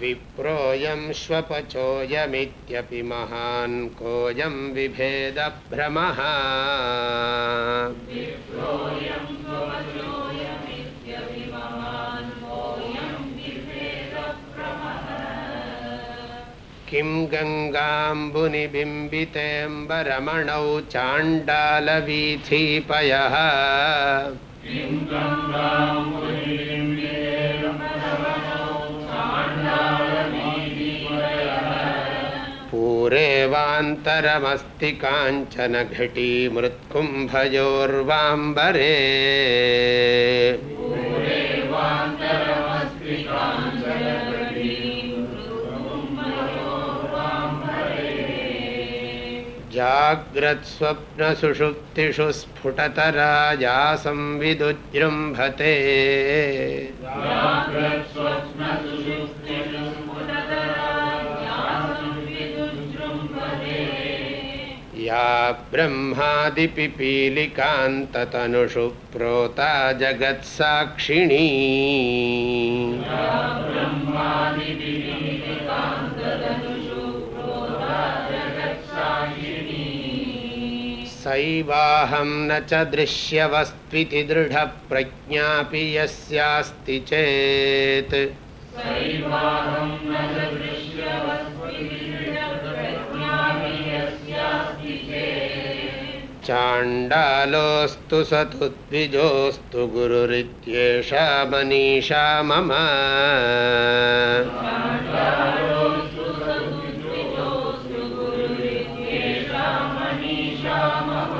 विप्रोऽयं श्वपचोऽयमित्यपि महान् कोऽयं बिभेदभ्रमः किं गङ्गाम्बुनिबिम्बितेऽम्बरमणौ चाण्डालवीथीपयः। पूरेवान्तरमस्ति काञ्चन घटी मृत्कुम्भयोर्वाम्बरे। जाग्रत्स्वप्नसुषुप्तिषु स्फुटतरा या संविदुजृम्भते या ब्रह्मादिपिपीलिकान्ततनुषु प्रोता जगत्साक्षिणी। सैवाहं न च दृश्यवस्त्विति दृढप्रज्ञापि यस्यास्ति चेत्। चाण्डालोऽस्तु सतुद्विजोऽस्तु गुरुरित्येषा मनीषा मम। मनीषा मम।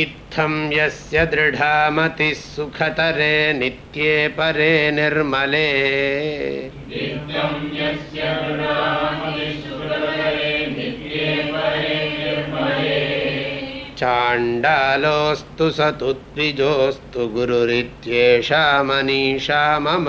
इत्थं यस्य दृढामतिः सुखतरे नित्ये परे निर्मले। चाण्डालोऽस्तु स तु द्विजोऽस्तु गुरुरित्येषा मनीषा मम।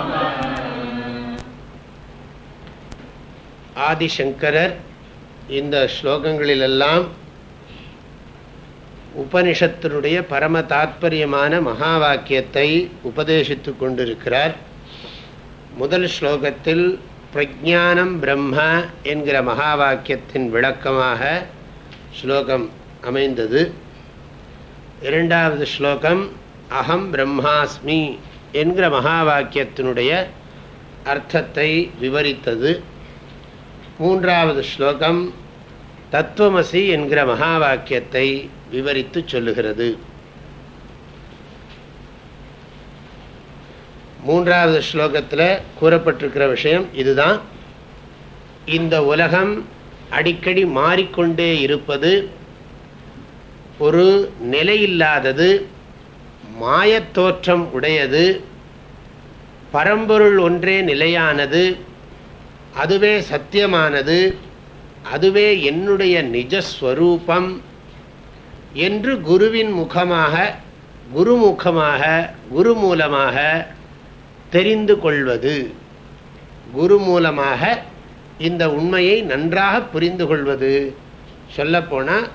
ஆதிசங்கரர் இந்த ஸ்லோகங்களிலெல்லாம் உபனிஷத்தினுடைய பரம தாத்பரியமான மகா வாக்கியத்தை உபதேசித்து கொண்டிருக்கிறார். முதல் ஸ்லோகத்தில் பிரஜானம் பிரம்ம என்கிற மகா வாக்கியத்தின் விளக்கமாக ஸ்லோகம் அமைந்தது. இரண்டாவது ஸ்லோகம் அகம் பிரம்மாஸ்மி என்கிற மகா வாக்கியத்தினுடைய அர்த்தத்தை விவரித்தது. மூன்றாவது ஸ்லோகம் தத்துவமசி என்கிற மகா வாக்கியத்தை விவரித்து சொல்லுகிறது. மூன்றாவது ஸ்லோகத்தில் கூறப்பட்டிருக்கிற விஷயம் இதுதான். இந்த உலகம் அடிக்கடி மாறிக்கொண்டே இருப்பது ஒரு நிலையில்லாதது மாயத்தோற்றம் உடையது பரம்பொருள் ஒன்றே நிலையானது அதுவே சத்தியமானது அதுவே என்னுடைய நிஜஸ்வரூபம் என்று குருவின் முகமாக குருமுகமாக குரு மூலமாக தெரிந்து கொள்வது. குரு மூலமாக இந்த உண்மையை நன்றாக புரிந்து கொள்வது. சொல்லப்போனால்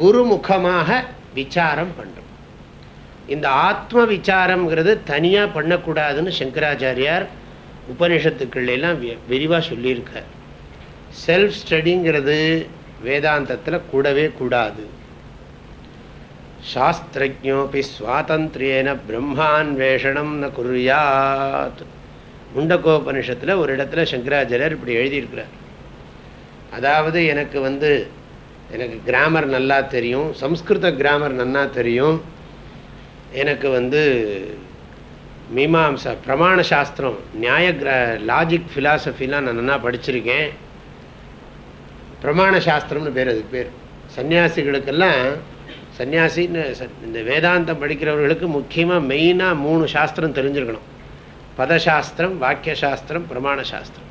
குருமுகமாக விசாரம் பண்ணுறோம் இந்த ஆத்ம விசாரம்ங்கிறது தனியாக பண்ணக்கூடாதுன்னு சங்கராச்சாரியார் உபனிஷத்துக்கள்லாம் விரிவாக சொல்லியிருக்கார். செல்ஃப் ஸ்டடிங்கிறது வேதாந்தத்தில் கூடவே கூடாது. சாஸ்திரஜோபி சுவாதந்திரியன பிரம்மான்வேஷணம் ந குறியாத் முண்டகோபனிஷத்தில் ஒரு இடத்துல சங்கராச்சாரியர் இப்படி எழுதியிருக்கிறார். அதாவது எனக்கு வந்து எனக்கு கிராமர் நல்லா தெரியும் சம்ஸ்கிருத கிராமர் நல்லா தெரியும் எனக்கு வந்து மீமாம்சா பிரமாண சாஸ்திரம் நியாய லாஜிக் ஃபிலாசபிலாம் நான் நல்லா படிச்சிருக்கேன். பிரமாண சாஸ்திரம்னு பேர் அதுக்கு பேர். சன்னியாசிகளுக்கெல்லாம் சன்னியாசின்னு இந்த வேதாந்தம் படிக்கிறவர்களுக்கு முக்கியமாக மெயினாக மூணு சாஸ்திரம் தெரிஞ்சிருக்கணும். பதசாஸ்திரம் வாக்கிய சாஸ்திரம் பிரமாண சாஸ்திரம்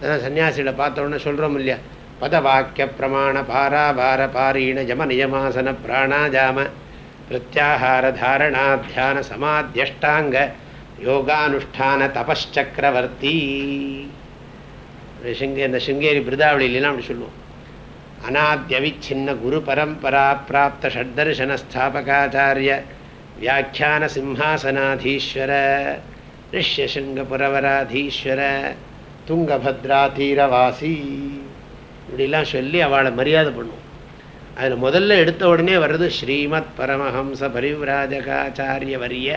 அதான் சன்னியாசிகளை பார்த்தோன்னே சொல்கிறோம் இல்லையா? பத வாக்கிய பிரமாண பாரா பார பாரீண ஜம நியமாசன பிராணாஜாம பிரத்யாகார தாரணா தியான சமாத்தியஷ்டாங்க யோகானுஷ்டான தபஸ்சக்கரவர்த்தி சிங்கே இந்த சிங்கேரி பிருதாவளிலாம் அப்படி சொல்லுவோம். அநாத்தியவிச்சின்ன குரு பரம்பரா பிராப்த ஷட்தர்ஷன ஸ்தாபகாச்சாரிய வியாக்கியான சிம்ஹாசனாதீஸ்வர ரிஷ்யசிங்கபுரவராதீஸ்வர துங்கபத்ரா தீரவாசி இப்படிலாம் சொல்லி அவளை மரியாதை பண்ணுவோம். அதில் முதல்ல எடுத்த உடனே வர்றது ஸ்ரீமத் பரமஹம்ச பரிவிராஜகாச்சாரிய வரிய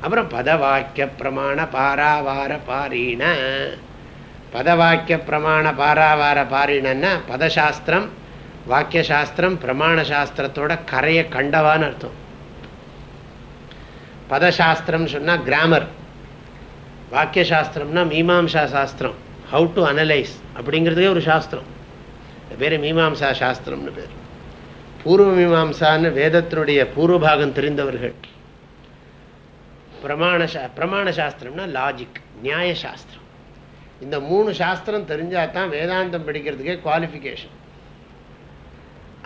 அப்புறம் பதவாக்கிய பிரமாண பாராவார பாரிண. பதவாக்கிய பிரமாண பாராவார பாரிணன்னா பதசாஸ்திரம் வாக்கியசாஸ்திரம் பிரமாண சாஸ்திரத்தோட கரையை கண்டவான்னு அர்த்தம். பதசாஸ்திரம் சொன்னால் கிராமர் வாக்கியசாஸ்திரம்னா மீமாம்சா சாஸ்திரம். ஹவு டு அனலைஸ் அப்படிங்கிறதுக்கே ஒரு சாஸ்திரம். பேர் மீமாம்சா சாஸ்திரம்னு பேர். பூர்வ மீமாம்சான்னு வேதத்தினுடைய பூர்வபாகம் தெரிந்தவர்கள். பிரமாண சா பிரமாண சாஸ்திரம்னா லாஜிக் நியாய சாஸ்திரம். இந்த மூணு சாஸ்திரம் தெரிஞ்சால் தான் வேதாந்தம் படிக்கிறதுக்கே குவாலிஃபிகேஷன்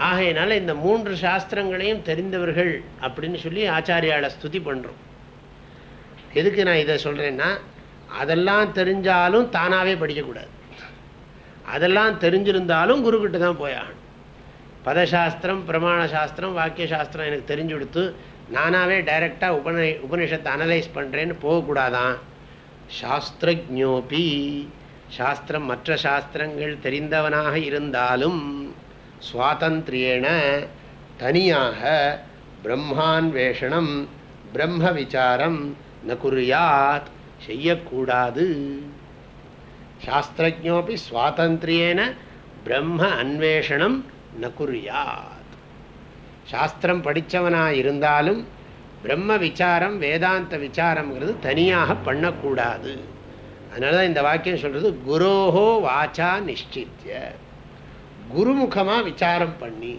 ஆகையினால இந்த மூன்று சாஸ்திரங்களையும் தெரிந்தவர்கள் அப்படின்னு சொல்லி ஆச்சாரியால ஸ்துதி பண்ணுறோம் எதுக்கு நான் இதை சொல்கிறேன்னா அதெல்லாம் தெரிஞ்சாலும் தானாகவே படிக்கக்கூடாது. அதெல்லாம் தெரிஞ்சிருந்தாலும் குருக்கிட்ட தான் போயாகணும் பதசாஸ்திரம் பிரமாண சாஸ்திரம் வாக்கிய சாஸ்திரம் எனக்கு தெரிஞ்சு கொடுத்து நானாகவே டைரெக்டாக உபநி உபனிஷத்தை அனலைஸ் பண்ணுறேன்னு போகக்கூடாதான். சாஸ்திரஜோபி சாஸ்திரம் மற்ற சாஸ்திரங்கள் தெரிந்தவனாக இருந்தாலும் சுவாதந்திரியேன தனியாக பிரம்மான்வேஷணம் பிரம்ம விசாரம் ந குறியாத் செய்யக்கூடாது. சாஸ்திரஜோபி சுவாதந்திரியேன பிரம்ம அன்வேஷணம் ந குறியாத் சாஸ்திரம் படித்தவனாக இருந்தாலும் பிரம்ம விசாரம் வேதாந்த விசாரம்ங்கிறது தனியாக பண்ணக்கூடாது. அதனால தான் இந்த வாக்கியம் சொல்கிறது குரோஹோ வாச்சா நிச்சித்திய குருமுகமாக விசாரம் பண்ணி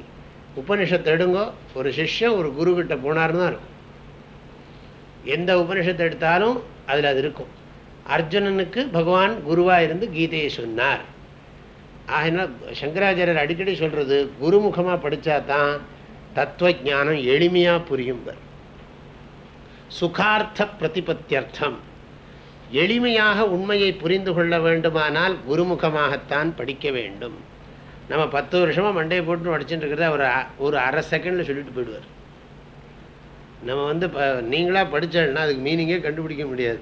உபனிஷத்தை எடுங்கோ ஒரு சிஷ்யம் ஒரு குருக்கிட்ட போனார்னு தான் இருக்கும். எந்த உபனிஷத்தை எடுத்தாலும் அதில் அது இருக்கும். அர்ஜுனனுக்கு பகவான் குருவாக இருந்து கீதையை சொன்னார். ஆகினால் சங்கராச்சாரியர் அடிக்கடி சொல்கிறது குருமுகமாக படித்தா தான் தத்துவ ஜானம் எளிமையாக புரியும்பர் சுகார்த்த பிரதிபத்தியர்த்தம். எளிமையாக உண்மையை புரிந்து கொள்ள வேண்டுமானால் குருமுகமாகத்தான் படிக்க வேண்டும். நம்ம பத்து வருஷமாக மண்டையை போட்டு படிச்சுட்டு இருக்கிறத ஒரு ஒரு அரை செகண்டில் சொல்லிட்டு போயிடுவார். நம்ம வந்து இப்போ நீங்களாக படித்தோன்னா அதுக்கு மீனிங்கே கண்டுபிடிக்க முடியாது.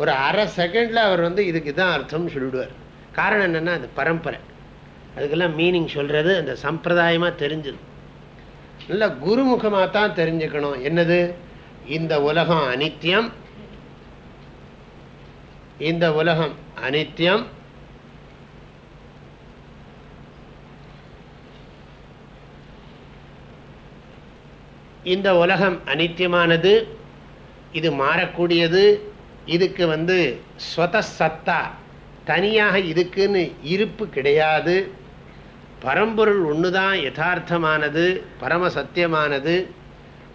ஒரு அரை செகண்டில் அவர் வந்து இதுக்கு தான் அர்த்தம்னு சொல்லிவிடுவார் காரணம் என்னென்னா அது பரம்பரை. அதுக்கெல்லாம் மீனிங் சொல்கிறது அந்த சம்பிரதாயமாக தெரிஞ்சது நல்ல குருமுகமாக தான் தெரிஞ்சுக்கணும். என்னது? இந்த உலகம் அனித்தியம் இந்த உலகம் அனித்தியம் இந்த உலகம் அனித்தியமானது இது மாறக்கூடியது இதுக்கு வந்து ஸ்வத சத்தா தனியாக இதுக்குன்னு இருப்பு கிடையாது. பரம்பொருள் ஒன்று தான் யதார்த்தமானது பரம சத்தியமானது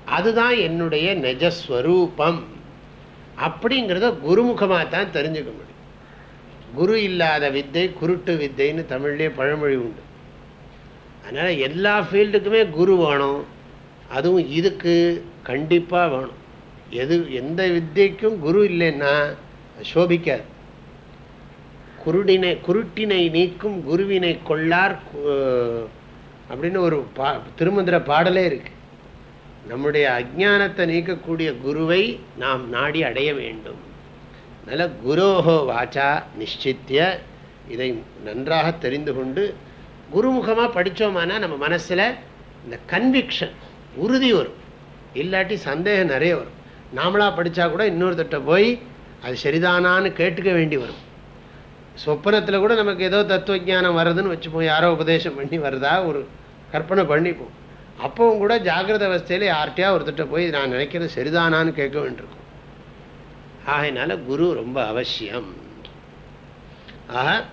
அதுதான் என்னுடைய நெஜஸ்வரூபம். அப்படிங்கிறத குருமுகமாக தான் தெரிஞ்சுக்க முடியும். குரு இல்லாத வித்தை குருட்டு வித்தைன்னு தமிழ்லேயே பழமொழி உண்டு. அதனால் எல்லா ஃபீல்டுக்குமே குரு வேணும். அதுவும் இதுக்கு கண்டிப்பாக வேணும். எது எந்த வித்தைக்கும் குரு இல்லைன்னா சோபிக்காது. குருடினை குருட்டினை நீக்கும் குருவினை கொள்ளார் அப்படின்னு ஒரு பா திருமந்திர பாடலே இருக்கு. நம்முடைய அஜானத்தை நீக்கக்கூடிய குருவை நாம் நாடி அடைய வேண்டும். அதனால் குரோஹோ வாச்சா நிச்சித்திய இதை நன்றாக தெரிந்து கொண்டு குருமுகமாக படித்தோமானா நம்ம மனசில் இந்த கன்விக்ஷன் உறுதி வரும். இல்லாட்டி சந்தேகம் நிறைய வரும். நாமளாக படித்தா கூட இன்னொருத்தட்ட போய் அது சரிதானான்னு கேட்டுக்க வேண்டி வரும். சொப்பனத்தில் கூட நமக்கு ஏதோ தத்துவ ஜானம் வருதுன்னு வச்சுப்போம். யாரோ உபதேசம் பண்ணி வருதா? ஒரு கற்பனை பண்ணிப்போம். அப்பவும் கூட ஜாகிரத அவஸ்தையில் யார்கிட்டயா ஒருத்தட்ட போய் நான் நினைக்கிறது சரிதானான்னு கேட்க வேண்டியிருக்கும். ஆகையினால குரு ரொம்ப அவசியம். ஆக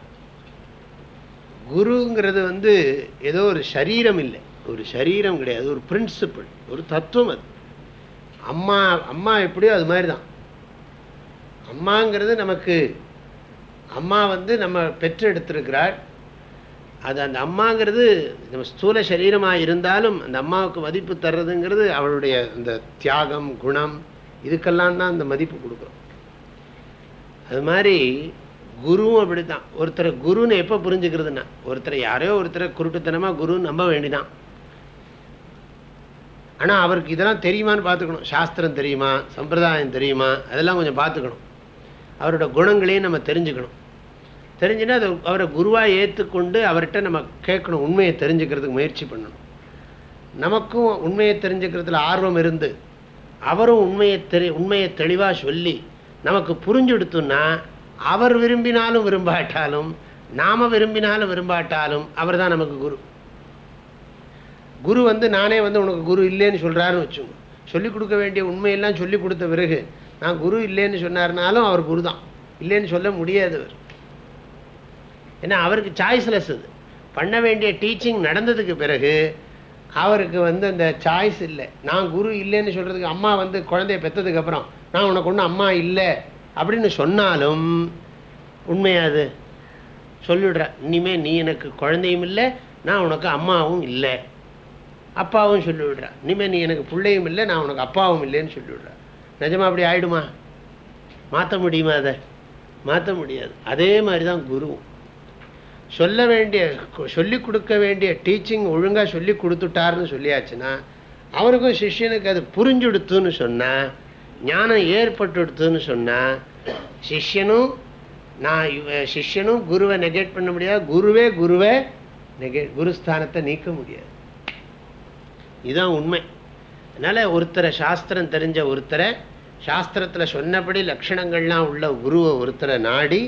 குருங்கிறது வந்து ஏதோ ஒரு சரீரம் இல்லை. ஒரு சரீரம் கிடையாது. ஒரு பிரின்சிபிள் ஒரு தத்துவம் அது. அம்மா அம்மா எப்படியோ அது மாதிரி தான் அம்மாங்கிறது நமக்கு அம்மா வந்து நம்ம பெற்று எடுத்திருக்கிறாள் அது அந்த அம்மாங்கிறது நம்ம ஸ்தூல சரீரமாக இருந்தாலும் அந்த அம்மாவுக்கு மதிப்பு தர்றதுங்கிறது அவளுடைய அந்த தியாகம் குணம் இதுக்கெல்லாம் தான் அந்த மதிப்பு கொடுக்குறோம். அது மாதிரி குருவும் அப்படி தான் ஒருத்தரை குருன்னு எப்போ புரிஞ்சுக்கிறதுனா ஒருத்தரை யாரையோ ஒருத்தரை குருட்டுத்தனமாக குருன்னு நம்ப வேண்டிதான். ஆனால் அவருக்கு இதெல்லாம் தெரியுமான்னு பார்த்துக்கணும். சாஸ்திரம் தெரியுமா? சம்பிரதாயம் தெரியுமா? அதெல்லாம் கொஞ்சம் பார்த்துக்கணும். அவரோட குணங்களையும் நம்ம தெரிஞ்சுக்கணும். தெரிஞ்சுன்னா அதை அவரை குருவாக ஏற்றுக்கொண்டு அவர்கிட்ட நம்ம கேட்கணும் உண்மையை தெரிஞ்சுக்கிறதுக்கு முயற்சி பண்ணணும். நமக்கும் உண்மையை தெரிஞ்சுக்கிறதுல ஆர்வம் இருந்து அவரும் உண்மையை தெரி உண்மையை தெளிவாக சொல்லி நமக்கு புரிஞ்சுடுத்துன்னா அவர் விரும்பினாலும் விரும்பாட்டாலும் நாம் விரும்பினாலும் விரும்பாட்டாலும் அவர் தான் நமக்கு குரு. குரு வந்து நானே வந்து உனக்கு குரு இல்லைன்னு சொல்கிறாருன்னு வச்சுங்க சொல்லிக் கொடுக்க வேண்டிய உண்மையெல்லாம் சொல்லி கொடுத்த பிறகு நான் குரு இல்லைன்னு சொன்னார்னாலும் அவர் குரு தான் இல்லைன்னு சொல்ல முடியாது அவர். ஏன்னா அவருக்கு சாய்ஸ்லெஸ் அது. பண்ண வேண்டிய டீச்சிங் நடந்ததுக்கு பிறகு அவருக்கு வந்து அந்த சாய்ஸ் இல்லை. நான் குரு இல்லைன்னு சொல்கிறதுக்கு அம்மா வந்து குழந்தைய பெற்றதுக்கப்புறம் நான் உனக்கு ஒன்றும் அம்மா இல்லை அப்படின்னு சொன்னாலும் உண்மையாது சொல்லிடுற இனிமேல் நீ எனக்கு குழந்தையும் இல்லை நான் உனக்கு அம்மாவும் இல்லை. அப்பாவும் சொல்லிவிடுற இனிமேல் நீ எனக்கு பிள்ளையும் இல்லை நான் உனக்கு அப்பாவும் இல்லைன்னு சொல்லிவிடுற. நிஜமா அப்படி ஆயிடுமா? மாற்ற முடியுமா அதை? மாற்ற முடியாது. அதே மாதிரி தான் குருவும். சொல்ல வேண்டிய சொல்லி கொடுக்க வேண்டிய டீச்சிங் ஒழுங்காக சொல்லி கொடுத்துட்டாருன்னு சொல்லியாச்சுன்னா அவருக்கும் சிஷ்யனுக்கு அது புரிஞ்சுடுத்துன்னு சொன்னால் ஞானம் ஏற்பட்டுடுத்துன்னு சொன்னால் சிஷ்யனும் நான் சிஷ்யனும் குருவை நெகேட் பண்ண முடியாது. குருவே குருவை நெகேட் குருஸ்தானத்தை நீக்க முடியாது. இதுதான் உண்மை. அதனால் ஒருத்தரை சாஸ்திரம் தெரிஞ்ச ஒருத்தரை சாஸ்திரத்தில் சொன்னபடி லட்சணங்கள்லாம் உள்ள குருவை ஒருத்தரை நாடி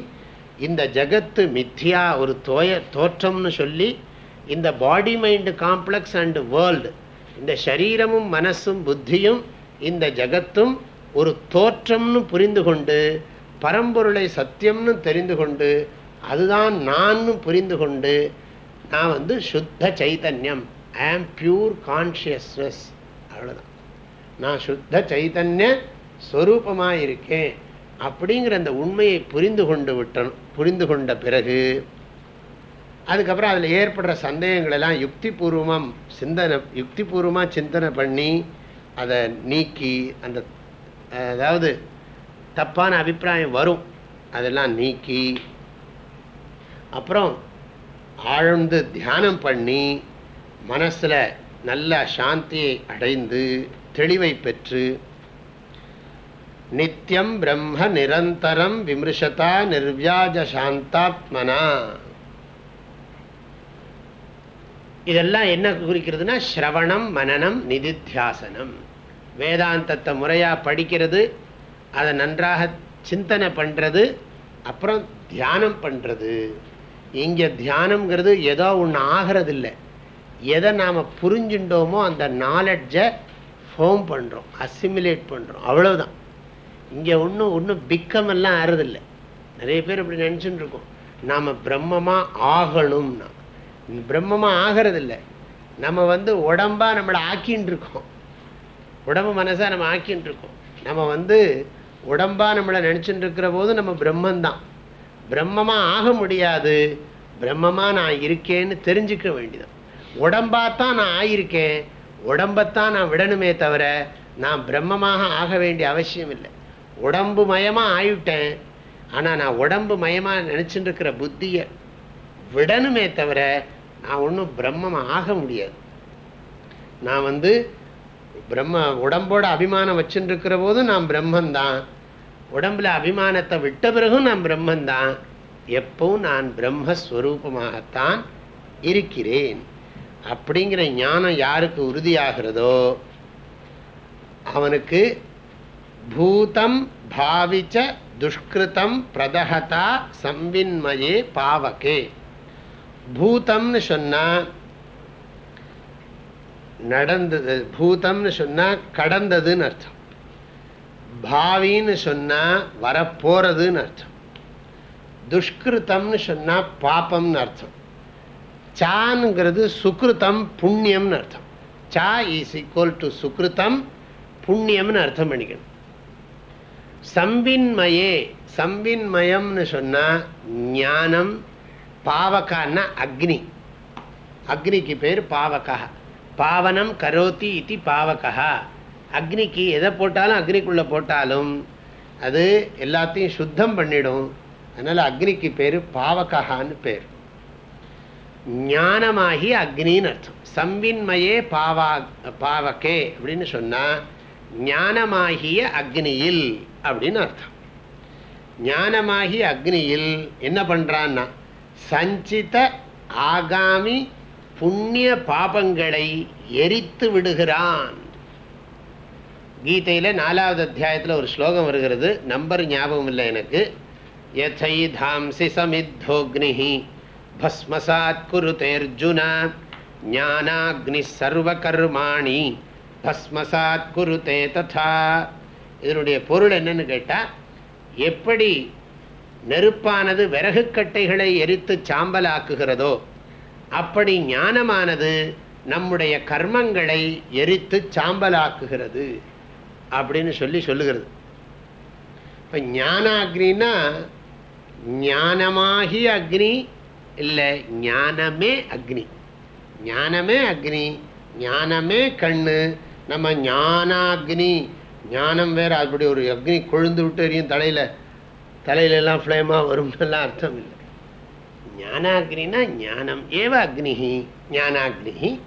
இந்த ஜகத்து மித்யா ஒரு தோய தோற்றம்னு சொல்லி இந்த body mind complex and world இந்த சரீரமும் மனசும் புத்தியும் இந்த ஜகத்தும் ஒரு தோற்றம்னு புரிந்து கொண்டு பரம்பொருளை சத்தியம்னு தெரிந்து கொண்டு அதுதான் நான்னு புரிந்து கொண்டு நான் வந்து சுத்த சைத்தன்யம். ஐ ஆம் பியூர் கான்ஷியஸ்னஸ் அவ்வளோதான் நான் சுத்த சைத்தன்ய ஸ்வரூபமாக இருக்கேன் அப்படிங்கிற அந்த உண்மையை புரிந்து கொண்டு விட்டணும் புரிந்து கொண்ட பிறகு அதுக்கப்புறம் அதில் ஏற்படுற சந்தேகங்களெல்லாம் யுக்திபூர்வமாக சிந்தனை யுக்திபூர்வமாக சிந்தனை பண்ணி அதை நீக்கி அந்த அதாவது தப்பான அபிப்பிராயம் வரும் அதெல்லாம் நீக்கி அப்புறம் ஆழ்ந்து தியானம் பண்ணி மனசில் நல்ல சாந்தியை அடைந்து தெளிவை பெற்று நித்தியம் பிரம்ம நிரந்தரம் விமிருஷதா நிர்வியாஜ சாந்தாத்மனா. இதெல்லாம் என்ன குறிக்கிறதுனா ஸ்ரவணம் மனநம் நிதித்தியாசனம். வேதாந்தத்தை முறையாக படிக்கிறது அதை நன்றாக சிந்தனை பண்ணுறது அப்புறம் தியானம் பண்ணுறது இங்கே தியானம்ங்கிறது ஏதோ ஒன்று ஆகிறது இல்லை எதை நாம் புரிஞ்சுட்டோமோ அந்த நாலெட்ஜை ஃபோம் பண்ணுறோம் அசிமுலேட் பண்ணுறோம் அவ்வளோதான் இங்கே ஒன்றும் ஒன்றும் பிக்கமெல்லாம் ஆறுதில்லை. நிறைய பேர் இப்படி நினச்சிட்டு இருக்கோம் நாம் பிரம்மமாக ஆகணும்னா. பிரம்மமாக ஆகிறதில்ல. நம்ம வந்து உடம்பாக நம்மளை ஆக்கின்னு இருக்கோம் உடம்பு மனசாக நம்ம ஆக்கின்னு இருக்கோம் நம்ம வந்து உடம்பாக நம்மளை நினச்சிட்டு இருக்கிற போது நம்ம பிரம்மந்தான். பிரம்மமாக ஆக முடியாது. பிரம்மமாக நான் இருக்கேன்னு தெரிஞ்சுக்க வேண்டியதான் உடம்பாத்தான் நான் ஆயிருக்கேன். உடம்பத்தான் நான் விடணுமே தவிர நான் பிரம்மமாக ஆக வேண்டிய அவசியம் இல்லை. உடம்பு மயமாக ஆயிட்டேன். ஆனால் நான் உடம்பு மயமாக நினச்சிட்டு இருக்கிற புத்தியை விடணுமே தவிர நான் ஒன்றும் பிரம்மம் ஆக முடியாது. நான் வந்து பிரம்ம உடம்போட அபிமானம் வச்சுட்டு இருக்கிற போதும் நான் பிரம்மந்தான். உடம்புல அபிமானத்தை விட்ட பிறகும் நான் பிரம்மந்தான். எப்பவும் நான் பிரம்மஸ்வரூபமாகத்தான் இருக்கிறேன். அப்படிங்கிற ஞானம் யாருக்கு உறுதியாகிறதோ அவனுக்கு பூதம் பாவிச்ச துஷ்கிருத்தம் பிரதகதா சம்வின்மயே பாவகே பூதம்னு சொன்னால் நடந்தது பூதம்னு சொன்னால் கடந்ததுன்னு அர்த்தம். பாவின்னு சொன்னால் வரப்போகிறதுன்னு அர்த்தம். துஷ்கிருத்தம்னு சொன்னால் பாப்பம்னு அர்த்தம். சானுங்கிறது சுக்ருத்தம் புண்ணியம்னு அர்த்தம். சா இஸ் ஈக்குவல் டு சுக்ருத்தம் புண்ணியம்னு அர்த்தம் பண்ணிக்கணும். சம்பின்மயே சம்பின்மயம்னு சொன்னா ஞானம் பாவகான்னா அக்னி. அக்னிக்கு பேர் பாவகா பாவனம் கரோத்தி இது பாவகா அக்னிக்கு எதை போட்டாலும் அக்னிக்குள்ளே போட்டாலும் அது எல்லாத்தையும் சுத்தம் பண்ணிடும். அதனால் அக்னிக்கு பேர் பாவகான்னு பேர். ஞானமாகி அக்னின்னு அர்த்தம். சம்பின்மயே பாவா பாவகே அப்படின்னு சொன்னால் ஞானமாகிய அக்னியில் அப்படின்னு அர்த்தம். ஞானமாகி அக்னியில் என்ன பண்ணுறான்னா சஞ்சித ஆகாமி புண்ணிய பாபங்களை எரித்து விடுகிறான். கீதையில் நாலாவது அத்தியாயத்தில் ஒரு ஸ்லோகம் வருகிறது. நம்பர் ஞாபகம் இல்லை எனக்கு. யதை தாம்சி சமித்தோக்னி பஸ்மசாத் குருதேர்ஜுன ஞானாக்னி சர்வகர்மாணி பஸ்மசாத் குருதே ததா. இதனுடைய பொருள் என்னன்னு கேட்டால் எப்படி நெருப்பானது விறகு கட்டைகளை எரித்து சாம்பலாக்குகிறதோ அப்படி ஞானமானது நம்முடைய கர்மங்களை எரித்து சாம்பலாக்குகிறது அப்படின்னு சொல்லி சொல்லுகிறது. இப்போ ஞான அக்னின்னா ஞானமாகி அக்னி இல்லை ஞானமே அக்னி. ஞானமே அக்னி ஞானமே கண்ணு நம்ம ஞானாக்னி ஞானம் வேற அப்படி ஒரு அக்னி கொழுந்து விட்டு எரியும் தலையில். தலையில எல்லாம் ஃப்ளேமாக வரும்னெல்லாம் அர்த்தம் இல்லை. ஞானாக்னா ஞானம் ஏவ அக்னி ஞானாக்னிஹி.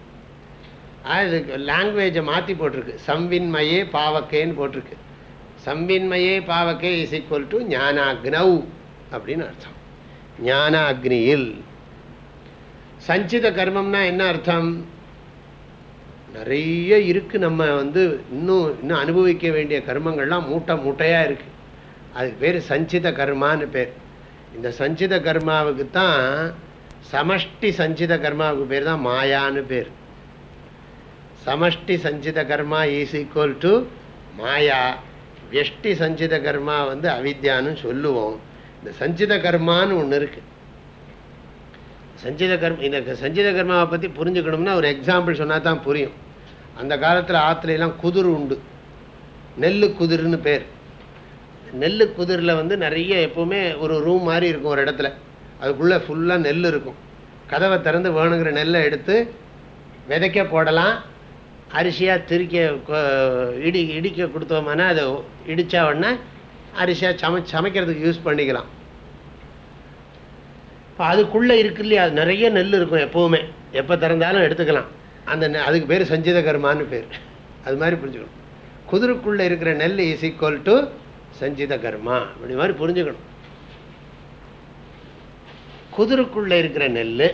அதுக்கு லாங்குவேஜை மாற்றி போட்டிருக்கு. சம்வின்மயே பாவக்கேன்னு போட்டிருக்கு. சம்வின்மயே பாவக்கே இஸ் ஈக்குவல் டு ஞானாக்னவ் அப்படின்னு அர்த்தம். ஞான அக்னியில் சஞ்சித கர்மம்னா என்ன அர்த்தம்? நிறைய இருக்குது நம்ம வந்து இன்னும் இன்னும் அனுபவிக்க வேண்டிய கர்மங்கள்லாம் மூட்டை மூட்டையாக இருக்குது அதுக்கு பேர் சஞ்சித கர்மான்னு பேர். இந்த சஞ்சித கர்மாவுக்கு தான் சமஷ்டி சஞ்சித கர்மாவுக்கு பேர் தான் மாயான்னு பேர். சமஷ்டி சஞ்சித கர்மா ஈஸ் ஈக்குவல் டு மாயா. வெஷ்டி சஞ்சித கர்மா வந்து அவித்யான்னு சொல்லுவோம். இந்த சஞ்சித கர்மான்னு ஒன்று இருக்குது சஞ்சித கர்ம இந்த சஞ்சித கர்மாவை பற்றி புரிஞ்சுக்கணும்னா ஒரு எக்ஸாம்பிள் சொன்னால் தான் புரியும். அந்த காலத்தில் ஆற்றுலாம் குதிர் உண்டு. நெல் குதிர்னு பேர். நெல் குதிரில் வந்து நிறைய எப்போவுமே ஒரு ரூம் மாதிரி இருக்கும் ஒரு இடத்துல. அதுக்குள்ளே ஃபுல்லாக நெல் இருக்கும். கதவை திறந்து வேணுங்கிற நெல்லை எடுத்து விதைக்க போடலாம். அரிசியாக திரிக்க இடி இடிக்க கொடுத்தோம்னா அதை இடித்தா உடனே அரிசியாக சமை சமைக்கிறதுக்கு யூஸ் பண்ணிக்கலாம். இப்போ அதுக்குள்ளே இருக்கு இல்லையா? அது நிறைய நெல் இருக்கும் எப்போவுமே. எப்போ திறந்தாலும் எடுத்துக்கலாம். அந்த அதுக்கு பேர் சஞ்சித கர்மான்னு பேர். அது மாதிரி புரிஞ்சுக்கணும். குதிரைக்குள்ளே இருக்கிற நெல் இஸ் ஈக்குவல் டு சஞ்சித கர்மா அப்படி மாதிரி புரிஞ்சுக்கணும். குதிரைக்குள்ளே இருக்கிற நெல்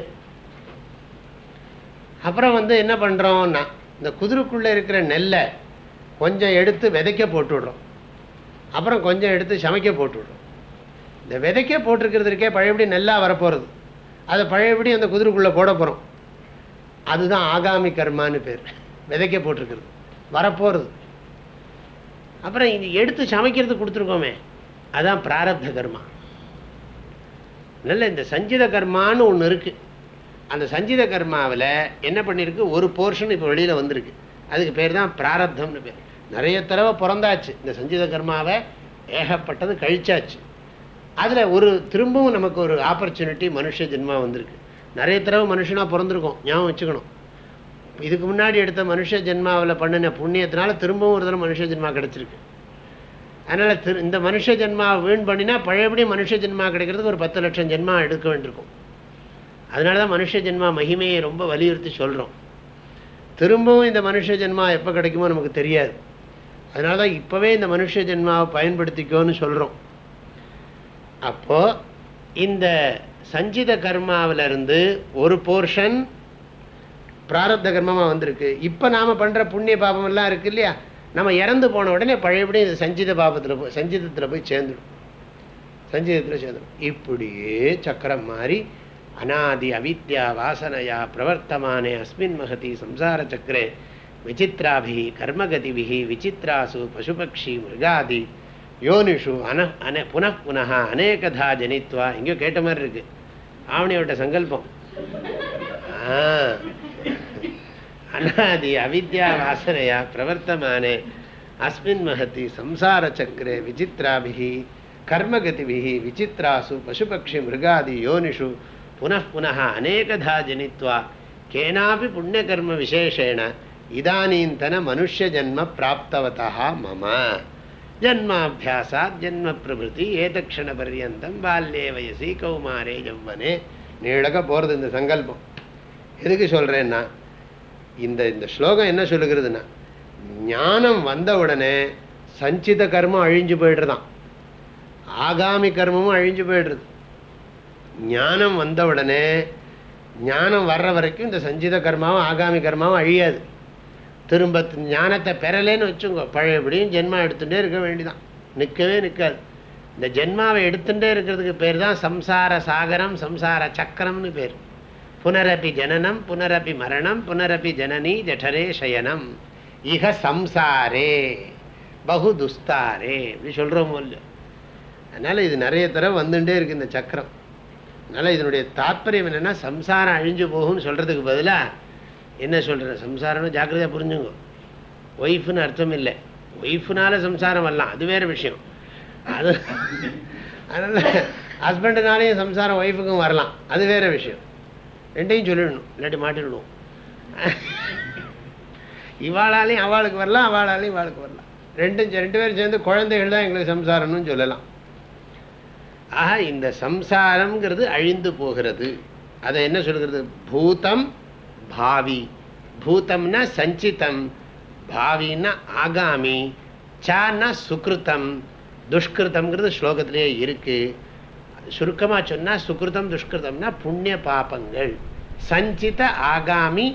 அப்புறம் வந்து என்ன பண்ணுறோம்னா இந்த குதிரைக்குள்ளே இருக்கிற நெல்லை கொஞ்சம் எடுத்து விதைக்க போட்டு விடுறோம் அப்புறம் கொஞ்சம் எடுத்து சமைக்க போட்டு விடுறோம் இந்த விதைக்க போட்டிருக்கிறதுக்கே பழையபடி நெல்லாக வரப்போகிறது அதை பழையபடி அந்த குதிரைக்குள்ளே போட போகிறோம் அதுதான் ஆகாமி கர்மான்னு பேர். விதைக்க போட்டிருக்கிறது. வரப்போகிறது அப்புறம் இது எடுத்து சமைக்கிறது கொடுத்துருக்கோமே. அதான் பிராரப்த கர்மா. நல்ல இந்த சஞ்சித கர்மான்னு ஒன்று இருக்குது அந்த சஞ்சித கர்மாவில் என்ன பண்ணியிருக்கு ஒரு போர்ஷன் இப்போ வெளியில் வந்திருக்கு. அதுக்கு பேர் தான் பிராரப்தம்னு பேர். நிறைய தடவை பிறந்தாச்சு. இந்த சஞ்சித கர்மாவை ஏகப்பட்டது கழிச்சாச்சு. அதில் ஒரு திரும்பவும் நமக்கு ஒரு ஆப்பர்ச்சுனிட்டி மனுஷ ஜென்மா வந்திருக்கு. நிறைய தடவை மனுஷனாக பிறந்திருக்கோம். ஞாபகம் வச்சுக்கணும். இதுக்கு முன்னாடி எடுத்த மனுஷ ஜென்மாவில் பண்ணின புண்ணியத்தினால திரும்பவும் ஒரு தடவை மனுஷ ஜென்மா கிடச்சிருக்கு. அதனால் திரு இந்த மனுஷ ஜென்மா வீண் பண்ணினா பழையபடி மனுஷ ஜென்மா கிடைக்கிறதுக்கு ஒரு பத்து லட்சம் ஜென்மா எடுக்க வேண்டியிருக்கும். அதனால தான் மனுஷ ஜென்மா மகிமையை ரொம்ப வலியுறுத்தி சொல்கிறோம் திரும்பவும் இந்த மனுஷ ஜென்மா எப்போ கிடைக்குமோ நமக்கு தெரியாது. அதனால தான் இப்போவே இந்த மனுஷ ஜென்மாவை பயன்படுத்திக்கோன்னு சொல்கிறோம் அப்போது இந்த சஞ்சித கர்மாவிலிருந்து ஒரு போர்ஷன் பிராரப்த கர்மமாக வந்திருக்கு. இப்போ நாம் பண்ணுற புண்ணிய பாபமெல்லாம் இருக்கு இல்லையா? நம்ம இறந்து போன உடனே பழையபடி சஞ்சித பாபத்தில் போய் சஞ்சிதத்தில் போய் சேர்ந்துடும். சஞ்சிதத்தில் சேர்ந்துடும். இப்படியே சக்கரம் மாதிரி அநாதி அவித்யா வாசனையா பிரவர்த்தமானே அஸ்மின் மகதி சம்சார சக்கரே விசித்ராபி கர்மகதிபிகி விசித்ராசு பசுபக்ஷி மிருகாதி யோனிஷு அன அன புனப்புனா அநேகதா ஜனித்வா. எங்கேயோ கேட்ட மாதிரி இருக்குது ஆவணியோட சங்கல்பம். ஆ. அநாதி அவித்யா வாசனையா பிரவர்த்தமானே அஸ்மின் மகதி சம்சார சக்கரே விசித்ராபிகி கர்மகதிபிகி விசித்ராசு பசுபக்ஷி மிருகாதி யோனிஷு புனః புனः அநேகதா ஜனித்வா. கேனாபி புண்ணியகர்ம விசேஷேண இதானீந்தன மனுஷ்ய ஜன்ம பிராப்தவதா ஜன்மாபியாசாத் ஜென்ம பிரபுதி ஏதக்ஷண பர்யந்தம் பால்யே வயசி கௌமாரே ஜவ்வனே நீழக போகிறது இந்த சங்கல்பம். எதுக்கு சொல்கிறேன்னா இந்த இந்த ஸ்லோகம் என்ன சொல்லுகிறதுன்னா ஞானம் வந்த உடனே சஞ்சித கர்மம் அழிஞ்சு போயிடுறதான் ஆகாமி கர்மமும் அழிஞ்சு போயிடுறது. ஞானம் வந்த உடனே ஞானம் வர்ற வரைக்கும் இந்த சஞ்சித கர்மாவும் ஆகாமி கர்மாவும் அழியாது. திரும்ப ஞானத்தை பெறலேன்னு வச்சுங்க பழையபடியும் ஜென்மா எடுத்துகிட்டே இருக்க வேண்டிதான். நிற்கவே நிற்காது இந்த ஜென்மாவை எடுத்துகிட்டே இருக்கிறதுக்கு பேர் தான் சம்சார சாகரம் சம்சார சக்கரம்னு பேர். புனரபி ஜனனம் புனரபி மரணம் புனரபி ஜனனி ஜடரே சயனம். இக சம்சாரே பகு துஸ்தாரே இப்படி சொல்கிறோமோ இல்லையோ? அதனால் இது நிறைய தடவை வந்துட்டே இருக்கு இந்த சக்கரம். அதனால் இதனுடைய தாற்பயம் என்னென்னா சம்சாரம் அழிஞ்சு போகும்னு சொல்கிறதுக்கு பதிலாக என்ன சொல்கிற சம்சாரம்னு ஜாக்கிரதையாக புரிஞ்சுங்க. ஒய்ஃப்னு அர்த்தம் இல்லை. ஒய்ஃப்னால சம்சாரம் வரலாம். அது வேறு விஷயம். அது அதனால் ஹஸ்பண்டுனாலேயும் சம்சாரம் ஒய்ஃபுக்கும் வரலாம். அது வேறு விஷயம். ரெண்டையும் சொல்லிடணும். இல்லாட்டி மாட்டிடணும் இவாளாலையும் அவளுக்கு வரலாம் அவளாலையும் இவாளுக்கு வரலாம். ரெண்டும் ரெண்டு பேரும் சேர்ந்து குழந்தைகள் தான் எங்களுக்கு சம்சாரம்னு சொல்லலாம். ஆக இந்த சம்சாரம்ங்கிறது அழிந்து போகிறது. அதை என்ன சொல்கிறது? பூதம் பாவி பூதம்னா சஞ்சிதம் பாவின்னா ஆகாமி சான்னா சுக்ருத்தம் துஷ்கிருத்தம்ங்கிறது ஸ்லோகத்திலேயே இருக்கு. சுருக்கமாக சொன்னால் சுக்ருதம் துஷ்கிருதம்னா புண்ணிய பாபங்கள். சஞ்சித ஆகாமி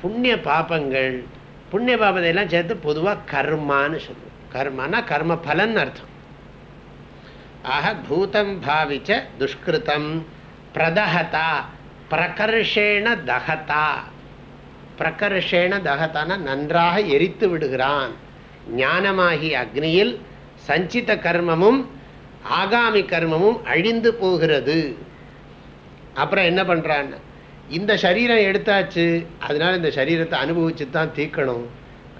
புண்ணிய பாபங்கள். புண்ணிய பாபத்தையெல்லாம் சேர்த்து பொதுவாக கர்மான்னு சொல்லுவோம். கர்மானா கர்ம பலன் அர்த்தம். ஆக பூதம் பாவிச்ச துஷ்கிருதம் பிரதஹதா பிரகர்ஷேண தகதா. பிரகர்ஷேன தகதான நன்றாக எரித்து விடுகிறான். ஞானமாகி அக்னியில் சஞ்சித கர்மமும் ஆகாமி கர்மமும் அழிந்து போகிறது. அப்புறம் என்ன பண்ணுறான்னு இந்த சரீரம் எடுத்தாச்சு அதனால் இந்த சரீரத்தை அனுபவிச்சு தான் தீக்கணும்.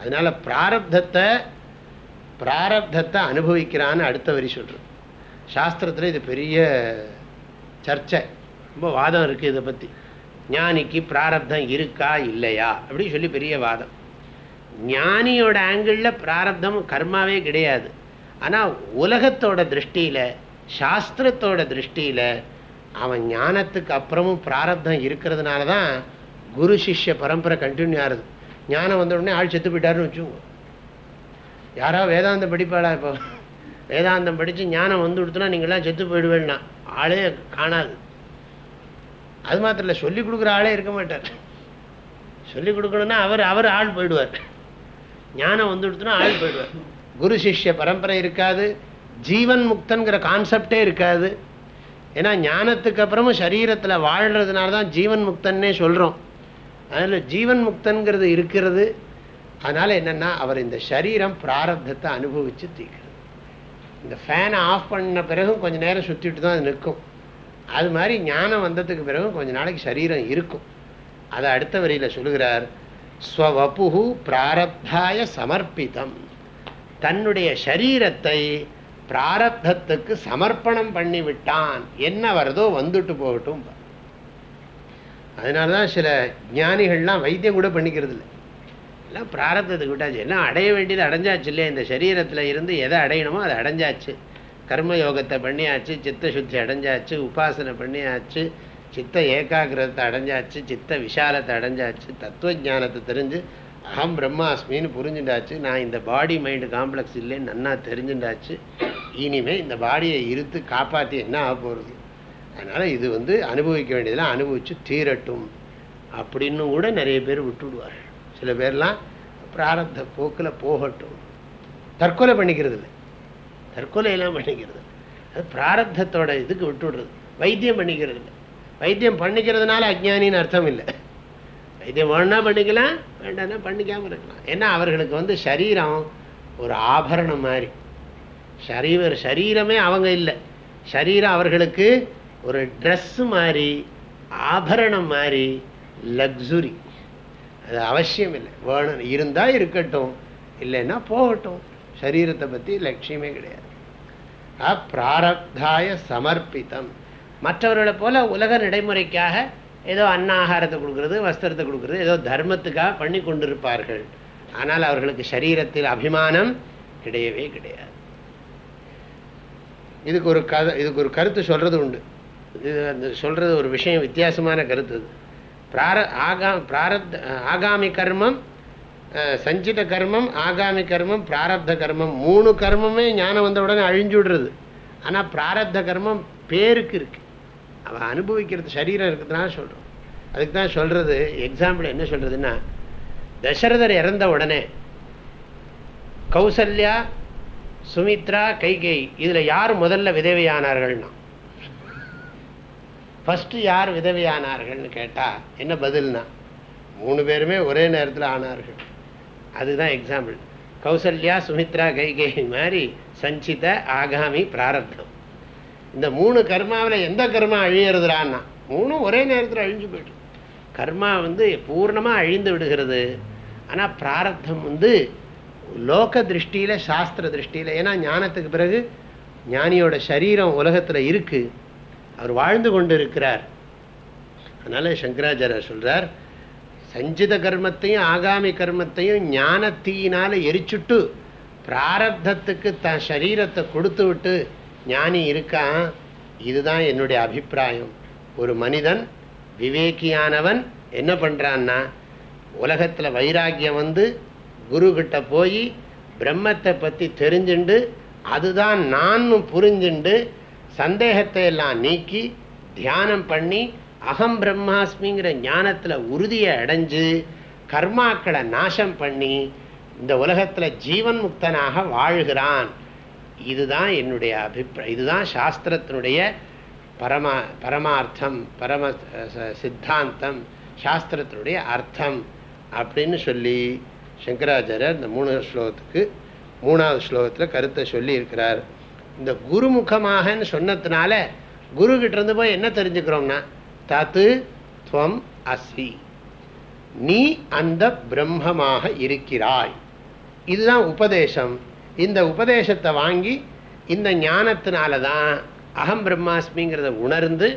அதனால் பிராரப்தத்தை பிராரப்தத்தை அனுபவிக்கிறான்னு அடுத்த வரி சொல்கிறோம் சாஸ்திரத்தில் இது பெரிய சர்ச்சை. ரொம்ப வாதம் இருக்குது இதை பற்றி ஞானிக்கு பிராரப்தம் இருக்கா இல்லையா? அப்படின்னு சொல்லி பெரிய வாதம். ஞானியோட ஆங்கிளில் பிராரப்தம் கர்மாவே கிடையாது. ஆனால் உலகத்தோட திருஷ்டியில் சாஸ்திரத்தோட திருஷ்டியில் அவன் ஞானத்துக்கு அப்புறமும் பிராரப்தம் இருக்கிறதுனால தான் குரு சிஷ்ய பரம்பரை கண்டினியூ ஆகுது ஞானம் வந்த உடனே ஆள் செத்து போயிட்டாருன்னு வச்சுக்கோங்க. யாரோ வேதாந்தம் படிப்பாளா இப்போ? வேதாந்தம் படித்து ஞானம் வந்து கொடுத்தனா நீங்களாம் செத்து போயிடுவேன்னா ஆளே காணாது. அது மாத்திரம் இல்லை சொல்லிக் கொடுக்குற ஆளே இருக்க மாட்டார். சொல்லிக் கொடுக்கணும்னா அவர் அவர் ஆள் போயிடுவார். ஞானம் வந்து ஆள் போயிடுவார். குரு சிஷ்ய பரம்பரை இருக்காது ஜீவன் முக்தன்கிற கான்செப்டே இருக்காது. ஏன்னா ஞானத்துக்கு அப்புறமும் சரீரத்தில் வாழ்கிறதுனால தான் ஜீவன் முக்தன்னே சொல்கிறோம் அதில் ஜீவன் முக்தன்கிறது இருக்கிறது. அதனால் என்னென்னா அவர் இந்த சரீரம் பிராரப்தத்தை அனுபவிச்சு தீக்கிறது இந்த ஃபேனை ஆஃப் பண்ண பிறகும் கொஞ்ச நேரம் சுற்றிட்டு தான் அது நிற்கும். அது மாதிரி ஞானம் வந்ததுக்கு பிறகு கொஞ்ச நாளைக்கு சரீரம் இருக்கும். அதை அடுத்த வரியில் சொல்லுகிறார் ஸ்வவபுகு பிராரப்தாய சமர்ப்பிதம். தன்னுடைய சரீரத்தை பிராரப்தத்துக்கு சமர்ப்பணம் பண்ணி விட்டான் என்ன வருதோ வந்துட்டு போகட்டும். அதனாலதான் சில ஞானிகள்லாம் வைத்தியம் கூட பண்ணிக்கிறது இல்லை. எல்லாம் பிராரப்தத்துக்கு விட்டாச்சு. எல்லாம் அடைய வேண்டியது அடைஞ்சாச்சு இல்லையா? இந்த சரீரத்தில் இருந்து எதை அடையணுமோ அதை அடைஞ்சாச்சு. கர்ம யோகத்தை பண்ணியாச்சு சித்த சுத்தி அடைஞ்சாச்சு உபாசனை பண்ணியாச்சு சித்த ஏகாகிரத்தை அடைஞ்சாச்சு சித்த விஷாலத்தை அடைஞ்சாச்சு தத்துவ ஞானத்தை தெரிஞ்சு அகம் பிரம்மாஸ்மின்னு புரிஞ்சுட்டாச்சு. நான் இந்த பாடி மைண்டு காம்ப்ளெக்ஸ் இல்லைன்னு நன்னா தெரிஞ்சுட்டாச்சு. இனிமேல் இந்த பாடியை இருத்து காப்பாற்றி என்ன ஆக போகிறது அதனால் இது வந்து அனுபவிக்க வேண்டியதெல்லாம் அனுபவித்து தீரட்டும் அப்படின்னு கூட நிறைய பேர் விட்டுடுவார்கள். சில பேர்லாம் பிராரத்த போக்கில் போகட்டும். தற்கொலை பண்ணிக்கிறது இல்லை தற்கொலையெல்லாம் பண்ணிக்கிறது. அது பிராரத்தத்தோட இதுக்கு விட்டுடுறது வைத்தியம் பண்ணிக்கிறது இல்லை. வைத்தியம் பண்ணிக்கிறதுனால அஜ்ஞானின்னு அர்த்தம் இல்லை. வைத்தியம் வேணா பண்ணிக்கலாம் வேண்டாம்னா பண்ணிக்காமல் இருக்கலாம். ஏன்னா அவர்களுக்கு வந்து சரீரம் ஒரு ஆபரணம் மாதிரி. சரீர சரீரமே அவங்க இல்லை. சரீரம் அவர்களுக்கு ஒரு ட்ரெஸ் மாதிரி ஆபரணம் மாதிரி லக்ஸுரி அது அவசியம் இல்லை. வேணும் இருந்தால் இருக்கட்டும் இல்லைன்னா போகட்டும். சரீரத்தை பற்றி லட்சியமே கிடையாது. பிராரப்தாய சமர்ப்பித்தம். மற்றவர்களை போல உலக நடைமுறைக்காக ஏதோ அன்னாகாரத்தை கொடுக்கறது வஸ்திரத்தை கொடுக்கறது ஏதோ தர்மத்துக்காக பண்ணி கொண்டிருப்பார்கள். ஆனால் அவர்களுக்கு சரீரத்தில் அபிமானம் கிடையவே கிடையாது. இதுக்கு ஒரு கதை இதுக்கு ஒரு கருத்து சொல்கிறது உண்டு. இது அந்த சொல்கிறது ஒரு விஷயம் வித்தியாசமான கருத்து. பிரார ஆகா பிராரத் ஆகாமி கர்மம் சஞ்சித கர்மம் ஆகாமி கர்மம் பிராரப்த கர்மம். மூணு கர்மமே ஞானம் வந்த உடனே அழிஞ்சு விடுறது. ஆனால் பிராரப்த கர்மம் பேருக்கு இருக்கு. அவன் அனுபவிக்கிறது சரீரம் இருக்குதுனால சொல்கிறோம் அதுக்கு தான் சொல்கிறது எக்ஸாம்பிள் என்ன சொல்கிறதுன்னா தசரதர் இறந்த உடனே கௌசல்யா சுமித்ரா கைகை இதில் யார் முதல்ல விதவையானார்கள்னா? ஃபஸ்ட்டு யார் விதவையானார்கள்னு கேட்டால் என்ன பதில்னா மூணு பேருமே ஒரே நேரத்தில் ஆனார்கள். அதுதான் எக்ஸாம்பிள் கௌசல்யா சுமித்ரா கைகை மாதிரி சஞ்சித ஆகாமி பிராரப்தம். இந்த மூணு கர்மாவில் எந்த கர்மா அழியறதுலான்னா மூணும் ஒரே நேரத்தில் அழிஞ்சு போய்ட்டு. கர்மா வந்து பூர்ணமாக அழிந்து விடுகிறது. ஆனால் பிராரப்தம் வந்து லோக திருஷ்டியில் சாஸ்திர திருஷ்டியில் ஏன்னா ஞானத்துக்கு பிறகு ஞானியோட சரீரம் உலகத்தில் இருக்குது அவர் வாழ்ந்து கொண்டு இருக்கிறார் அதனால் சங்கராச்சாரியர் சொல்கிறார் சஞ்சித கர்மத்தையும் ஆகாமி கர்மத்தையும் ஞானத்தீயினால் எரிச்சுட்டு பிராரப்தத்துக்கு தன் சரீரத்தை கொடுத்து விட்டு ஞானி இருக்கான். இதுதான் என்னுடைய அபிப்பிராயம். ஒரு மனிதன் விவேக்கியானவன் என்ன பண்ணுறான்னா உலகத்தில் வைராக்கியம் வந்து குரு போய் பிரம்மத்தை பற்றி தெரிஞ்சுண்டு அதுதான் நான் புரிஞ்சுண்டு சந்தேகத்தை எல்லாம் நீக்கி தியானம் பண்ணி அகம் பிரம்மாஸ்மிங்கிற ஞானத்தில் உறுதியை அடைஞ்சு கர்மாக்களை நாசம் பண்ணி இந்த உலகத்தில் ஜீவன் முக்தனாக வாழ்கிறான். இதுதான் என்னுடைய அபிப்பிராயம் இதுதான் சாஸ்திரத்தினுடைய பரமா பரமார்த்தம் பரம சித்தாந்தம் சாஸ்திரத்தினுடைய அர்த்தம் அப்படின்னு சொல்லி சங்கராச்சாரியர் இந்த மூணு ஸ்லோகத்துக்கு மூணாவது ஸ்லோகத்தில் கருத்தை சொல்லி இருக்கிறார் இந்த குருமுகமாகன்னு சொன்னதுனால குரு இருந்து போய் என்ன தெரிஞ்சுக்கிறோம்னா தத்து துவம் அசி நீ அந்த பிரம்மமாக இருக்கிறாய். இதுதான் உபதேசம். இந்த உபதேசத்தை வாங்கி இந்த ஞானத்தினால தான் அகம் பிரம்மாஸ்மிங்கிறத உணர்ந்து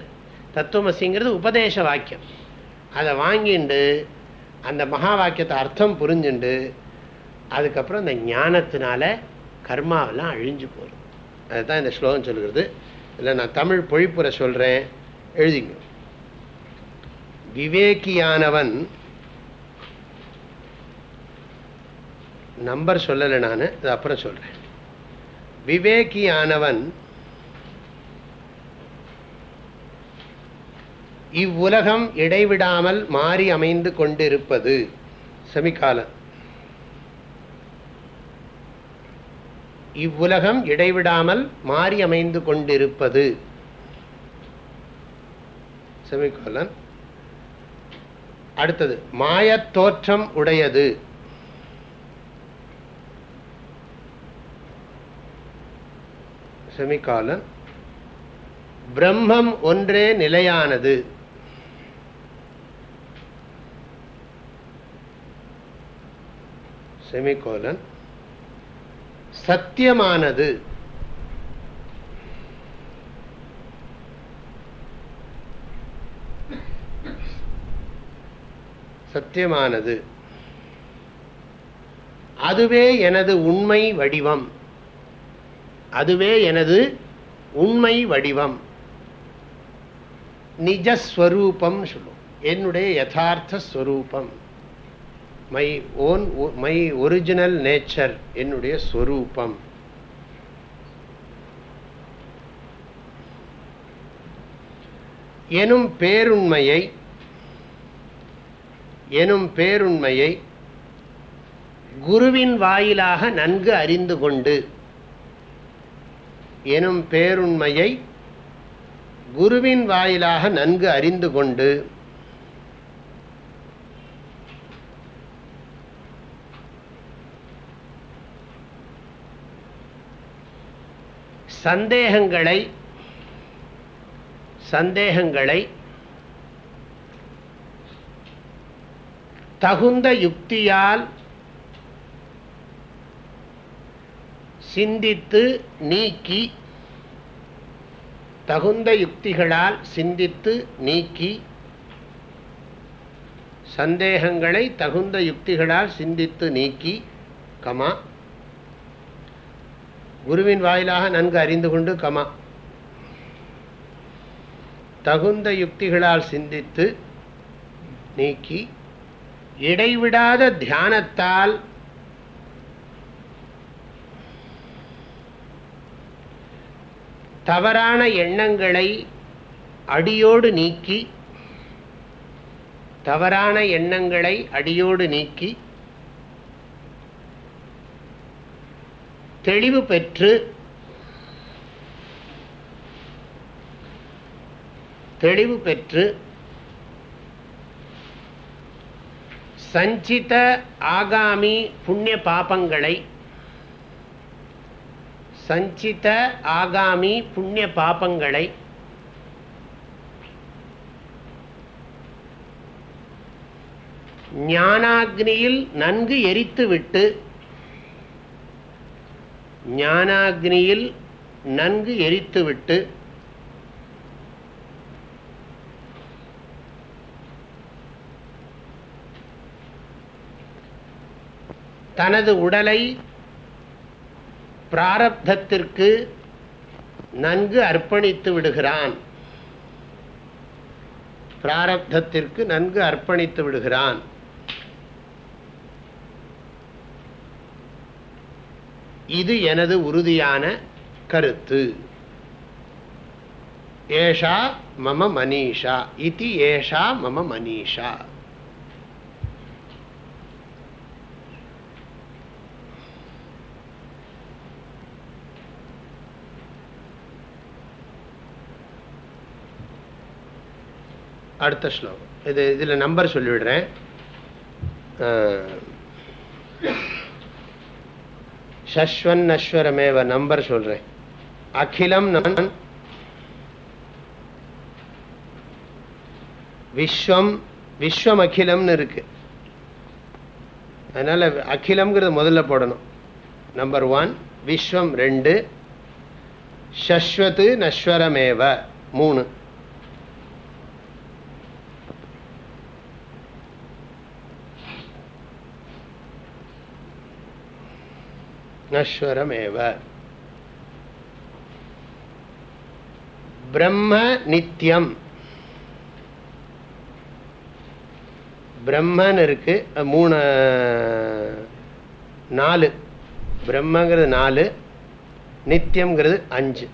தத்துவமசிங்கிறது உபதேச வாக்கியம். அதை வாங்கிண்டு அந்த மகா வாக்கியத்தை அர்த்தம் புரிஞ்சுண்டு அதுக்கப்புறம் இந்த ஞானத்தினால கர்மாவெல்லாம் அழிஞ்சு போகிறது அதுதான் இந்த ஸ்லோகம் சொல்கிறது இல்லை நான் தமிழ் பொழிப்புரை சொல்கிறேன் எழுதிங்க விவேக்கியானவன் நம்பர் சொல்லலை நான் அது அப்புறம் சொல்கிறேன் விவேக்கியானவன் இவ்வுலகம் இடைவிடாமல் மாறி அமைந்து கொண்டிருப்பது. செமிகாலம் இவ்வுலகம் இடைவிடாமல் மாறி அமைந்து கொண்டிருப்பது. செமிகாலன். அடுத்தது மாய தோற்றம் உடையது. செமிகாலன் பிரம்மம் ஒன்றே நிலையானது. செமிகோலன் சத்தியமானது. சத்தியமானது. அதுவே எனது உண்மை வடிவம். அதுவே எனது உண்மை வடிவம். நிஜஸ்வரூபம் சொல்லும். என்னுடைய யதார்த்த ஸ்வரூபம். My own my original nature என்னுடைய ஸ்வரூபம். எனும் பேருண்மையை எனும் பேருண்மையை குருவின் வாயிலாக நன்கு அறிந்து கொண்டு எனும் பேருண்மையை குருவின் வாயிலாக நன்கு அறிந்து கொண்டு சந்தேகங்களை சந்தேகங்களை தகுந்த யுக்தியால் சிந்தித்து நீக்கி தகுந்த யுக்திகளால் சிந்தித்து நீக்கி சந்தேகங்களை தகுந்த யுக்திகளால் சிந்தித்து நீக்கி கமா குருவின் வாயிலாக நன்கு அறிந்து கொண்டு கமா. தகுந்த யுக்திகளால் சிந்தித்து நீக்கி இடைவிடாத தியானத்தால் தவறான எண்ணங்களை அடியோடு நீக்கி தவறான எண்ணங்களை அடியோடு நீக்கி தெளிவு பெற்று தெளிவு பெற்று சஞ்சித ஆகாமி புண்ணிய பாபங்களை சஞ்சித ஆகாமி புண்ணிய பாபங்களை ஞானாக்னியில் நன்கு எரித்துவிட்டு ஞானாக்னியில் நன்கு எரித்துவிட்டு தனது உடலை பிராரப்தத்திற்கு நன்கு அர்ப்பணித்து விடுகிறான். பிராரப்தத்திற்கு நன்கு அர்ப்பணித்து விடுகிறான். இது எனது உறுதியான கருத்து. ஏஷா மம மனிஷா. இது ஏஷா மம மனிஷா. அடுத்த ஸ்லோகம். இது இதில் நம்பர் சொல்லிவிடுறேன். சஸ்வன் அஸ்வரமேவ நம்பர் சொல்கிறேன் அகிலம் நான் விஸ்வம் விஸ்வம் அகிலம்னு இருக்கு. அதனால் அகிலம்ங்கிறத முதல்ல போடணும். நம்பர் ஒன் விஸ்வம் ரெண்டு ஷஸ்வத்து நஸ்வரமேவ மூணு. நஸ்வரமேவ பிரம்ம நித்தியம் பிரம்மன் இருக்கு மூணு நாலு. பிரம்மங்கிறது நாலு நித்தியம்ங்கிறது அஞ்சு.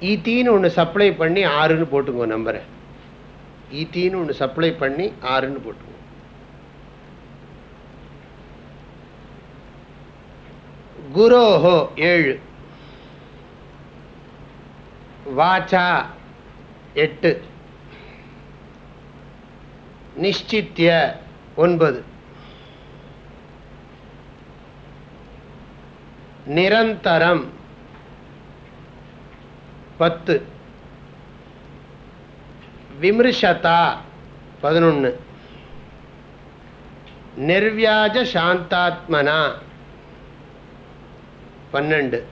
ஈத்தின்னு ஒன்று சப்ளை பண்ணி ஆறுன்னு போட்டுங்க நம்பரை ஈட்டின்னு ஒன்று சப்ளை பண்ணி ஆறுன்னு போட்டுங்க குரோஹோ ஏழு. வாச்சா எட்டு. நிச்சித்திய ஒன்பது. நிரந்தரம் பத்து. விமிருஷதா பதினொன்று நிர்வியாஜ சாந்தாத்மனா பன்னெண்டு.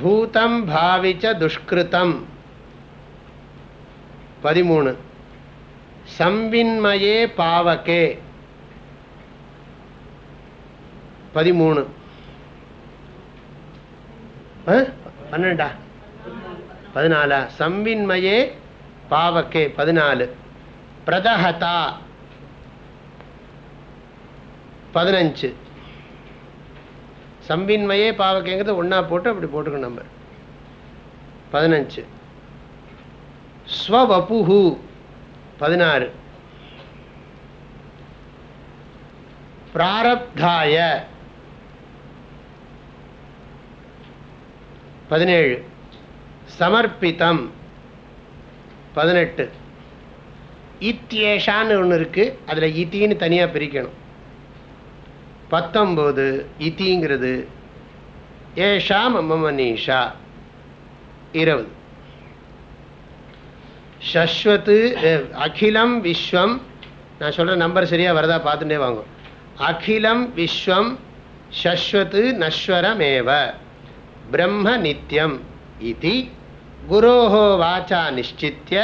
பூதம் பாவிச்ச துஷ்கிருத்தம் பதிமூணு. சம்வின்மயே பாவகே பதிமூணு. பன்னெண்டா? பதினாலா சம்வின்மயே பாவக்கே பதினாலு. பிரதஹதா பதினஞ்சு. சம்பின்மையே பாவக்கேங்கிறது ஒன்றா போட்டு அப்படி போட்டுக்கணும் நம்பர் பதினஞ்சு. ஸ்வவபுஹு பதினாறு. பிராரப்தாய பதினேழு. சமர்ப்பித்தம் பதினெட்டு. இத்தியேஷான்னு ஒன்று இருக்குது அதில் இத்தின்னு தனியாக பிரிக்கணும். பத்தொம்போது இத்திங்கிறது ஏஷா மம இருபது. ஷஸ்வத்து அகிலம் விஸ்வம். நான் சொல்கிற நம்பர் சரியாக வரதா பார்த்துட்டே வாங்க. அகிலம் விஸ்வம் ஷஸ்வத்து நஸ்வரமேவ. பிரம்ம நித்யம். இது குரோஹோ வாச்சா நிச்சித்திய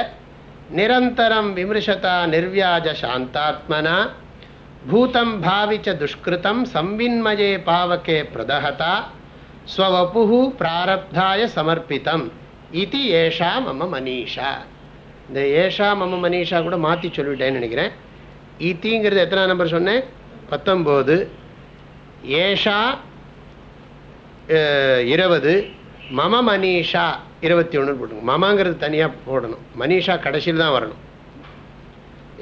நிரந்தரம் விமர்சதா நிர்வியாஜ சாந்தாத்மனா பூதம் பாவிச்ச துஷ்கிருதம் சம்வின்மயே பாவகே பிரதஹதா ஸ்வவபு பிராரப்தாய சமர்ப்பித்தம் இது ஏஷா மம மனிஷா. இந்த ஏஷா மம மனிஷா கூட மாற்றி சொல்லிவிட்டேன்னு நினைக்கிறேன். இத்திங்கிறது எத்தனை நம்பர் சொன்னேன்? பத்தொம்போது. ஏஷா இருபது. மம மனிஷா இருபத்தி ஒன்று போட்டுங்க. மமாங்கிறது தனியாக போடணும். மனிஷா கடைசியில் தான் வரணும்.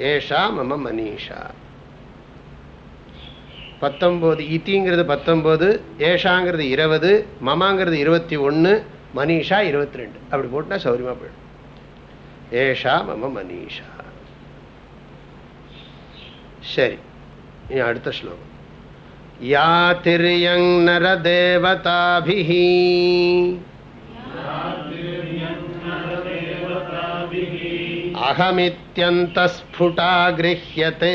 ஏஷா மம மனிஷா. பத்தொம்போது இத்திங்கிறது பத்தொம்போது ஏஷாங்கிறது இருபது மமாங்கிறது இருபத்தி ஒன்று மனிஷா இருபத்தி ரெண்டு அப்படி போட்டுனா சௌரியமாக போயிடும். ஏஷா மம மனிஷா. சரி அடுத்த ஸ்லோகம். யா திரியங் நரதேவதாபிஹி अहमित्यन्तस्फुटा गृह्यते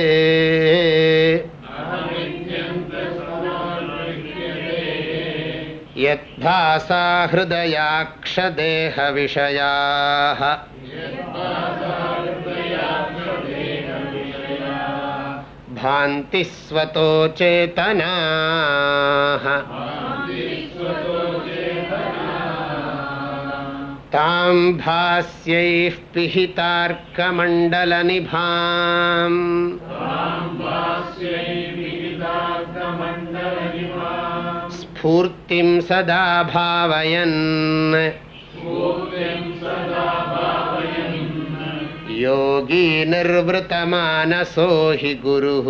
यद्भासा हृदयाक्षदेहविषयाः भान्ति स्वतो चेतनाः। तां भास्यैः पिहितार्कमण्डलनिभाम्। स्फूर्तिं सदा भावयन् योगी निर्वृतमानसो हि गुरुः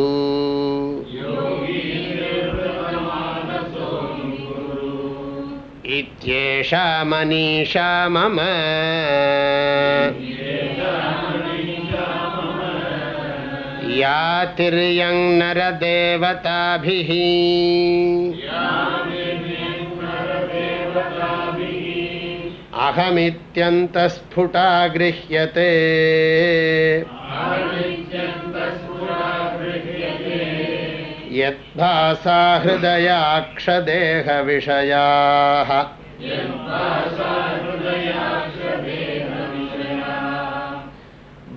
इत्येषा मनीषा मम या तिर्यं अहमित्यन्तस्फुटा गृह्यते। यद्भासा हृदयाक्षदेहविषयाः।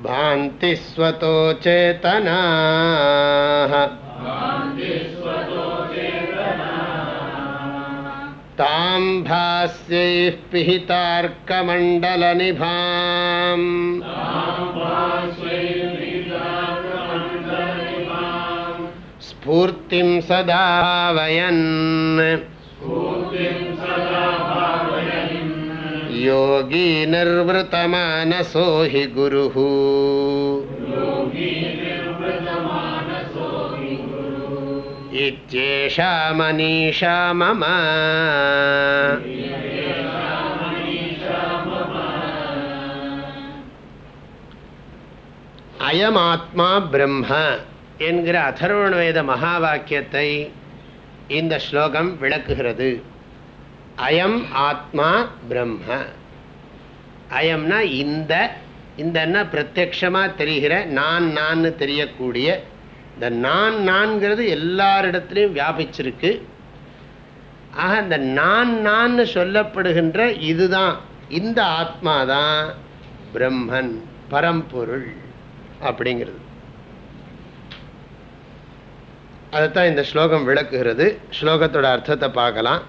भान्ति स्वतो चेतनाः तां भास्यैः पिहितार्कमण्डलनिभाम्। स्फूर्तिं सदा भावयन्। योगी निर्वृतमानसो हि गुरुः इत्येषा मनीषा मम அயமாத்மா பிரம்ம என்கிற அதர்வண வேத மகா வாக்கியத்தை இந்த ஸ்லோகம் விளக்குகிறது அயம் ஆத்மா பிரம்ம அயம்னா இந்த இந்த பிரத்யக்ஷமா தெரிகிற நான் நான் தெரியக்கூடிய இந்த நான் நான்கிறது எல்லாரிடத்திலையும் வியாபிச்சிருக்கு. ஆக இந்த நான் நான் சொல்லப்படுகின்ற இதுதான். இந்த ஆத்மா தான் பிரம்மன் பரம்பொருள் அப்படிங்கிறது. அதைத்தான் இந்த ஸ்லோகம் விளக்குகிறது. ஸ்லோகத்தோட அர்த்தத்தை பார்க்கலாம்.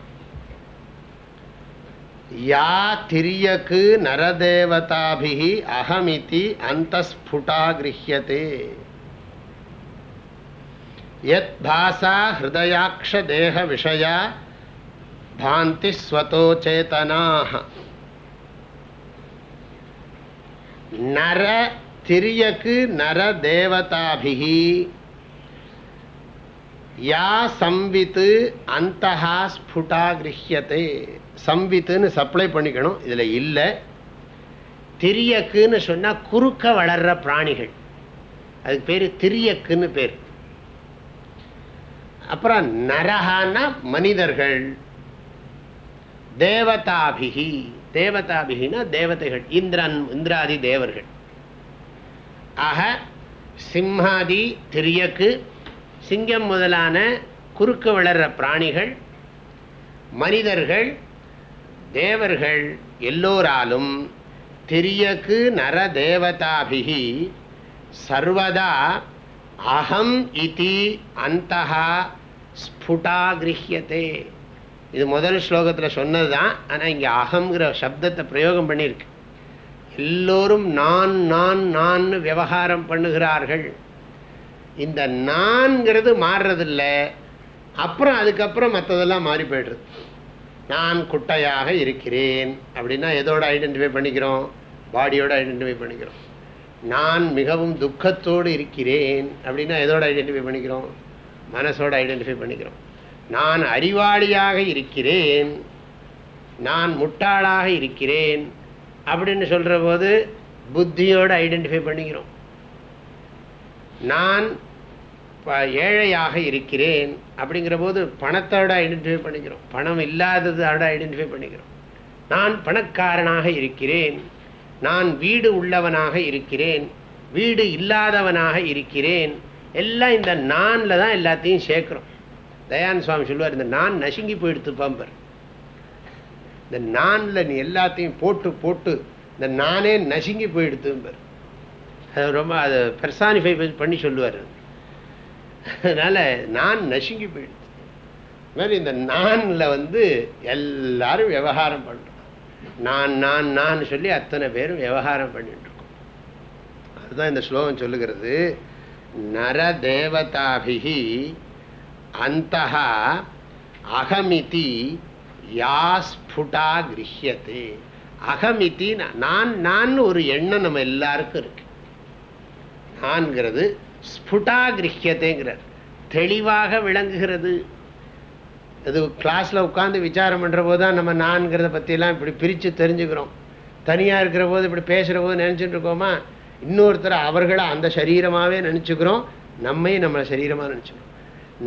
யா திரியக்கு நரதேவதாபிகி அகமிதி அந்த ஸ்புட்டா கிரஹியதே. யத் பாசா ஹிருதயாட்ச தேக விஷயா பாந்தி ஸ்வதோ சேதனாக நர திரியக்கு நர தேவதாபிகி யா சம்வித்து அந்தஹா ஸ்புடா கிரகியத்தை சம்வித்துன்னு சப்ளை பண்ணிக்கணும். இதில் இல்லை. திரியக்குன்னு சொன்னால் குறுக்க வளர்ற பிராணிகள். அதுக்கு பேர் திரியக்குன்னு பேர். அப்புறம் நரகான்னா மனிதர்கள். தேவதாபிகி தேவதாபிகினா தேவதைகள். இந்திரன் இந்திராதி தேவர்கள். ஆக சிம்ஹாதி திரியக்கு சிங்கம் முதலான குறுக்கு வளர்ற பிராணிகள் மனிதர்கள் தேவர்கள் எல்லோராலும் திரியக்கு நர தேவதாபிகி சர்வதா அகம் இதி அந்தகா ஸ்புடா கிரஹியத்தே இது முதல் ஸ்லோகத்தில் சொன்னது தான் ஆனால் இங்கே அகங்கிற சப்தத்தை பிரயோகம் பண்ணியிருக்கு. எல்லோரும் நான் நான் நான் விவகாரம் பண்ணுகிறார்கள். இந்த நான்கிறது மாறுறதில்ல. அப்புறம் அதுக்கப்புறம் மற்றதெல்லாம் மாறி போய்டுறது நான் குட்டையாக இருக்கிறேன். அப்படின்னா எதோட ஐடென்டிஃபை பண்ணிக்கிறோம்? பாடியோட ஐடென்டிஃபை பண்ணிக்கிறோம். நான் மிகவும் துக்கத்தோடு இருக்கிறேன். அப்படின்னா எதோட ஐடென்டிஃபை பண்ணிக்கிறோம்? மனசோட ஐடென்டிஃபை பண்ணிக்கிறோம். நான் அறிவாளியாக இருக்கிறேன். நான் முட்டாளாக இருக்கிறேன். அப்படின்னு சொல்கிற போது புத்தியோடு ஐடென்டிஃபை பண்ணிக்கிறோம். நான் ஏழையாக இருக்கிறேன். அப்படிங்கிற போது பணத்தோட ஐடென்டிஃபை பண்ணிக்கிறோம். பணம் இல்லாததோட ஐடென்டிஃபை பண்ணிக்கிறோம். நான் பணக்காரனாக இருக்கிறேன். நான் வீடு உள்ளவனாக இருக்கிறேன். வீடு இல்லாதவனாக இருக்கிறேன். எல்லாம் இந்த நானில் தான் எல்லாத்தையும் சேர்க்குறோம். தயானு சுவாமி சொல்லுவார் இந்த நான் நசுங்கி போயிடுத்து பாம்பர். இந்த நானில் நீ எல்லாத்தையும் போட்டு போட்டு இந்த நானே நசுங்கி போயிடுத்தும்பர். அது ரொம்ப அதை பெர்சானிஃபை பண்ணி சொல்லுவார். அதனால் நான் நசுங்கி போயிடுது மாதிரி இந்த நானில் வந்து எல்லாரும் விவகாரம் பண்ணுறோம். நான் நான் நான் சொல்லி அத்தனை பேரும் விவகாரம் பண்ணிட்டு இருக்கோம் அதுதான் இந்த ஸ்லோகம் சொல்லுகிறது. நர தேவதாபிகி அந்த அகமிதி யா ஸ்புடா கிரஹியத்தே அகமிதி நான் நான் ஒரு எண்ணம் நம்ம எல்லாருக்கும் இருக்கு. நான்கிறது ஸ்புடா கிரஹியத்தைங்கிறார் தெளிவாக விளங்குகிறது. அது கிளாஸில் உட்காந்து விசாரம் பண்ணுற போது தான் நம்ம நான்கிறத பற்றியெல்லாம் இப்படி பிரித்து தெரிஞ்சுக்கிறோம். தனியாக இருக்கிற போது இப்படி பேசுகிற போது நினச்சிட்டு இருக்கோமா? இன்னொருத்தரை அவர்களை அந்த சரீரமாகவே நினச்சிக்கிறோம் நம்மை நம்மளை சரீரமாக நினச்சிக்கிறோம்.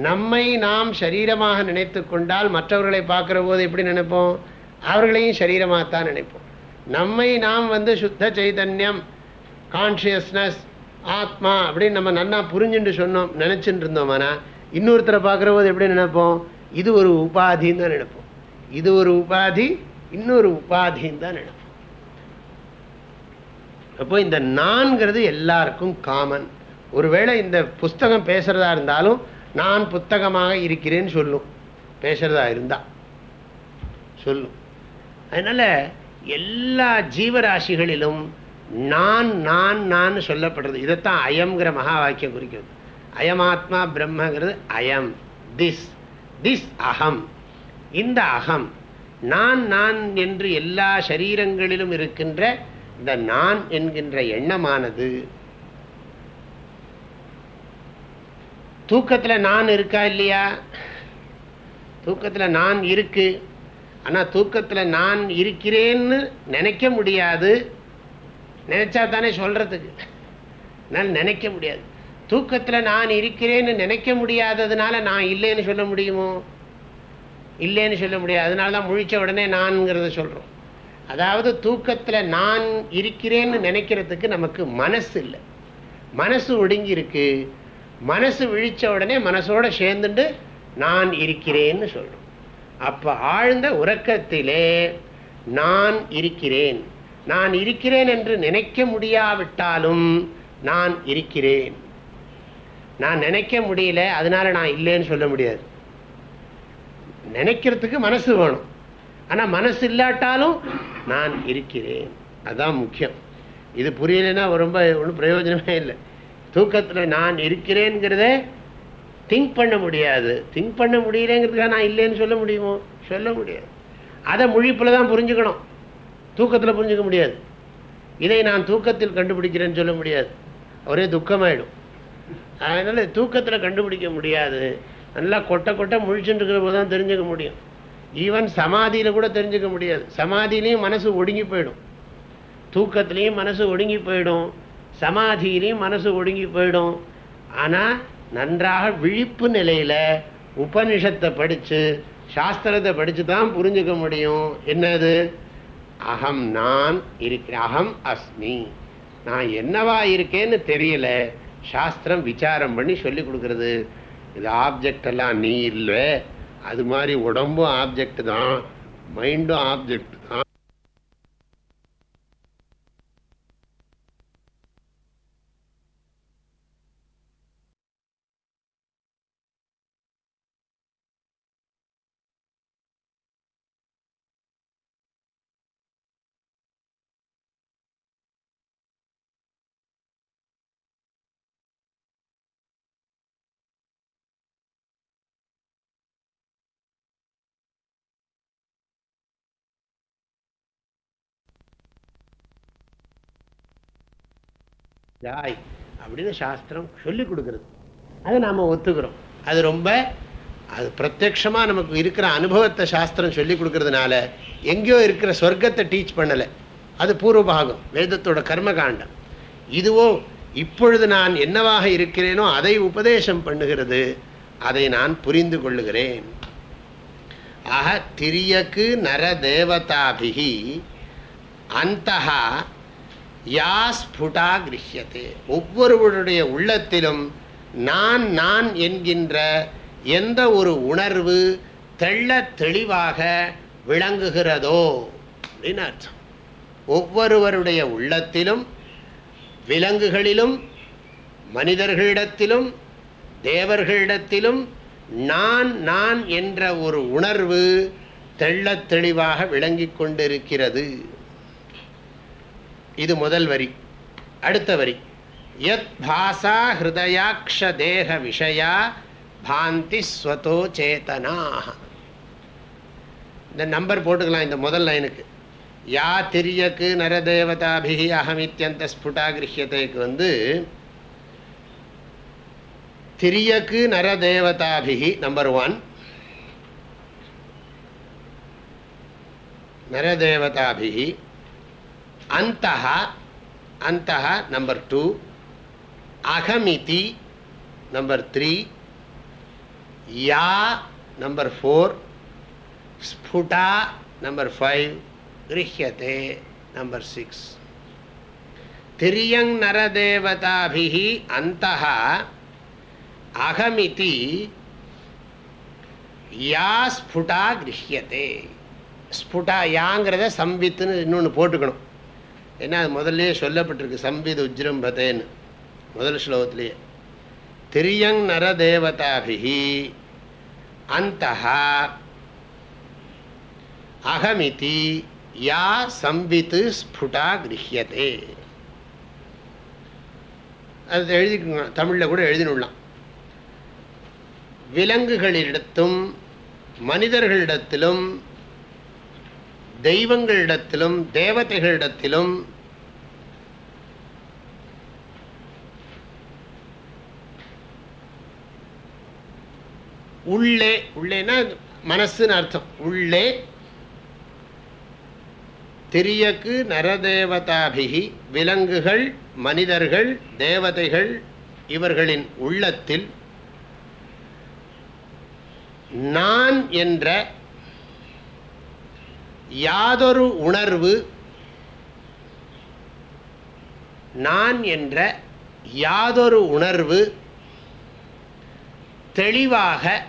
நம்மை நாம் சரீரமாக நினைத்து கொண்டால் மற்றவர்களை பார்க்குற போது எப்படி நினைப்போம்? அவர்களையும் சரீரமாகத்தான் நினைப்போம். நம்மை நாம் வந்து சுத்த சைதன்யம் கான்ஷியஸ்னஸ் ஆத்மா அப்படின்னு நம்ம நன்னா புரிஞ்சுட்டு சொன்னோம் நினச்சிட்டு இருந்தோம்னா இன்னொருத்தரை பார்க்குற போது எப்படி நினைப்போம்? இது ஒரு உபாதின்னு தான் நினைப்போம். இது ஒரு உபாதி இன்னொரு உபாதின்னு தான் நினைப்போம். அப்போ இந்த நான்கிறது எல்லாருக்கும் காமன் ஒருவேளை இந்த புஸ்தகம் பேசுறதா இருந்தாலும் நான் புத்தகமாக இருக்கிறேன்னு சொல்லும் பேசுறதா இருந்தா. சொல்லும் அதனால எல்லா ஜீவராசிகளிலும் நான் நான் நான் சொல்லப்படுறது. இதைத்தான் அயம்ங்கிற மகா வாக்கியம் குறிக்கிறது அயமாத்மா பிரம்மங்கிறது அயம். திஸ் திஸ் அகம். இந்த அகம். நான் நான் என்று எல்லா சரீரங்களிலும் இருக்கின்ற இந்த நான் என்கின்ற எண்ணமானது தூக்கத்தில் நான் இருக்கா இல்லையா? தூக்கத்தில் நான் இருக்கு. ஆனால் தூக்கத்தில் நான் இருக்கிறேன்னு நினைக்க முடியாது. நினைச்சா தானே சொல்றதுக்கு. என்னால் நினைக்க முடியாது. தூக்கத்தில் நான் இருக்கிறேன்னு நினைக்க முடியாததுனால நான் இல்லைன்னு சொல்ல முடியுமோ? இல்லைன்னு சொல்ல முடியாது. அதனால தான் முழிச்ச உடனே நான்ங்கிறத சொல்கிறோம் அதாவது தூக்கத்தில் நான் இருக்கிறேன்னு நினைக்கிறதுக்கு நமக்கு மனசு இல்லை. மனசு ஒடுங்கியிருக்கு. மனசு விழிச்ச உடனே மனசோட சேர்ந்துட்டு நான் இருக்கிறேன்னு சொல்கிறோம் அப்போ ஆழ்ந்த உறக்கத்திலே நான் இருக்கிறேன். நான் இருக்கிறேன் என்று நினைக்க முடியாவிட்டாலும் நான் இருக்கிறேன். நான் நினைக்க முடியல அதனால நான் இல்லைன்னு சொல்ல முடியாது. நினைக்கிறதுக்கு மனசு வேணும். ஆனால் மனசு இல்லாட்டாலும் நான் இருக்கிறேன். அதுதான் முக்கியம். இது புரியலைன்னா ரொம்ப ஒன்றும் பிரயோஜனமே இல்லை. தூக்கத்தில் நான் இருக்கிறேங்கிறத திங்க் பண்ண முடியாது. திங்க் பண்ண முடியலங்கிறதுக்காக நான் இல்லைன்னு சொல்ல முடியுமோ? சொல்ல முடியாது. அதை முழிப்பில் தான் புரிஞ்சுக்கணும். தூக்கத்தில் புரிஞ்சுக்க முடியாது. இதை நான் தூக்கத்தில் கண்டுபிடிக்கிறேன்னு சொல்ல முடியாது. ஒரே துக்கமாயிடும். அதனால் தூக்கத்தில் கண்டுபிடிக்க முடியாது. நல்லா கொட்டை கொட்டை முழிச்சுட்டு இருக்கிற போது தான் தெரிஞ்சுக்க முடியும். ஈவன் சமாதியில் கூட தெரிஞ்சுக்க முடியாது. சமாதியிலையும் மனசு ஒடுங்கி போயிடும். தூக்கத்துலேயும் மனசு ஒடுங்கி போயிடும். சமாதியிலையும் மனசு ஒடுங்கி போயிடும். ஆனால் நன்றாக விழிப்பு நிலையில் உபனிஷத்தை படித்து சாஸ்திரத்தை படித்து தான் புரிஞ்சுக்க முடியும். என்னது? அகம் நான் இருக்கிறேன் அகம் அஸ்மி. நான் என்னவா இருக்கேன்னு தெரியல. சாஸ்திரம் விசாரம் பண்ணி சொல்லி கொடுக்கறது. இது ஆப்ஜெக்ட் எல்லாம் நீ இல்லை அது மாதிரி உடம்பும் ஆப்ஜெக்ட் தான் மைண்டும் ஆப்ஜெக்ட் தான் ஜாய் அப்படின்னு சாஸ்திரம் சொல்லி கொடுக்குறது. அதை நாம் ஒத்துக்கிறோம். அது ரொம்ப அது பிரத்யமாக நமக்கு இருக்கிற அனுபவத்தை சாஸ்திரம் சொல்லி கொடுக்கறதுனால எங்கேயோ இருக்கிற சொர்க்கத்தை டீச் பண்ணலை. அது பூர்வபாகம் வேதத்தோட கர்மகாண்டம். இதுவோ இப்பொழுது நான் என்னவாக இருக்கிறேனோ அதை உபதேசம் பண்ணுகிறது அதை நான் புரிந்து கொள்ளுகிறேன். ஆக திரியக்கு நர தேவதாபிகி அந்தகா யா ஸ்புடா கிரகியத்தே ஒவ்வொருவருடைய உள்ளத்திலும் நான் நான் என்கின்ற எந்த ஒரு உணர்வு தெள்ள தெளிவாக விளங்குகிறதோ அப்படின்னு அர்த்தம். ஒவ்வொருவருடைய உள்ளத்திலும் விலங்குகளிலும் மனிதர்களிடத்திலும் தேவர்களிடத்திலும் நான் நான் என்ற ஒரு உணர்வு தெள்ளத் தெளிவாக விளங்கிக் கொண்டிருக்கிறது. இது முதல் வரி. அடுத்த வரி. யத் பாசா ஹிருதயாட்ச தேக விஷயா பாந்தி ஸ்வதோ சேதனாக இந்த நம்பர் போட்டுக்கலாம் இந்த முதல் லைனுக்கு. யா திரியக்கு நரதேவதாபிகி அகமித்யந்த ஸ்புடா கிரகியத்தைக்கு வந்து திரியக்கு நரதேவதாபிகி நம்பர் ஒன். நரதேவதாபிகி அந்தः அந்தः நம்பர் டூ அகமிதி நம்பர் த்ரீ யா நம்பர் ஃபோர் ஸ்புடா நம்பர் ஃபைவ் கிரியத்தே நம்பர் சிக்ஸ் திரியங் நரதேவதாபிகி அந்தः அகமிதி யா ஸ்புடா கிரியத்தே ஸ்புடா யாங்கிறத சம்பித்துன்னு இன்னொன்று போட்டுக்கணும். ஏன்னா அது முதல்ல சொல்லப்பட்டிருக்கு சம்பித் உஜ்ரம்பதேன்னு முதல் ஸ்லோகத்திலேயே. திரியங் நரதேவதாபிஹி அந்த அகமிதி யா சம்பித்து ஸ்புடா கிரகியதே அது எழுதிக்கணும் தமிழில் கூட எழுதினுடலாம் விலங்குகளிடத்தும் மனிதர்களிடத்திலும் தெய்வங்களிடத்திலும் தேவதைகளிடத்திலும் உள்ளே உள்ளேனா மனசுன்னு அர்த்தம். உள்ளே திரியக்கு நரதேவதாபிகி விலங்குகள் மனிதர்கள் தேவதைகள் இவர்களின் உள்ளத்தில் நான் என்ற யாதொரு உணர்வு நான் என்ற யாதொரு உணர்வு தெளிவாக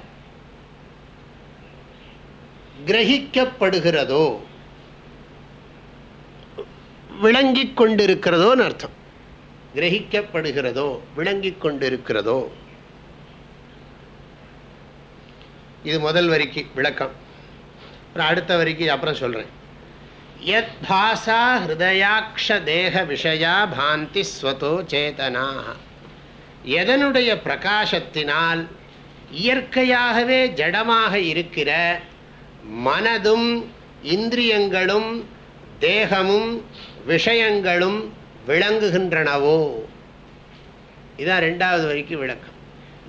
கிரகிக்கப்படுகிறதோ விளங்கிக் கொண்டிருக்கிறதோன்னு அர்த்தம். கிரகிக்கப்படுகிறதோ விளங்கிக் கொண்டிருக்கிறதோ. இது முதல் வரிக்கு விளக்கம். அப்புறம் அடுத்த வரைக்கும் அப்புறம் சொல்கிறேன் எத் பாசா ஹிருதயாட்ச தேக விஷயா பாந்தி ஸ்வதோ சேதனாக எதனுடைய பிரகாசத்தினால் இயற்கையாகவே ஜடமாக இருக்கிற மனதும் இந்திரியங்களும் தேகமும் விஷயங்களும் விளங்குகின்றனவோ? இதான் ரெண்டாவது வரைக்கும் விளக்கம்.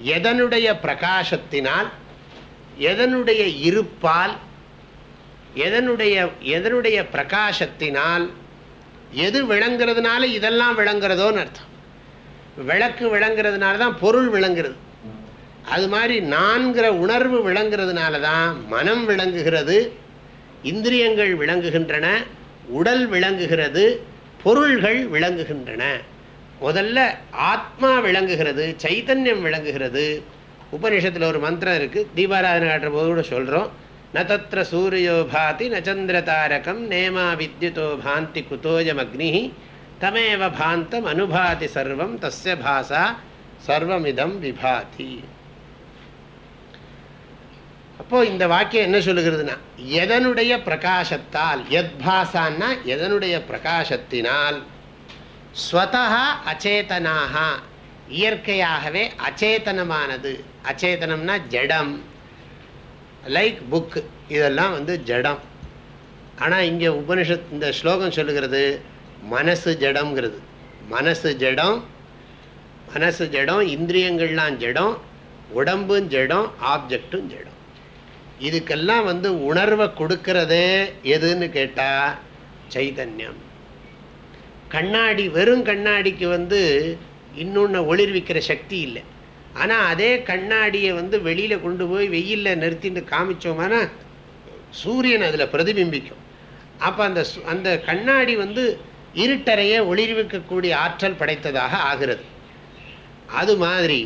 எதனுடைய பிரகாசத்தினால் எதனுடைய இருப்பால் எதனுடைய எதனுடைய பிரகாசத்தினால் எது விளங்குறதுனால இதெல்லாம் விளங்குறதோன்னு அர்த்தம். விளக்கு விளங்குறதுனால தான் பொருள் விளங்குறது. அது மாதிரி நான்கிற உணர்வு விளங்குறதுனால தான் மனம் விளங்குகிறது இந்திரியங்கள் விளங்குகின்றன உடல் விளங்குகிறது பொருள்கள் விளங்குகின்றன. முதல்ல ஆத்மா விளங்குகிறது சைத்தன்யம் விளங்குகிறது. உபநிஷத்தில் ஒரு மந்திரம் இருக்குது தீபாராதனை காட்டுற போது கூட சொல்கிறோம் நத்திர சூரியோ பாதி ந தாரகம் நேமா வித்யுதோ பாந்தி குதோயம் அக்னி தமேவ பாந்தம் அனுபாதி சர்வம் தஸ்ய பாசா சர்வமிதம் விபாதி அப்போ இந்த வாக்கியம் என்ன சொல்லுகிறதுனா எதனுடைய பிரகாசத்தால் எத் பாசான்னா எதனுடைய பிரகாசத்தினால்? ஸ்வதா அச்சேதனாக இயற்கையாகவே அச்சேதனமானது. அச்சேதனம்னா ஜடம். லைக் புக்கு இதெல்லாம் வந்து ஜடம். ஆனால் இங்கே உபனிஷத் இந்த ஸ்லோகம் சொல்லுகிறது மனசு ஜடம்ங்கிறது. மனசு ஜடம் மனசு ஜடம் இந்திரியங்கள்லாம் ஜடம் உடம்பும் ஜடம் ஆப்ஜெக்டும் ஜடம். இதுக்கெல்லாம் வந்து உணர்வை கொடுக்கறதே எதுன்னு கேட்டால் சைதன்யம். கண்ணாடி வெறும் கண்ணாடிக்கு வந்து இன்னொன்று ஒளிர்விக்கிற சக்தி இல்லை. ஆனால் அதே கண்ணாடியை வந்து வெளியில் கொண்டு போய் வெயிலில் நிறுத்திட்டு காமிச்சோம்னா சூரியன் அதில் பிரதிபிம்பிக்கும். அப்போ அந்த அந்த கண்ணாடி வந்து இருட்டறையை ஒளிர்விக்கக்கூடிய ஆற்றல் படைத்ததாக ஆகிறது. அது மாதிரி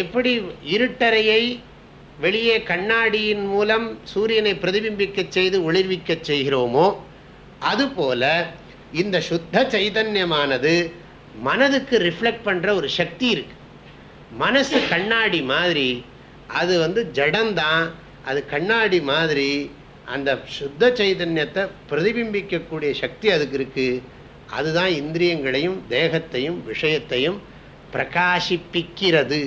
எப்படி இருட்டறையை வெளியே கண்ணாடியின் மூலம் சூரியனை பிரதிபிம்பிக்க செய்து ஒளிர்விக்க செய்கிறோமோ அதுபோல இந்த சுத்த சைதன்யமானது மனதுக்கு ரிஃப்ளெக்ட் பண்ணுற ஒரு சக்தி இருக்குது மனசு கண்ணாடி மாதிரி அது வந்து ஜடம்தான். அது கண்ணாடி மாதிரி அந்த சுத்த சைதன்யத்தை பிரதிபிம்பிக்கக்கூடிய சக்தி அதுக்கு இருக்குது அதுதான் இந்திரியங்களையும் தேகத்தையும் விஷயத்தையும் பிரகாசிப்பிக்கிறது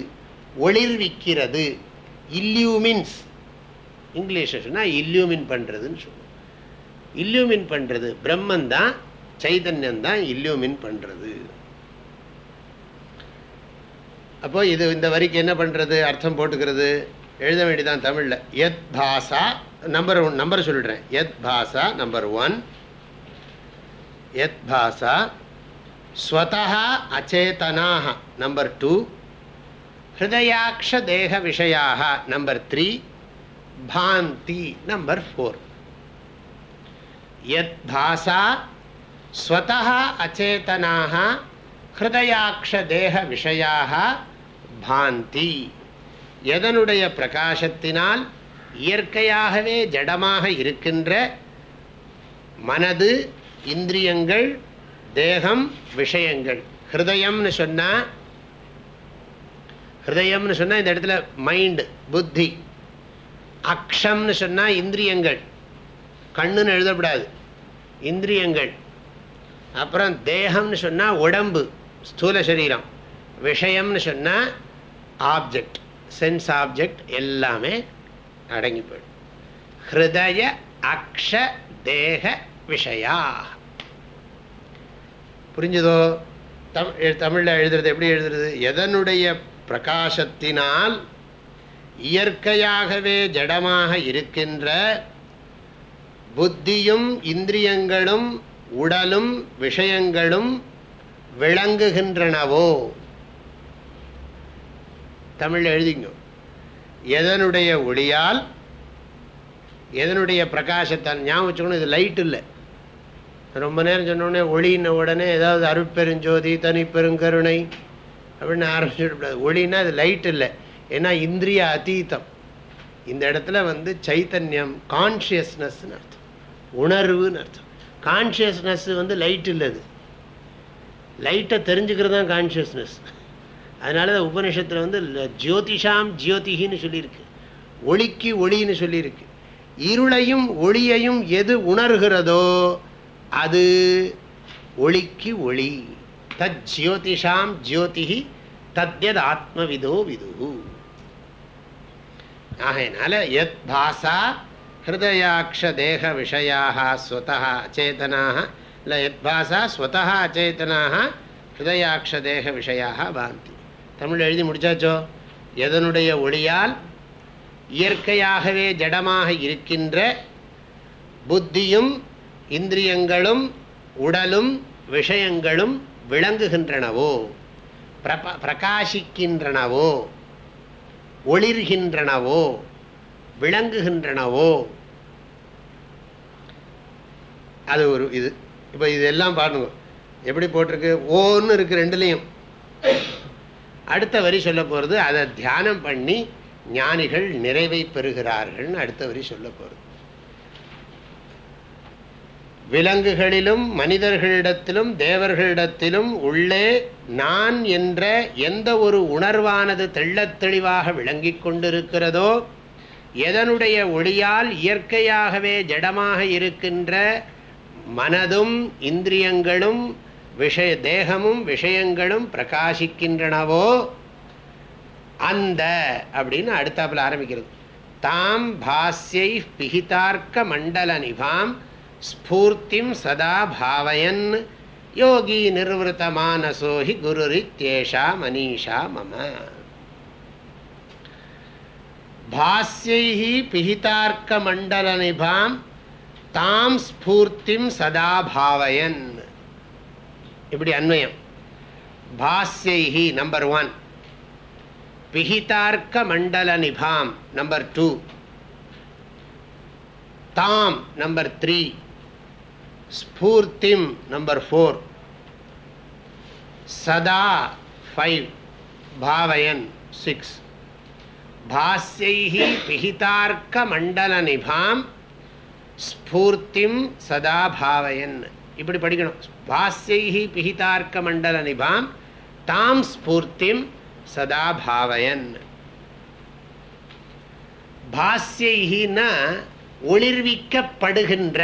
ஒளிர்விக்கிறது. இல்லியூமின்ஸ் இங்கிலீஷில் சொன்னால் இல்லியூமின் பண்ணுறதுன்னு சொல்லுவோம். இல்லியூமின் பண்ணுறது பிரம்மன் தான் சைதன்யம் தான் இல்லியூமின் பண்ணுறது அப்போது இது இந்த வரிக்கு என்ன பண்ணுறது அர்த்தம் போட்டுக்கிறது. எழுத வேண்டியதான் தமிழில். எத் பாசா நம்பர் ஒன் நம்பர் சொல்லிடுறேன். எத் பாசா நம்பர் ஒன் எத் பாசா ஸ்வதா அச்சேதனாக நம்பர் டூ ஹிருதயாட்ச தேக விஷயாக நம்பர் த்ரீ பாந்தி நம்பர் ஃபோர் எத் பாசா ஸ்வதா அச்சேதனாக ஹிருதயாட்ச தேக விஷயாக பாந்தி. எதனுடைய பிரகாசத்தினால் இயற்கையாகவே ஜடமாக இருக்கின்ற மனது இந்திரியங்கள் தேகம் விஷயங்கள். ஹிருதயம்னு சொன்னால் ஹிருதயம்னு சொன்னால் இந்த இடத்துல மைண்டு புத்தி. அக்ஷம்னு சொன்னால் இந்திரியங்கள். கண்ணுன்னு எழுதப்படாது. இந்திரியங்கள். அப்புறம் தேகம்னு சொன்னால் உடம்பு ஸ்தூல சரீரம். விஷயம்னு சொன்னால் ஆப்ஜெக்ட் சென்ஸ் ஆப்ஜெக்ட் எல்லாமே அடங்கி போயிடும். ஹிருதய அக்ஷ தேக விஷயா. புரிஞ்சுதோ? தமிழ் தமிழில் எழுதுறது எப்படி எழுதுறது? எதனுடைய பிரகாசத்தினால் இயற்கையாகவே ஜடமாக இருக்கின்ற புத்தியும் இந்திரியங்களும் உடலும் விஷயங்களும் விளங்குகின்றனவோ? தமிழ் எழுதிங்க எதனுடைய ஒளியால் எதனுடைய பிரகாசத்தால் ஞாபகம் வச்சுக்கணும் இது லைட் இல்லை. ரொம்ப நேரம் சொன்னோடனே ஒளின உடனே ஏதாவது அருட்பெருஞ்சோதி தனிப்பெருங்கருணை அப்படின்னு ஆரம்பிச்சுடக்கூடாது ஒளின்னா அது லைட் இல்லை. ஏன்னா இந்திரிய அத்தீத்தம் இந்த இடத்துல வந்து சைத்தன்யம் கான்ஷியஸ்னஸ்ன்னு அர்த்தம். உணர்வுன்னு அர்த்தம். கான்ஷியஸ்னஸ் வந்து லைட் இல்லை அது லைட்டை தெரிஞ்சுக்கிறது தான் கான்ஷியஸ்னஸ் அதனால தான் உபனிஷத்தில் வந்து ஜோதிஷாம் ஜோதிகின்னு சொல்லியிருக்கு. ஒளிக்கு ஒளின்னு சொல்லியிருக்கு. இருளையும் ஒளியையும் எது உணர்கிறதோ அது ஒளிக்கு ஒளி. தத் ஜோதிஷாம் ஜோதிஹி தத்யத் ஆத்மவிதோ விது. ஆகையினால எத் பாசா ஹிருதயாட்ச தேக விஷயாக ஸ்வதா அச்சேதனாக இல்லை எத் பாசா ஸ்வதா அச்சேதனாக ஹிருதயாட்ச தேக விஷயாக பாந்தி தமிழ் எழுதி முடிச்சாச்சோ? எதனுடைய ஒளியால் இயற்கையாகவே ஜடமாக இருக்கின்ற புத்தியும் இந்திரியங்களும் உடலும் விஷயங்களும் விளங்குகின்றனவோ? பிரப பிரகாசிக்கின்றனவோ? ஒளிர்கின்றனவோ? விளங்குகின்றனவோ? அது ஒரு இது. இப்போ இதெல்லாம் பாருங்க. எப்படி போட்டிருக்கு? ஓன்னு இருக்கு ரெண்டுலேயும். அடுத்த வரி சொல்ல போகிறது அதை தியானம் பண்ணி ஞானிகள் நிறைவை பெறுகிறார்கள்னு அடுத்த வரி சொல்ல போகிறது விலங்குகளிலும் மனிதர்களிடத்திலும் தேவர்களிடத்திலும் உள்ளே நான் என்ற எந்த ஒரு உணர்வானது தெள்ளத் தெளிவாக விளங்கிக் கொண்டிருக்கிறதோ எதனுடைய ஒளியால் இயற்கையாகவே ஜடமாக இருக்கின்ற மனதும் இந்திரியங்களும் விஷய தேகமும் விஷயங்களும் பிரகாசிக்கின்றனவோ அந்த அப்படின்னு அடுத்தாப்புல ஆரம்பிக்கிறது. தாம் பாஸ்யை பிகிதார்க்க மண்டல நிபாம் ஸ்பூர்த்திம் சதா பாவயன் யோகி நிர்வൃത மானசோஹி குரு ரித்யேஷா மனிஷா மம. பாஸ்யை பிகிதார்க்க மண்டல நிபாம் தாம் ஸ்பூர்த்திம் சதா பாவயன். இப்படி அன்வயம்? பாஸ்யை நம்பர் ஒன் பிஹிதார்க்க மண்டல நிபாம் நம்பர் டூ தாம் நம்பர் த்ரீ ஸ்பூர்த்திம் நம்பர் ஃபோர் சதா ஃபைவ் பாவயன் சிக்ஸ் பாஸ்யை பிஹிதார்க்க மண்டல நிபாம் ஸ்பூர்த்திம் சதா பாவயன். இப்படி படிக்கணும். பாஸ்யை பிஹிதார்க்க மண்டல நிபாம் தாம் ஸ்பூர்த்திம் சதா பாவயன். பாஸ்யைனா ஒளிர்விக்கப்படுகின்ற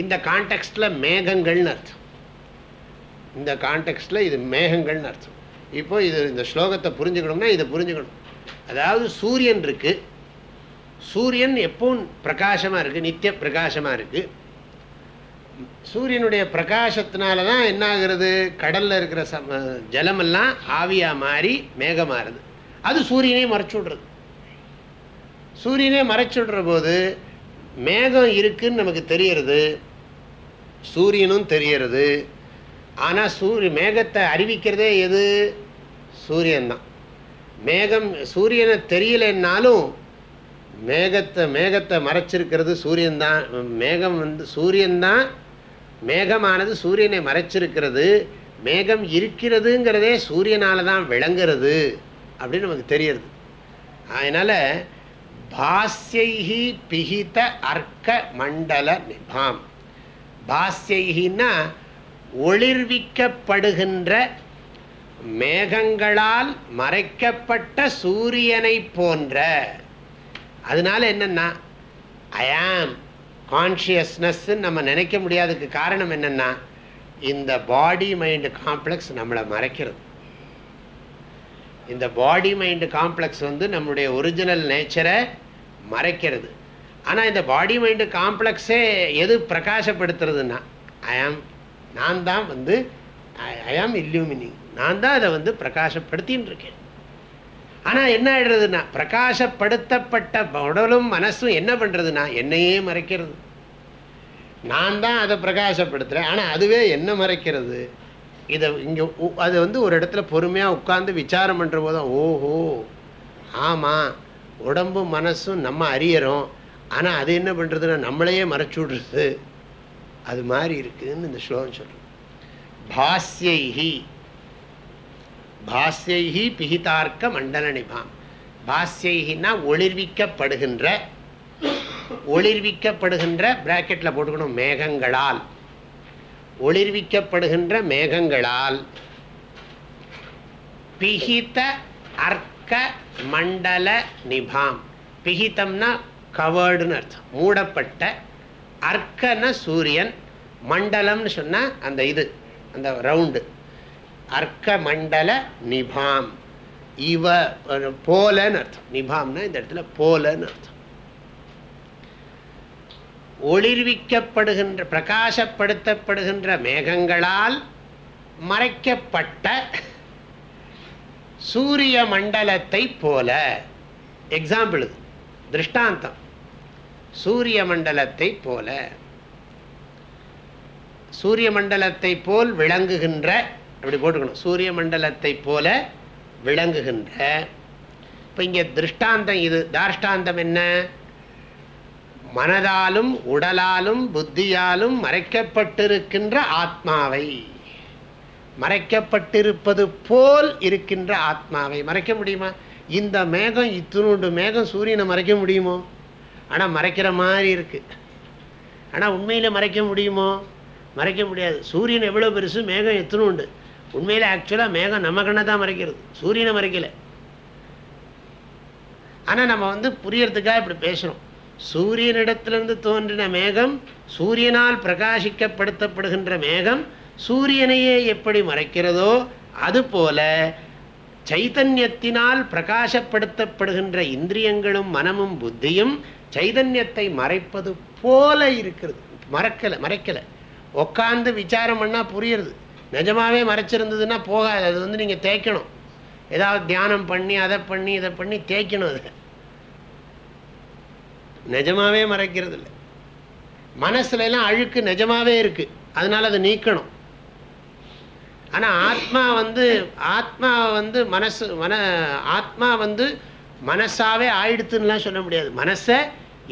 இந்த கான்டெக்ஸ்டில் மேகங்கள்னு அர்த்தம். இந்த கான்டெக்ஸ்டில் இது மேகங்கள்னு அர்த்தம். இப்போ இது இந்த ஸ்லோகத்தை புரிஞ்சுக்கணும்னா இதை புரிஞ்சுக்கணும். அதாவது சூரியன் இருக்கு. சூரியன் எப்பவும் பிரகாசமாக இருக்குது நித்திய பிரகாசமாக இருக்குது சூரியனுடைய பிரகாசத்தினால தான் என்ன ஆகுறது கடலில் இருக்கிற சம ஜலமெல்லாம் ஆவியாக மாறி மேகமாறுது. அது சூரியனே மறைச்சு விடுறது சூரியனே மறைச்சு விடுற போது மேகம் இருக்குன்னு நமக்கு தெரியறது. சூரியனும் தெரியறது. ஆனால் சூரிய மேகத்தை அறிவிக்கிறதே எது? சூரியன்தான். மேகம் சூரியனை தெரியலைன்னாலும் மேகத்தை மேகத்தை மறைச்சிருக்கிறது சூரியன்தான். மேகம் வந்து சூரியன்தான் மேகமானது சூரியனை மறைச்சிருக்கிறது மேகம் இருக்கிறதுங்கிறதே சூரியனால தான் விளங்குறது அப்படின்னு நமக்கு தெரியுது. அதனால் பாஸ்யைஹி பிஹித அர்க்க மண்டல நிபாம். பாஸ்யைகின்னா ஒளிர்விக்கப்படுகின்ற மேகங்களால் மறைக்கப்பட்ட சூரியனை போன்ற. அதனால என்னன்னா ஐஆம் கான்ஷியஸ்னஸ் நம்ம நினைக்க முடியாததுக்கு காரணம் என்னன்னா இந்த பாடி மைண்டு காம்ப்ளெக்ஸ் நம்மளை மறைக்கிறது. இந்த பாடி மைண்டு காம்ப்ளெக்ஸ் வந்து நம்மளுடைய ஒரிஜினல் நேச்சரை மறைக்கிறது. ஆனால் இந்த பாடி மைண்டு காம்ப்ளெக்ஸே எது பிரகாசப்படுத்துறதுன்னா ஐ ஆம் நான் தான் வந்து ஐ ஆம் இல்லுமினிங் நான் தான் அதை வந்து பிரகாசப்படுத்தின்னு இருக்கேன். ஆனால் என்ன ஆயிடுறதுன்னா பிரகாசப்படுத்தப்பட்ட உடலும் மனசும் என்ன பண்ணுறதுன்னா என்னையே மறைக்கிறது. நான் தான் அதை பிரகாசப்படுத்துகிறேன் ஆனால் அதுவே என்ன மறைக்கிறது? இதை இங்கே அது வந்து ஒரு இடத்துல பொறுமையாக உட்காந்து விசாரம் பண்ணுற போதும் ஓஹோ ஆமாம் உடம்பும் மனசும் நம்ம அறியறோம். ஆனால் அது என்ன பண்ணுறதுன்னா நம்மளையே மறைச்சு விடுறது. அது மாதிரி இருக்குதுன்னு இந்த ஸ்லோகம் சொல்கிறோம் பாஸ்யைஹி பாஸ்யி பிகிதார்க்க மண்டல நிபாம் பாஸ்யைஹின்னா ஒளிர்விக்கப்படுகின்ற ஒளிர்விக்கப்படுகின்ற பிராக்கெட்டில் போட்டுக்கணும் மேகங்களால். ஒளிர்விக்கப்படுகின்ற மேகங்களால். பிகித அர்க்க மண்டல நிபாம் பிஹிதம்னா கவர்டுன்னு அர்த்தம் மூடப்பட்ட அர்க்கன சூரியன் மண்டலம்னு சொன்னால் அந்த இது அந்த ரவுண்டு அர்க்க மண்டல நிபாம். இவ போலன்னு அர்த்தம். நிபாம்னா இந்த இடத்துல போலன்னு அர்த்தம். ஒளிர்விக்கப்படுகின்ற பிரகாசப்படுத்தப்படுகின்ற மேகங்களால் மறைக்கப்பட்ட சூரிய மண்டலத்தை போல எக்ஸாம்பிள் இது திருஷ்டாந்தம். சூரிய மண்டலத்தை போல சூரிய மண்டலத்தை போல் விளங்குகின்ற அப்படி போட்டுக்கணும். சூரிய மண்டலத்தை போல விளங்குகின்ற இப்போ இங்கே திருஷ்டாந்தம் இது. தாஷ்டாந்தம் என்ன? மனதாலும் உடலாலும் புத்தியாலும் மறைக்கப்பட்டிருக்கின்ற ஆத்மாவை. மறைக்கப்பட்டிருப்பது போல் இருக்கின்ற ஆத்மாவை. மறைக்க முடியுமா? இந்த மேகம் இத்தினோண்டு மேகம் சூரியனை மறைக்க முடியுமோ? ஆனால் மறைக்கிற மாதிரி இருக்கு. ஆனால் உண்மையில் மறைக்க முடியுமோ? மறைக்க முடியாது. சூரியன் எவ்வளோ பெருசு? மேகம் எத்தனுண்டு உண்மையில் ஆக்சுவலாக மேகம் நம்ம கண்ணை தான் மறைக்கிறது. சூரியனை மறைக்கலை. ஆனால் நம்ம வந்து புரியறதுக்காக இப்படி பேசுகிறோம் சூரியனிடத்திலிருந்து தோன்றின மேகம் சூரியனால் பிரகாசிக்கப்படுத்தப்படுகின்ற மேகம் சூரியனையே எப்படி மறைக்கிறதோ அதுபோல சைதன்யத்தினால் பிரகாசப்படுத்தப்படுகின்ற இந்திரியங்களும் மனமும் புத்தியும் சைதன்யத்தை மறைப்பது போல இருக்கிறது. மறக்கலை மறைக்கலை. உக்காந்து விசாரம் பண்ணால் புரியுறது. நிஜமாவே மறைச்சிருந்ததுன்னா போகாது. அது வந்து நீங்கள் தேய்க்கணும். ஏதாவது தியானம் பண்ணி அதை பண்ணி இதை பண்ணி தேய்க்கணும் அதை. நிஜமாவே மறைக்கிறது இல்லை மனசுல எல்லாம் அழுக்கு நிஜமாவே இருக்கு. அதனால அதை நீக்கணும். ஆனால் ஆத்மா வந்து ஆத்மா வந்து மனசு மன ஆத்மா வந்து மனசாவே ஆயிடுத்துன்னெலாம் சொல்ல முடியாது. மனசை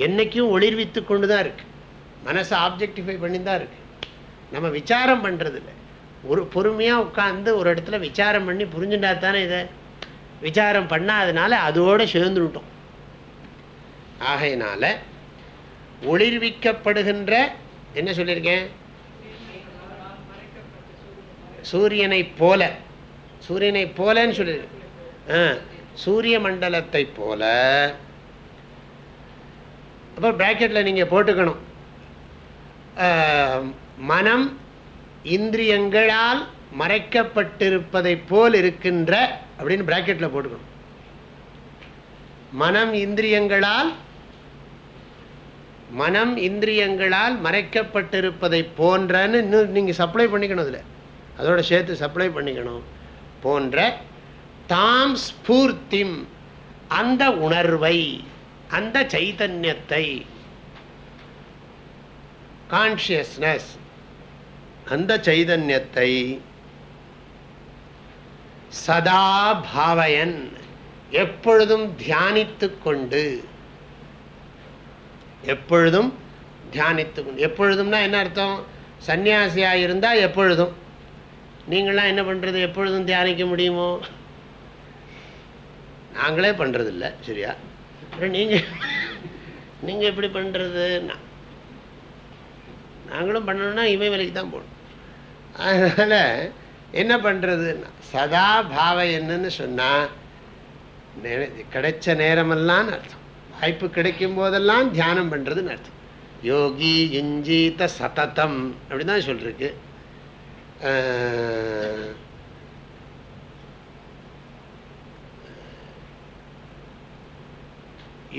என்னைக்கும் ஒளிர்வித்து கொண்டு தான் இருக்கு. மனசை ஆப்ஜெக்டிஃபை பண்ணி தான் இருக்கு. நம்ம விசாரம் பண்ணுறதில்லை ஒரு பொறுமையாக உட்காந்து ஒரு இடத்துல விசாரம் பண்ணி புரிஞ்சுட்டா தானே இதை? விசாரம் பண்ணாதனால அதோடு சேர்ந்துட்டோம் ஆகையினால ஒளிர்விக்கப்படுகின்ற என்ன சொல்லியிருக்கேன்? சூரியனை போல சூரியனை போலன்னு சொல்லியிருக்கேன் சூரிய மண்டலத்தை போல. அப்போ ப்ராக்கெட்டில் நீங்கள் போட்டுக்கணும். மனம் இந்திரியங்களால் மறைக்கப்பட்டிருப்பதை போல் இருக்கின்ற அப்படின்னு பிராக்கெட்டில் போட்டுக்கணும். மனம் இந்திரியங்களால் மனம் இந்திரியங்களால் மறைக்கப்பட்டிருப்பதை போன்றன்னு இன்னும் நீங்கள் சப்ளை பண்ணிக்கணும் அதில். அதோட சேர்த்து சப்ளை பண்ணிக்கணும். போன்ற தாம் ஸ்பூர்த்திம் அந்த உணர்வை அந்த சைதன்யத்தை கான்சியஸ்னஸ் அந்த சைதன்யத்தை சதா பாவயன் எப்பொழுதும் தியானித்து கொண்டு எப்பொழுதும் தியானித்து கொண்டு. எப்பொழுதும்னா என்ன அர்த்தம்? சன்னியாசியாக இருந்தால் எப்பொழுதும். நீங்களாம் என்ன பண்ணுறது எப்பொழுதும் தியானிக்க முடியுமோ? நாங்களே பண்ணுறதில்ல சரியா? அப்புறம் நீங்கள் நீங்கள் எப்படி பண்ணுறதுன்னா நாங்களும் பண்ணணும்னா இவன் தான் போகணும். அதனால் என்ன பண்ணுறதுன்னா சதா பாவ என்னன்னு சொன்னால் கிடைச்ச நேரமெல்லாம் அர்த்தம். வாய்ப்பு கிடைக்கும் போதெல்லாம் தியானம் பண்ணுறதுன்னு அர்த்தம். யோகி இஞ்சீத சததம் அப்படிதான் சொல்லிருக்கு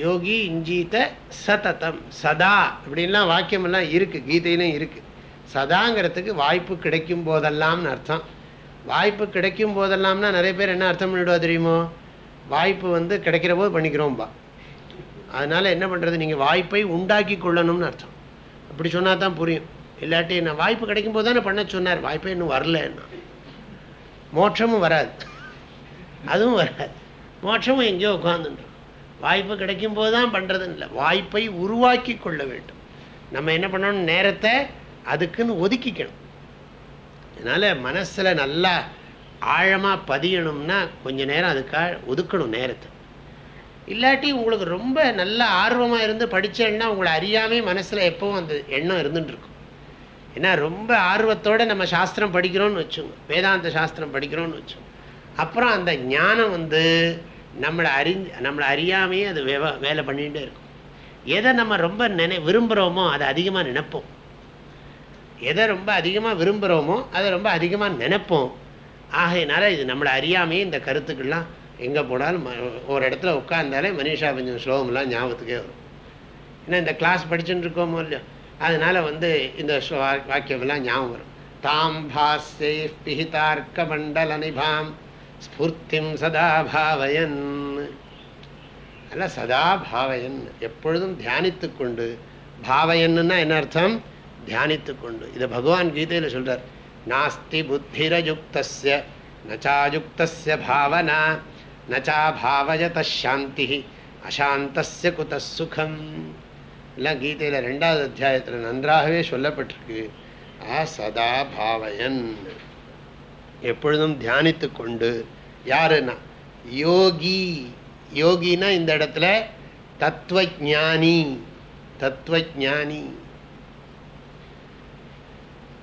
யோகி இஞ்சீத சததம். சதா அப்படின்லாம் வாக்கியமெல்லாம் இருக்குது கீதையிலும் இருக்குது சதாங்கிறதுக்கு வாய்ப்பு கிடைக்கும் போதெல்லாம்னு அர்த்தம். வாய்ப்பு கிடைக்கும் போதெல்லாம்னா நிறைய பேர் என்ன அர்த்தம் பண்ணிவிடுவா தெரியுமோ? வாய்ப்பு வந்து கிடைக்கிற போது பண்ணிக்கிறோம்பா. அதனால் என்ன பண்ணுறது நீங்கள் வாய்ப்பை உண்டாக்கி கொள்ளணும்னு அர்த்தம். அப்படி சொன்னால் தான் புரியும். இல்லாட்டி நான் வாய்ப்பு கிடைக்கும் போது தானே பண்ண சொன்னார். வாய்ப்பே இன்னும் வரலன்னா. மோட்சமும் வராது. அதுவும் வராது. மோட்சமும் எங்கேயோ உட்காந்துன்றோம் வாய்ப்பு கிடைக்கும் போது தான் பண்ணுறதுன்னு இல்லை. வாய்ப்பை உருவாக்கி கொள்ள வேண்டும். நம்ம என்ன பண்ணணும்? நேரத்தை அதுக்குன்னு ஒதுக்கிக்கணும். அதனால் மனசில் நல்லா ஆழமாக பதியணும்னா கொஞ்ச நேரம் அதுக்காக ஒதுக்கணும் நேரத்தை. இல்லாட்டி உங்களுக்கு ரொம்ப நல்ல ஆர்வமாக இருந்து படித்தேன்னா உங்களை அறியாமே மனசில் எப்பவும் அந்த எண்ணம் இருந்துட்டுருக்கும். ஏன்னா ரொம்ப ஆர்வத்தோடு நம்ம சாஸ்திரம் படிக்கிறோம்னு வச்சோங்க வேதாந்த சாஸ்திரம் படிக்கிறோம்னு வச்சோம் அப்புறம் அந்த ஞானம் வந்து நம்மளை அறிஞ்சு நம்மளை அறியாமையே அது வே வேலை பண்ணிகிட்டே இருக்கும். எதை நம்ம ரொம்ப நினை விரும்புகிறோமோ அதை அதிகமாக நினைப்போம். எதை ரொம்ப அதிகமாக விரும்புகிறோமோ அதை ரொம்ப அதிகமாக நினைப்போம். ஆகையினால இது நம்மளை அறியாமையே இந்த கருத்துக்கள்லாம் எங்கே போனாலும் ஒரு இடத்துல உட்காந்தாலே மனிஷா பஞ்சம் ஸ்லோகம்லாம் ஞாபகத்துக்கே வரும். ஏன்னா இந்த கிளாஸ் படிச்சுட்டு இருக்கோமோ இல்லையோ அதனால வந்து இந்த வாக்கியமெல்லாம் ஞாபகம் வரும். தாம் பாஸ்யை பிஹிதார்க்க மண்டல நிபாம் ஸ்பூர்த்திம் சதா பாவயன். அல்ல சதா பாவயன். எப்பொழுதும் தியானித்து கொண்டு பாவயன்னுன்னா என்ன அர்த்தம்? தியானித்து கொண்டு இதை பகவான் கீதையில் சொல்கிறார் நாஸ்தி புத்திரயுக்தஸ்ய நச்சாயுக்தஸ்ய பாவனா நச்சா பாவயத சாந்தி அசாந்தஸ்ய குத சுகம் எல்லாம் கீதையில் ரெண்டாவது அத்தியாயத்தில் நன்றாகவே சொல்லப்பட்டிருக்கு ஆ சதா பாவயன் எப்பொழுதும் தியானித்து கொண்டு யாருன்னா யோகி யோகினா இந்த இடத்துல தத்துவஜானி தத்துவஜானி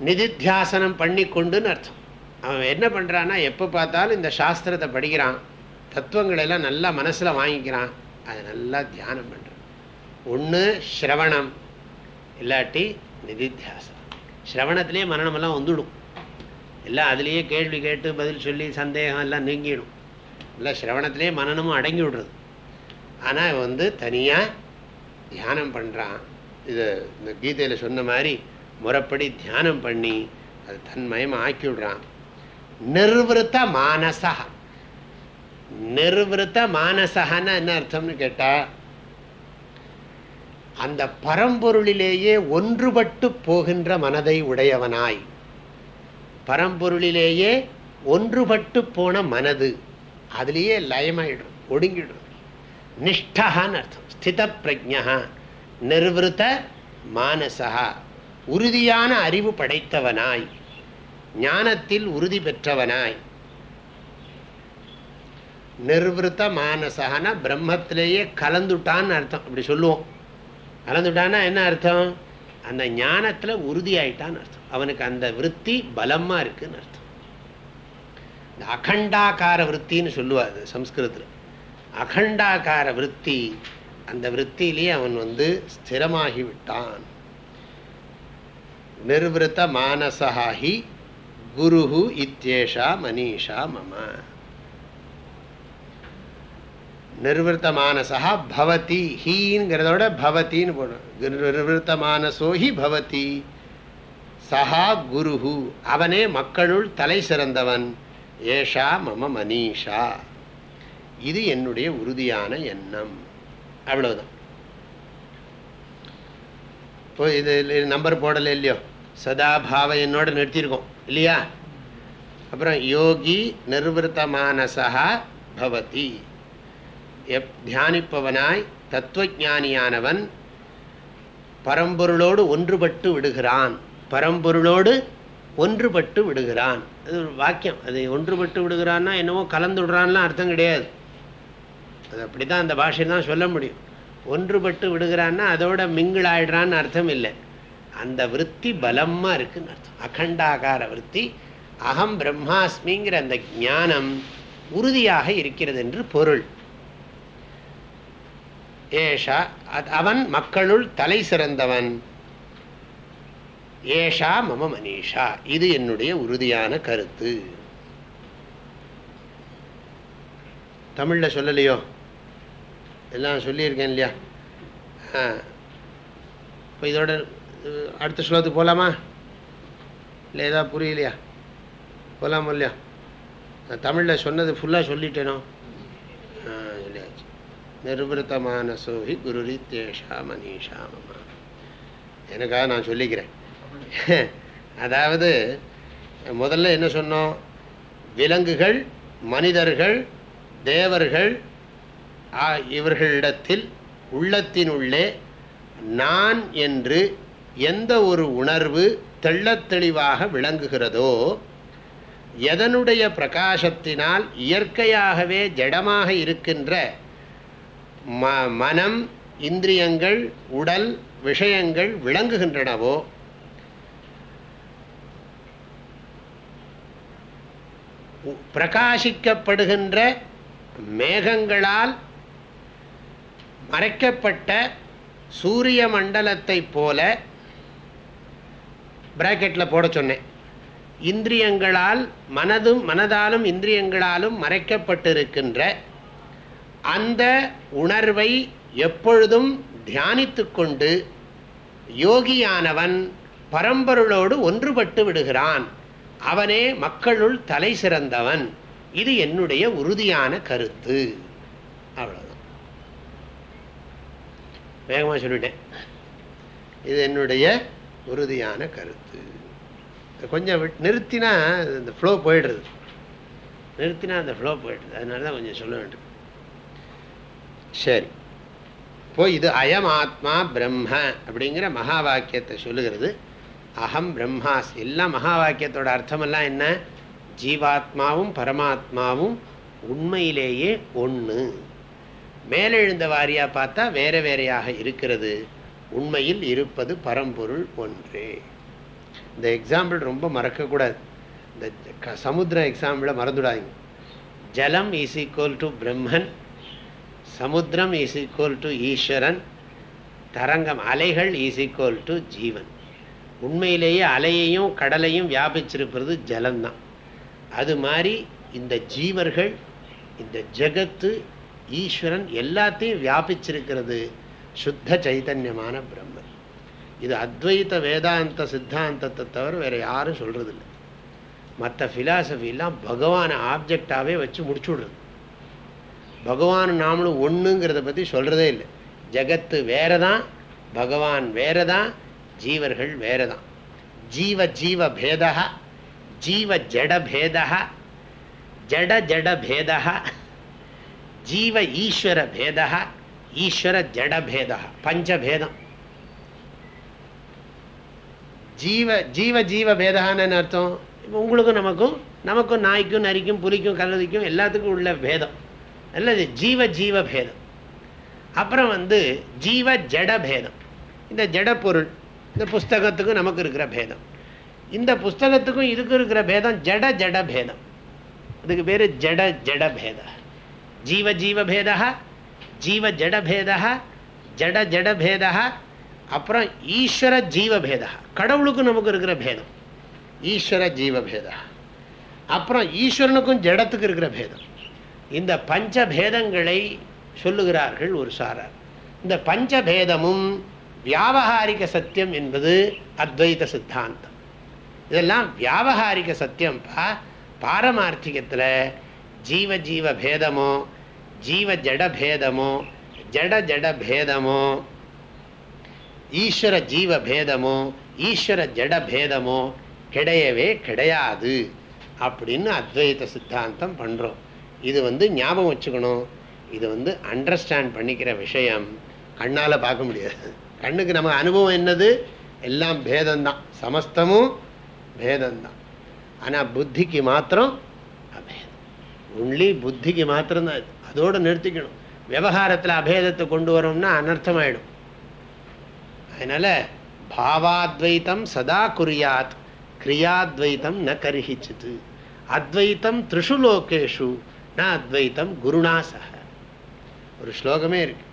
நிதித்தியாசனம் பண்ணி கொண்டுன்னு அர்த்தம். அவன் என்ன பண்ணுறான்னா எப்போ பார்த்தாலும் இந்த சாஸ்திரத்தை படிக்கிறான். தத்துவங்களை எல்லாம் நல்லா மனசில் வாங்கிக்கிறான். அதை நல்லா தியானம் பண்ணுறான் ஒன்று ஸ்ரவணம். இல்லாட்டி நிதித்தியாசனம். ஸ்ரவணத்திலே மரணமெல்லாம் வந்துடும். எல்லாம் அதுலேயே கேள்வி கேட்டு பதில் சொல்லி சந்தேகம் எல்லாம் நீங்கிடும். இல்லை ஸ்ரவணத்திலே மனநமும் அடங்கி விடுறது. ஆனால் வந்து தனியாக தியானம் பண்ணுறான் இது இந்த கீதையில் சொன்ன மாதிரி முறைப்படி தியானம் பண்ணி அது தன்மயம் ஆக்கி விடுறான் நிர்வൃத்த மானசா நிர்வൃத்த மானசகன்னா என்ன அர்த்தம்னு கேட்டால் அந்த பரம்பொருளிலேயே ஒன்றுபட்டு போகின்ற மனதை உடையவனாய். பரம்பொருளிலேயே ஒன்றுபட்டு போன மனது அதுலேயே லயமாயிடும் ஒடுங்கிடும். நிஷ்டகான்னு அர்த்தம். ஸ்தித பிரஜா நிர்வத்த மானசகா உறுதியான அறிவு படைத்தவனாய் ஞானத்தில் உறுதி பெற்றவனாய். நிர்வத்த மானசகனா பிரம்மத்திலேயே கலந்துட்டான்னு அர்த்தம். அப்படி சொல்லுவோம். கலந்துட்டான்னா என்ன அர்த்தம்? அந்த ஞானத்தில் உறுதியாயிட்டான்னு அர்த்தம். அவனுக்கு அந்த விற்பி பலமாக இருக்குன்னு அர்த்தம். இந்த அகண்டாக்கார விற்த்தின்னு சொல்லுவார் சம்ஸ்கிருதத்தில். அகண்டாக்கார விற்பி அந்த விற்த்தியிலேயே அவன் வந்து ஸ்திரமாகி விட்டான் நிர்வத்த மானசாஹி குருஹு இத்தேஷா மனிஷா மம. நிர்வத்த மானசா பவதி ஹீங்கிறதோட பவத்தின்னு போடணும் நிர்வத்த மானசோ ஹி பவதி. சஹா குருஹு அவனே மக்களுள் தலை சிறந்தவன். ஏஷா மம மனிஷா. இது என்னுடைய உறுதியான எண்ணம். அவ்வளவுதான். இப்போ இது நம்பர் போடலை இல்லையோ? சதா பாவ என்னோட நிறுத்தியிருக்கோம் இல்லையா? அப்புறம் யோகி நிர்வத்தமானசா பவதி. எப் தியானிப்பவனாய் தத்துவஜானியானவன் பரம்பொருளோடு ஒன்றுபட்டு விடுகிறான். பரம்பொருளோடு ஒன்றுபட்டு விடுகிறான். அது ஒரு வாக்கியம். அது ஒன்றுபட்டு விடுகிறான்னா என்னவோ கலந்து விடுறான்லாம் அர்த்தம் கிடையாது. அது அப்படி தான் அந்த பாஷையில் தான் சொல்ல முடியும். ஒன்றுபட்டு விடுகிறான்னா அதோட மிங்கிள் ஆயிடுறான்னு அர்த்தம் இல்லை. அந்த விற்பி பலமாக இருக்குன்னு அர்த்தம். அகண்டாகார விற்பி அகம் பிரம்மாஸ்மிங்கிற அந்த ஞானம் உறுதியாக இருக்கிறது என்று பொருள். ஏஷா அவன் மக்களுள் தலை சிறந்தவன். ஏஷா மம மனிஷா. இது என்னுடைய உறுதியான கருத்து. தமிழில் சொல்லலையோ? எல்லாம் சொல்லியிருக்கேன் இல்லையா? இப்போ இதோட அடுத்த ஸ்லோகத்துக்கு போகலாமா இல்லை ஏதாவது புரியலையா? போகலாமா இல்லையா? நான் தமிழில் சொன்னது ஃபுல்லாக சொல்லிட்டேனோ? ஆ சொல்லியாச்சு. சோஹி குருரி தேஷா மனிஷா மமா எனக்காக நான் சொல்லிக்கிறேன். அதாவது முதல்ல என்ன சொன்னோம்? விலங்குகள் மனிதர்கள் தேவர்கள் இவர்களிடத்தில் உள்ளத்தினுள்ளே நான் என்று எந்த ஒரு உணர்வு தெள்ளத் தெளிவாக விளங்குகிறதோ எதனுடைய பிரகாசத்தினால் இயற்கையாகவே ஜடமாக இருக்கின்ற ம மனம் இந்திரியங்கள் உடல் விஷயங்கள் விளங்குகின்றனவோ பிரகாசிக்கப்படுகின்ற மேகங்களால் மறைக்கப்பட்ட சூரிய மண்டலத்தைப் போல பிராக்கெட்டில் போட சொன்னேன். இந்திரியங்களால் மனதும் மனதாலும் இந்திரியங்களாலும் மறைக்கப்பட்டிருக்கின்ற அந்த உணர்வை எப்பொழுதும் தியானித்து கொண்டு யோகியானவன் பரம்பொருளோடு ஒன்றுபட்டு விடுகிறான். அவனே மக்களுள் தலை சிறந்தவன். இது என்னுடைய உறுதியான கருத்து. அவ்வளோதான் வேகமாக சொல்லிட்டேன். இது என்னுடைய உறுதியான கருத்து. கொஞ்சம் நிறுத்தினா இந்த ஃப்ளோ போயிடுறது. நிறுத்தினா அந்த ஃப்ளோ போயிடுது அதனால தான் கொஞ்சம் சொல்ல வேண்டும். சரி. இப்போ இது அயம் ஆத்மா பிரம்ம அப்படிங்கிற மகா வாக்கியத்தை சொல்லுகிறது. அகம் பிரம்மாஸ். எல்லாம் மகா வாக்கியத்தோட அர்த்தமெல்லாம் என்ன? ஜீவாத்மாவும் பரமாத்மாவும் உண்மையிலேயே ஒன்று மேலெழுந்த வாரியாக பார்த்தா வேற வேறையாக இருக்கிறது. உண்மையில் இருப்பது பரம்பொருள் ஒன்றே. இந்த எக்ஸாம்பிள் ரொம்ப மறக்கக்கூடாது. இந்த க சமுத்திர எக்ஸாம்பிளை மறந்துடாதீங்க. ஜலம் இஸ் ஈக்குவல் டு பிரம்மன் சமுத்திரம் இஸ் ஈக்குவல் டு ஈஸ்வரன் தரங்கம் அலைகள் இஸ் ஈக்குவல் டு ஜீவன். உண்மையிலேயே அலையையும் கடலையும் வியாபிச்சிருப்பது ஜலம்தான். அது மாதிரி இந்த ஜீவர்கள் இந்த ஜகத்து ஈஸ்வரன் எல்லாத்தையும் வியாபிச்சிருக்கிறது. சுத்த சைத்தன்யமான பிரம்மன் இது அத்வைத வேதாந்த சித்தாந்தத்தை தவிர வேறு யாரும் சொல்கிறதில்ல மற்ற ஃபிலாசபிலாம் பகவானை ஆப்ஜெக்டாகவே வச்சு முடிச்சு விடுறது பகவான் நாமளும் ஒன்றுங்கிறத பற்றி சொல்கிறதே இல்லை ஜகத்து வேறு தான் பகவான் வேறு தான் ஜீவர்கள் வேறு தான் ஜீவ ஜீவ பேதா ஜீவ ஜட பேதா ஜட ஜட பேதா ஜீவ ஈஸ்வர பேதா ஈஸ்வர ஜடபேதா பஞ்சபேதம். ஜீவ ஜீவ ஜீவ பேதான்னு அர்த்தம்? இப்போ உங்களுக்கும் நமக்கும் நமக்கும் நாய்க்கும் நரிக்கும் புலிக்கும் கழுதிக்கும் எல்லாத்துக்கும் உள்ள பேதம். அல்லது ஜீவ ஜீவ பேதம். அப்புறம் வந்து ஜீவ ஜட பேதம். இந்த ஜட பொருள் இந்த புஸ்தகத்துக்கும் நமக்கு இருக்கிற பேதம். இந்த புஸ்தகத்துக்கும் இதுக்கும் இருக்கிற பேதம் ஜட ஜட பேதம். அதுக்கு பேர் ஜட ஜட பேத. ஜீவ ஜீவ பேதா ஜீவ ஜடபேதா ஜட ஜடபேதா அப்புறம் ஈஸ்வர ஜீவபேதா கடவுளுக்கும் நமக்கு இருக்கிற பேதம். ஈஸ்வர ஜீவபேதா அப்புறம் ஈஸ்வரனுக்கும் ஜடத்துக்கு இருக்கிற பேதம். இந்த பஞ்சபேதங்களை சொல்லுகிறார்கள் ஒரு சாரார். இந்த பஞ்சபேதமும் வியாபகாரிக சத்தியம் என்பது அத்வைத சித்தாந்தம். இதெல்லாம் வியாபகாரிக சத்தியம்ப்பா பாரமார்த்திகத்தில் ஜீவ ஜீவ பேதமோ ஜீவ ஜடபேதமோ ஜட ஜட பேதமோ. ஈஸ்வர ஜீவ பேதமோ ஈஸ்வர ஜட பேதமோ கிடையவே கிடையாது அப்படின்னு அத்வைத சித்தாந்தம் பண்ணுறோம் இது வந்து ஞாபகம் வச்சுக்கணும். இது வந்து அண்டர்ஸ்டாண்ட் பண்ணிக்கிற விஷயம். கண்ணால் பார்க்க முடியாது. கண்ணுக்கு நம்ம அனுபவம் என்னது? எல்லாம் பேதம்தான். சமஸ்தமும் பேதம்தான். ஆனால் புத்திக்கு மாத்திரம் அபேதம். ஒன்லி புத்திக்கு மாத்திரம்தான் அதோடு நிறுத்திக்கணும். விவகாரத்தில் அபேதத்தை கொண்டு வரோம்னா அனர்த்தமாயிடும். அதனால் பாவாத்வைத்தம் சதா குறியாத் கிரியாத்வைத்தம் ந கரிஹிச்சித்து அத்வைத்தம் த்ரிஷு லோகேஷு ந அத்வைத்தம் குருணாசக ஒரு ஸ்லோகமே இருக்கு.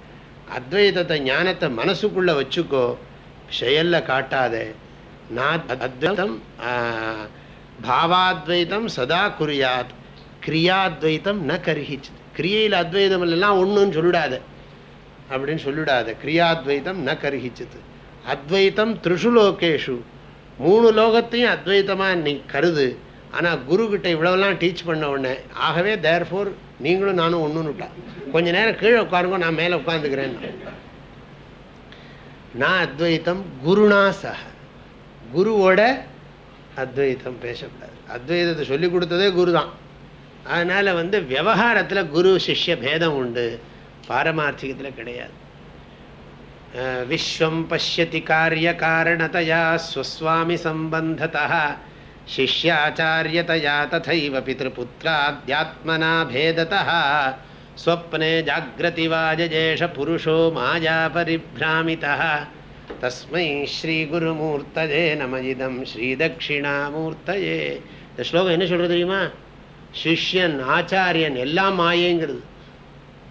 அத்வைதத்தை ஞானத்தை மனசுக்குள்ளே வச்சுக்கோ செயலில் காட்டாத. நான் அத்வைத்தம் பாவாத்வைத்தம் சதா குறியாத் கிரியாத்வைத்தம் ந கரிஹிச்சிது கிரியையில் அத்வைதம் எல்லாம் ஒன்றுன்னு சொல்லிடாத. அப்படின்னு சொல்லிடாத. கிரியாத்வைத்தம் ந கருகிச்சது. அத்வைத்தம் த்ரிஷு லோகேஷு. மூணு லோகத்தையும் அத்வைத்தமாக நீ கருது. ஆனால் குருக்கிட்ட இவ்வளோலாம் டீச் பண்ண உடனே ஆகவே தேர் ஃபோர் நீங்களும் நானும் ஒன்றுன்னுட்டா கொஞ்ச நேரம் கீழே உட்காருங்க நான் மேலே உட்காந்துக்கிறேன் நான் அத்வைத்தம் குருணா சக குருவோட அத்வைத்தம் பேசக்கூடாது அத்வைதத்தை சொல்லிக் கொடுத்ததே குரு தான் அதனால் வந்து விவகாரத்தில் குரு சிஷ்ய பேதம் உண்டு. பாரமார்த்திகத்தில் கிடையாது. விஸ்வம் பசியதி காரிய காரணத்தையா ஸ்வஸ்வாமி சம்பந்ததா சிஷ்யாச்சாரியத்தையா ததைவ பித்திருபுத்திராத்மனா பேதத்தா ஸ்வப்னே ஜாகிரதி வாஜேஷ புருஷோ மாயா பரிபிராமிதா தஸ்மை ஸ்ரீகுருமூர்த்தஜே நம இதம் ஸ்ரீதட்சிணாமூர்த்தஜே இந்த ஸ்லோகம் என்ன சொல்கிறது தெரியுமா? சிஷ்யன் ஆச்சாரியன் எல்லாம் மாயேங்கிறது.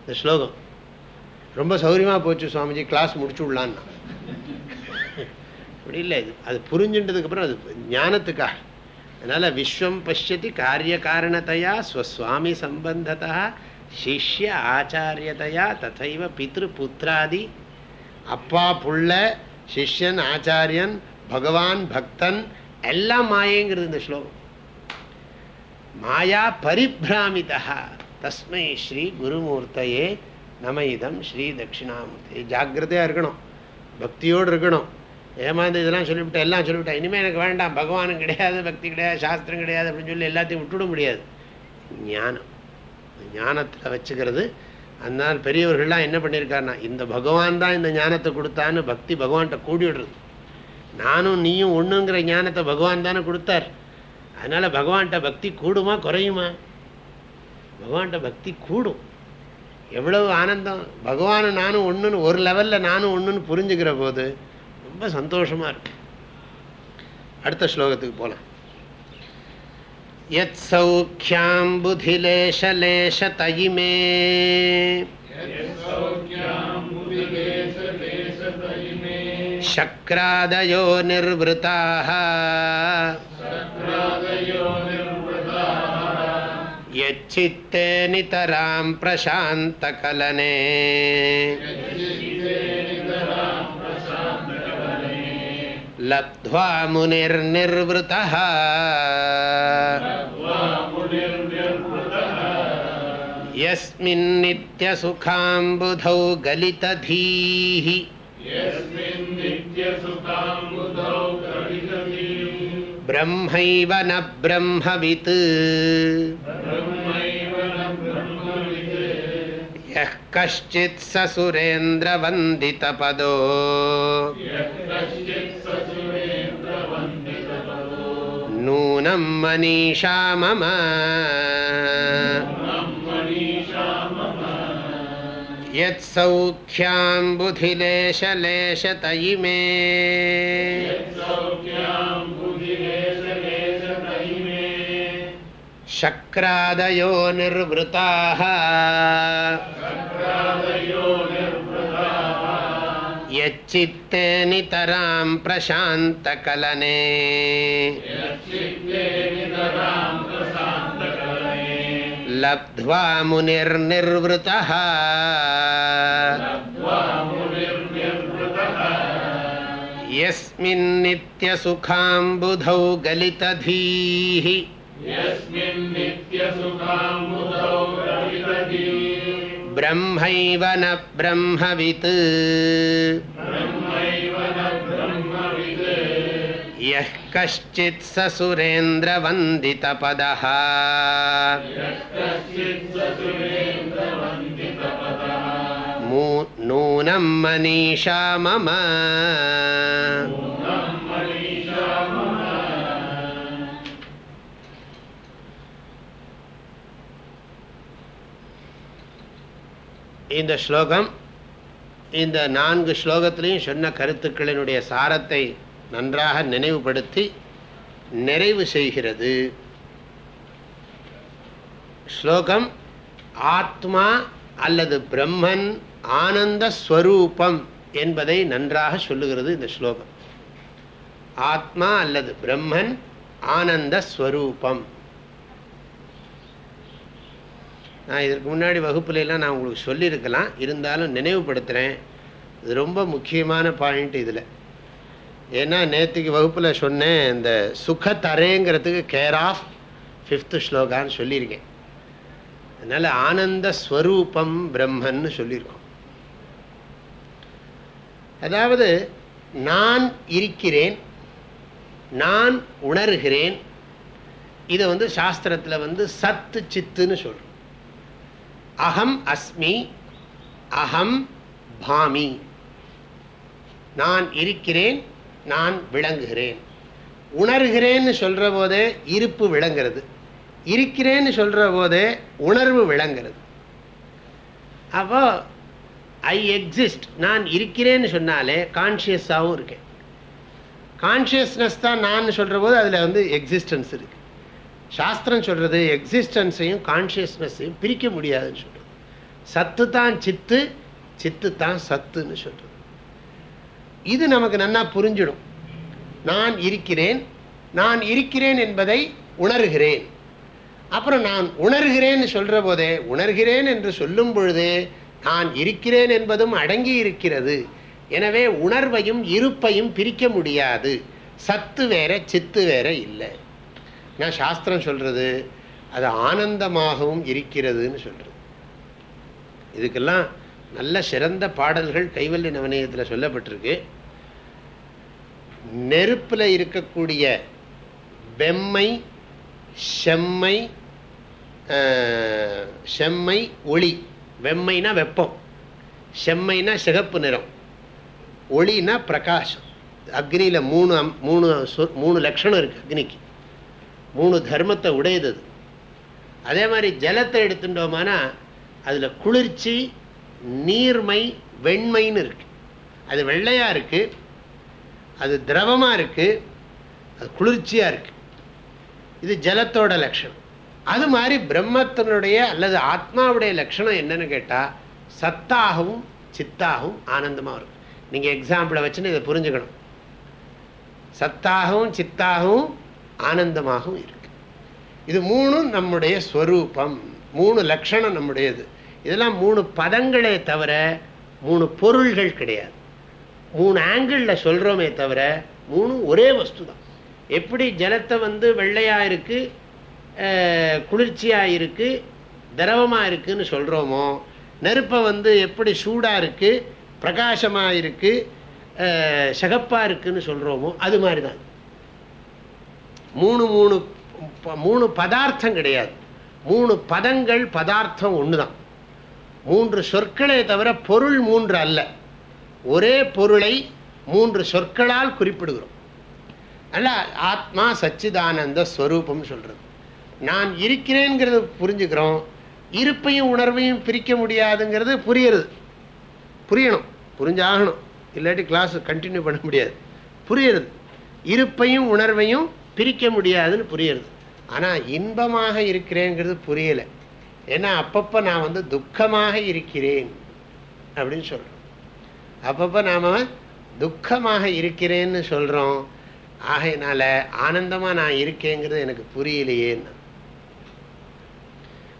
இந்த ஸ்லோகம். ரொம்ப சௌரியமாக போச்சு சுவாமிஜி. கிளாஸ் முடிச்சு விடலான்னா அப்படி இல்லை இது அது புரிஞ்சுட்டதுக்கப்புறம் அது ஞானத்துக்காக. அதனால் விஸ்வம் பசியதி காரிய காரணத்தையா ஸ்வஸ்வாமி சம்பந்தத்தா சிஷ்ய ஆச்சாரியதையா ததைவ பித்ரு புத்திராதி அப்பா புள்ள சிஷ்யன் ஆச்சாரியன் பகவான் பக்தன் எல்லாம் மாயேங்கிறது இந்த ஸ்லோகம். மாயா பரிபிராமிதா தஸ்மை ஸ்ரீ குருமூர்த்தையே நம இதம் ஸ்ரீ தட்சிணாமூர்த்தி ஜாக்கிரதையாக இருக்கணும். பக்தியோடு இருக்கணும். ஏமாந்து இதெல்லாம் சொல்லிவிட்டேன் எல்லாம் சொல்லிவிட்டேன் இனிமேல் எனக்கு வேண்டாம். பகவானும் கிடையாது பக்தி கிடையாது சாஸ்திரம் கிடையாது அப்படின்னு சொல்லி எல்லாத்தையும் விட்டுவிட முடியாது. ஞானம். ஞானத்தில் வச்சுக்கிறது அதனால் பெரியவர்கள்லாம் என்ன பண்ணியிருக்காருன்னா இந்த பகவான் தான் இந்த ஞானத்தை கொடுத்தான்னு பக்தி பகவான்கிட்ட கூடி விடுறது. நானும் நீயும் ஒன்றுங்கிற ஞானத்தை பகவான் தானே கொடுத்தார். அதனால் பகவான்கிட்ட பக்தி கூடுமா குறையுமா பகவான்கிட்ட பக்தி கூடும் எவ்வளவு ஆனந்தம் பகவானை நானும் ஒன்றுன்னு ஒரு லெவலில் நானும் ஒன்றுன்னு புரிஞ்சுக்கிற போது ரொம்ப சந்தோஷமாக இருக்கு அடுத்த ஸ்லோகத்துக்கு போகலாம் यत् सौख्याम्बुधिलेशलेशतयिमे शक्रादयो निर्वृताः यच्चित्ते नितरां प्रशान्तकलने लब्ध्वा मुनिर्निर्वृतः यस्मिन्नित्यसुखाम्बुधौ गलितधीः ब्रह्मैव न ब्रह्मवित् यः कश्चित् स सुरेन्द्रवन्दितपदो नूनं मनीषा मम यत्सौख्याम्बुधिलेशलेशतयिमे। शक्रादयो निर्वृताः। यच्चित्ते नितरां प्रशान्तकलने। लब्ध्वा मुनिर्निर्वृतः। यस्मिन्नित्यसुखाम्बुधौ गलितधीः। ब्रह्मैव न ब्रह्मवित्। यः कश्चित् स सुरेन्द्रवन्दितपदः नूनं मनीषा मम இந்த ஸ்லோகம் இந்த நான்கு ஸ்லோகத்திலையும் சொன்ன கருத்துக்களினுடைய சாரத்தை நன்றாக நினைவுபடுத்தி நிறைவு செய்கிறது ஸ்லோகம் ஆத்மா அல்லது பிரம்மன் ஆனந்த ஸ்வரூபம் என்பதை நன்றாக சொல்லுகிறது இந்த ஸ்லோகம். ஆத்மா அல்லது பிரம்மன் ஆனந்த ஸ்வரூபம் நான் இதற்கு முன்னாடி வகுப்புலாம் நான் உங்களுக்கு சொல்லியிருக்கலாம். இருந்தாலும் நினைவுபடுத்துகிறேன் இது ரொம்ப முக்கியமான பாயிண்ட் இதில். ஏன்னா நேற்றுக்கு வகுப்பில் சொன்னேன் இந்த சுகத்தரேங்கிறதுக்கு கேர் ஆஃப் ஃபிஃப்த்து ஸ்லோகான்னு சொல்லியிருக்கேன். அதனால் ஆனந்த ஸ்வரூபம் பிரம்மன்னு சொல்லியிருக்கோம். அதாவது நான் இருக்கிறேன் நான் உணர்கிறேன் இதை வந்து சாஸ்திரத்தில் வந்து சத்து சித்துன்னு சொல்கிறோம் அகம் அஸ்மி அகம் பாமி. நான் இருக்கிறேன் நான் விளங்குகிறேன். உணர்கிறேன்னு சொல்கிற போதே இருப்பு விளங்குறது. இருக்கிறேன்னு சொல்கிற போதே உணர்வு விளங்குறது. அப்போ ஐ எக்ஸிஸ்ட் நான் இருக்கிறேன்னு சொன்னாலே கான்ஷியஸாகவும் இருக்கேன் கான்ஷியஸ்னஸ் தான் நான் சொல்கிற போது அதில் வந்து எக்ஸிஸ்டன்ஸ் இருக்குது சாஸ்திரம் சொல்கிறது எக்ஸிஸ்டன்ஸையும் கான்ஷியஸ்னஸையும் பிரிக்க முடியாதுன்னு சொல்கிறது சத்து தான் சித்து சித்து தான் சத்துன்னு சொல்கிறது இது நமக்கு நல்லா புரிஞ்சிடும். நான் இருக்கிறேன் நான் இருக்கிறேன் என்பதை உணர்கிறேன். அப்புறம் நான் உணர்கிறேன்னு சொல்கிற போதே உணர்கிறேன் என்று சொல்லும் பொழுதே நான் இருக்கிறேன் என்பதும் அடங்கி இருக்கிறது எனவே உணர்வையும் இருப்பையும் பிரிக்க முடியாது. சத்து வேற சித்து வேற இல்லை. நான் சாஸ்திரம் சொல்கிறது அது ஆனந்தமாகவும் இருக்கிறதுன்னு சொல்கிறது இதுக்கெல்லாம் நல்ல சிறந்த பாடல்கள் கைவல்ய நவநீதத்தில் சொல்லப்பட்டிருக்கு. நெருப்பில் இருக்கக்கூடிய வெம்மை செம்மை செம்மை ஒளி வெம்மைனா வெப்பம் செம்மைனா சிகப்பு நிறம் ஒளினா பிரகாசம். அக்னியில் மூணு மூணு மூணு லட்சணம் இருக்குது அக்னிக்கு. மூணு தர்மத்தை உடையது அதே மாதிரி ஜலத்தை எடுத்துட்டோமானா அதில் குளிர்ச்சி நீர்மை வெண்மைன்னு இருக்குது அது வெள்ளையாக இருக்குது அது திரவமாக இருக்குது அது குளிர்ச்சியாக இருக்குது இது ஜலத்தோட லட்சணம். அது மாதிரி பிரம்மத்தினுடைய அல்லது ஆத்மாவுடைய லட்சணம் என்னன்னு கேட்டால் சத்தாகவும் சித்தாகவும் ஆனந்தமாக இருக்கும் நீங்கள் எக்ஸாம்பிளை வச்சுன்னு இதை புரிஞ்சுக்கணும். சத்தாகவும் சித்தாகவும் ஆனந்தமாகவும் இருக்கு. இது மூணும் நம்முடைய ஸ்வரூபம். மூணு லட்சணம் நம்முடையது. இதெல்லாம் மூணு பதங்களே தவிர மூணு பொருள்கள் கிடையாது. மூணு ஆங்கிளில் சொல்கிறோமே தவிர மூணு ஒரே வஸ்து தான் எப்படி ஜலத்தை வந்து வெள்ளையாக இருக்குது குளிர்ச்சியாக இருக்குது திரவமாக இருக்குதுன்னு சொல்கிறோமோ நெருப்பை வந்து எப்படி சூடாக இருக்குது பிரகாசமாக இருக்குது சகப்பாக இருக்குதுன்னு சொல்கிறோமோ அது மாதிரி தான் மூணு மூணு மூணு பதார்த்தம் கிடையாது. மூணு பதங்கள் பதார்த்தம் ஒன்று தான் மூன்று சொற்களே தவிர பொருள் மூன்று அல்ல. ஒரே பொருளை மூன்று சொற்களால் குறிப்பிடுகிறோம். அல்ல ஆத்மா சச்சிதானந்த ஸ்வரூபம் சொல்கிறது நான் இருக்கிறேங்கிறது புரிஞ்சுக்கிறோம் இருப்பையும் உணர்வையும் பிரிக்க முடியாதுங்கிறது புரியுறது. புரியணும் புரிஞ்சாகணும். இல்லாட்டி கிளாஸ் கண்டினியூ பண்ண முடியாது. புரியுறது. இருப்பையும் உணர்வையும் பிரிக்க முடியாதுன்னு புரியுறது. ஆனால் இன்பமாக இருக்கிறேங்கிறது புரியலை. ஏன்னா அப்பப்போ நான் வந்து துக்கமாக இருக்கிறேன் அப்படின்னு சொல்கிறோம் அப்பப்போ நாம் துக்கமாக இருக்கிறேன்னு சொல்கிறோம் ஆகையினால ஆனந்தமாக நான் இருக்கேங்கிறது எனக்கு புரியலையேன்னு.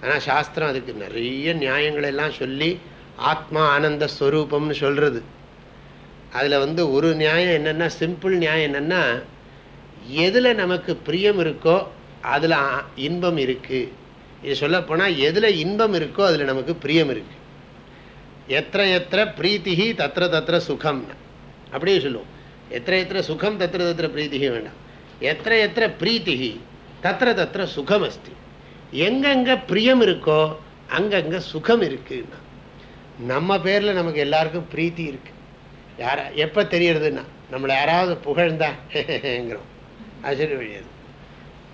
ஆனால் சாஸ்திரம் அதுக்கு நிறைய நியாயங்கள் எல்லாம் சொல்லி ஆத்மா ஆனந்த ஸ்வரூபம்னு சொல்கிறது அதில் வந்து ஒரு நியாயம் என்னென்னா சிம்பிள் நியாயம் என்னென்னா எதில் நமக்கு பிரியம் இருக்கோ அதில் இன்பம் இருக்குது இது சொல்லப்போனால் எதில் இன்பம் இருக்கோ அதில் நமக்கு பிரியம் இருக்குது எத்த எத்த பிரீத்திகி தத்திர தத்திர சுகம். அப்படியே சொல்லுவோம். எத்த எத்த சுகம் தத்திர தத்திர பிரீத்திகி வேண்டாம். எத்த எத்த பிரீத்திகி தத்திர தத்திர சுகம் அஸ்தி எங்கெங்கே பிரியம் இருக்கோ அங்கங்கே சுகம் இருக்குன்னா நம்ம பேரில் நமக்கு எல்லாருக்கும் பிரீத்தி இருக்குது யார எப்போ தெரியறதுன்னா நம்மளை யாராவது புகழ்ந்தாங்கிறோம் அது சரி வழியாது.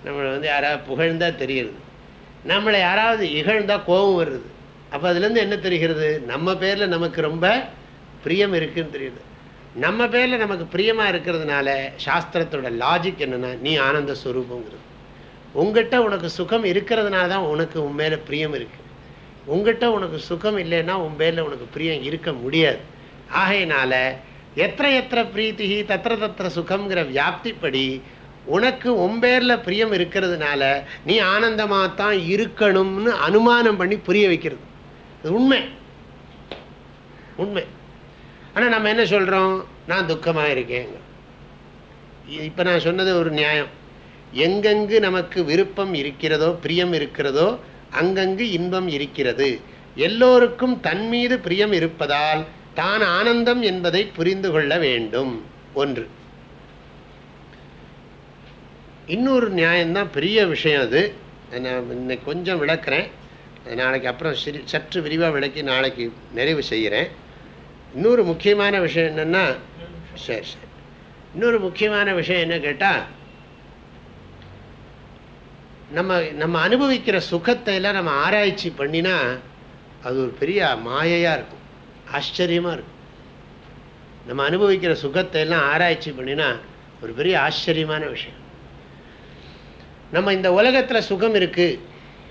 நம்மளை வந்து யாராவது புகழ்ந்தா தெரியுது நம்மளை யாராவது இகழ்ந்தால் கோபம் வருது அப்போ அதுலேருந்து என்ன தெரிகிறது? நம்ம பேரில் நமக்கு ரொம்ப பிரியம் இருக்குன்னு தெரியுது. நம்ம பேரில் நமக்கு பிரியமாக இருக்கிறதுனால சாஸ்திரத்தோட லாஜிக் என்னென்னா நீ ஆனந்த ஸ்வரூபங்கிறது உங்ககிட்ட உனக்கு சுகம் இருக்கிறதுனால தான் உனக்கு உன் மேலே பிரியம் இருக்குது உங்ககிட்ட உனக்கு சுகம் இல்லைன்னா உன் பேரில் உனக்கு பிரியம் இருக்க முடியாது. ஆகையினால எத்தனை எத்தனை பிரீத்தி தத்திர தத்திர சுகம்ங்கிற வியாப்திப்படி உனக்கு உம்பேரில் பிரியம் இருக்கிறதுனால நீ ஆனந்தமாக தான் இருக்கணும்னு அனுமானம் பண்ணி புரிய வைக்கிறது. அது உண்மை. உண்மை. ஆனால் நம்ம என்ன சொல்கிறோம் நான் துக்கமாக இருக்கேங்க இப்போ நான் சொன்னது ஒரு நியாயம். எங்கெங்கு நமக்கு விருப்பம் இருக்கிறதோ பிரியம் இருக்கிறதோ அங்கங்கு இன்பம் இருக்கிறது. எல்லோருக்கும் தன் மீது பிரியம் இருப்பதால் தான் ஆனந்தம் என்பதை புரிந்து கொள்ள வேண்டும். ஒன்று. இன்னொரு நியாயம்தான் பெரிய விஷயம் அது. நான் இன்னைக்கு கொஞ்சம் விளக்குறேன். நாளைக்கு அப்புறம் சிறு சற்று விரிவாக விளக்கி நாளைக்கு நிறைவு செய்கிறேன். இன்னொரு முக்கியமான விஷயம் என்னென்னா சரி சரி. இன்னொரு முக்கியமான விஷயம் என்ன கேட்டால் நம்ம நம்ம அனுபவிக்கிற சுகத்தை எல்லாம் நம்ம ஆராய்ச்சி பண்ணினா அது ஒரு பெரிய மாயையாக இருக்கும். ஆச்சரியமாக இருக்கும். நம்ம அனுபவிக்கிற சுகத்தை எல்லாம் ஆராய்ச்சி பண்ணினா ஒரு பெரிய ஆச்சரியமான விஷயம். நம்ம இந்த உலகத்தில் சுகம் இருக்குது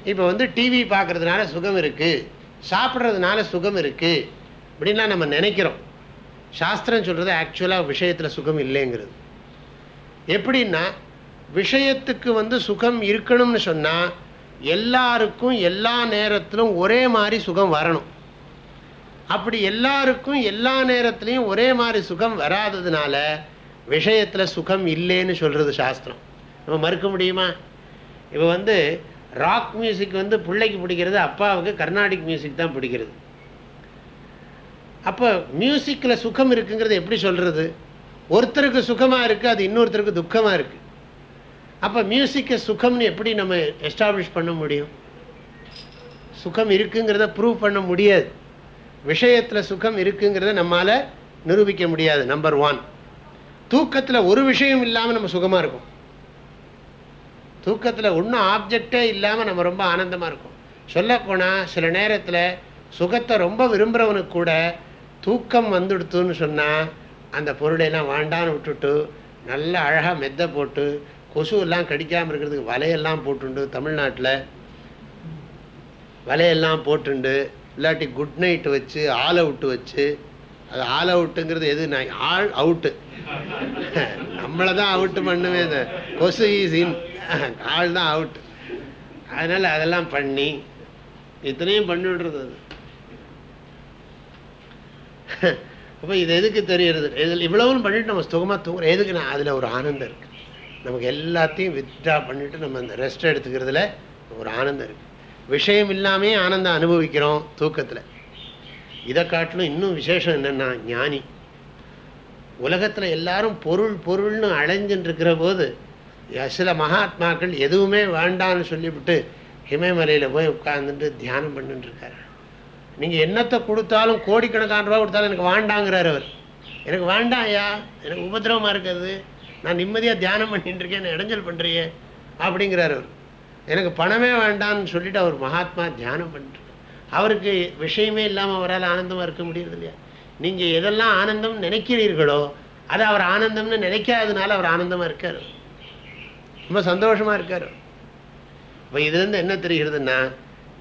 இப்போ வந்து டிவி பார்க்குறதுனால சுகம் இருக்குது சாப்பிட்றதுனால சுகம் இருக்குது அப்படின்லாம் நம்ம நினைக்கிறோம். சாஸ்திரம் சொல்கிறது ஆக்சுவலாக விஷயத்தில் சுகம் இல்லைங்கிறது. எப்படின்னா விஷயத்துக்கு வந்து சுகம் இருக்கணும்னு சொன்னால் எல்லாருக்கும் எல்லா நேரத்திலும் ஒரே மாதிரி சுகம் வரணும். அப்படி எல்லாருக்கும் எல்லா நேரத்துலையும் ஒரே மாதிரி சுகம் வராததுனால விஷயத்தில் சுகம் இல்லைன்னு சொல்கிறது சாஸ்திரம். நம்ம மறுக்க முடியுமா? இப்போ வந்து ராக் மியூசிக் வந்து பிள்ளைக்கு பிடிக்கிறது அப்பாவுக்கு கர்நாடிக் மியூசிக் தான் பிடிக்கிறது. அப்போ மியூசிக்கில் சுகம் இருக்குங்கிறது எப்படி சொல்கிறது ஒருத்தருக்கு சுகமாக இருக்குது அது இன்னொருத்தருக்கு துக்கமாக இருக்குது அப்போ மியூசிக்கை சுகம்னு எப்படி நம்ம எஸ்டாப்ளிஷ் பண்ண முடியும்? சுகம் இருக்குங்கிறத ப்ரூவ் பண்ண முடியாது. விஷயத்தில் சுகம் இருக்குங்கிறத நம்மால் நிரூபிக்க முடியாது நம்பர் ஒன் தூக்கத்தில் ஒரு விஷயம் இல்லாமல் நம்ம சுகமாக இருக்கும். தூக்கத்தில் ஒன்றும் ஆப்ஜெக்டே இல்லாமல் நம்ம ரொம்ப ஆனந்தமாக இருக்கும். சொல்லப்போனால் சில நேரத்தில் சுகத்தை ரொம்ப விரும்புகிறவனுக்கு கூட தூக்கம் வந்துடுத்துன்னு சொன்னால் அந்த பொருளையெல்லாம் வாண்டான்னு விட்டுட்டு நல்ல அழகாக மெத்தை போட்டு கொசு எல்லாம் கடிக்காமல் இருக்கிறதுக்கு வலையெல்லாம் போட்டுண்டு தமிழ்நாட்டில். வலையெல்லாம் போட்டுண்டு இல்லாட்டி குட் நைட்டு வச்சு ஆல் அவுட்டு வச்சு. அது ஆல் அவுட்டுங்கிறது எது? நான் ஆள் அவுட்டு நம்மளை தான் அவுட்டு பண்ணுவேன் இந்த கொசு ஈஸ் இன். ஆள் தான் அவுட் அதனால் அதெல்லாம் பண்ணி இத்தனையும் பண்ணிவிடுறது அது. அப்போ இது எதுக்கு தெரியறது? இதில் இவ்வளவும் பண்ணிட்டு நம்ம சுகமாக தூங்குறோம். எதுக்கு நான் அதில் ஒரு ஆனந்தம் இருக்குது நமக்கு எல்லாத்தையும் வித்ரா பண்ணிட்டு நம்ம அந்த ரெஸ்ட் எடுத்துக்கிறதுல ஒரு ஆனந்தம் இருக்குது விஷயம் இல்லாமே ஆனந்தம் அனுபவிக்கிறோம் தூக்கத்தில். இதை காட்டிலும் இன்னும் விசேஷம் என்னென்னா ஞானி. உலகத்தில் எல்லாரும் பொருள் பொருள்னு அலைஞ்சுட்டு இருக்கிற போது சில மகாத்மாக்கள் எதுவுமே வேண்டான்னு சொல்லிவிட்டு ஹிமயமலையில் போய் உட்காந்துட்டு தியானம் பண்ணிட்டு இருக்காரு நீங்கள் என்னத்தை கொடுத்தாலும் கோடிக்கணக்கான ரூபா கொடுத்தாலும் எனக்கு வேண்டாங்கிறார் அவர். எனக்கு வேண்டாம் ஐயா எனக்கு உபதிரவமாக இருக்கிறது நான் நிம்மதியாக தியானம் பண்ணிட்டு இருக்கேன் இடைஞ்சல் பண்ணுறியே அப்படிங்கிறார் அவர். எனக்கு பணமே வேண்டாம்னு சொல்லிட்டு அவர் மகாத்மா தியானம் பண்ணிட்டு அவருக்கு விஷயமே இல்லாமல் அவரால் ஆனந்தமாக இருக்க முடியறது இல்லையா நீங்கள் எதெல்லாம் ஆனந்தம் நினைக்கிறீர்களோ அது அவர் ஆனந்தம்னு நினைக்காததுனால அவர் ஆனந்தமாக இருக்கார். ரொம்ப சந்தோஷமாக இருக்கார். இப்போ இதுலேருந்து என்ன தெரிகிறதுன்னா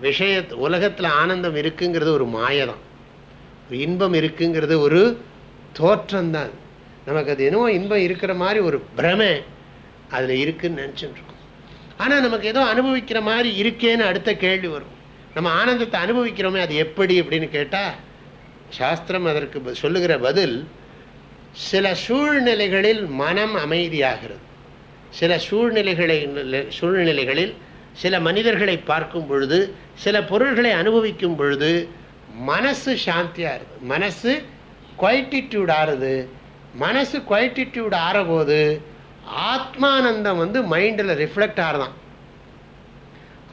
விஷய உலகத்தில் ஆனந்தம் இருக்குங்கிறது ஒரு மாயதான். ஒரு இன்பம் இருக்குங்கிறது ஒரு தோற்றம்தான். நமக்கு அது என்னவோ இன்பம் இருக்கிற மாதிரி ஒரு பிரமை அதில் இருக்குன்னு நினச்சிட்டு இருக்கோம் ஆனால் நமக்கு ஏதோ அனுபவிக்கிற மாதிரி இருக்கேன்னு அடுத்த கேள்வி வரும். நம்ம ஆனந்தத்தை அனுபவிக்கிறோமே அது எப்படி அப்படின்னு கேட்டால் சாஸ்திரம் அதற்கு சொல்லுகிற பதில் சில சூழ்நிலைகளில் மனம் அமைதியாகிறது. சில சூழ்நிலைகளை சூழ்நிலைகளில் சில மனிதர்களை பார்க்கும் பொழுது சில பொருள்களை அனுபவிக்கும் பொழுது மனசு சாந்தியாகுது மனசு குவைட்டிடியூட் ஆறுது. மனசு குவைட்டிடியூட் ஆறபோது ஆத்மானந்தம் வந்து மைண்டில் ரிஃப்ளெக்ட் ஆகிறதான்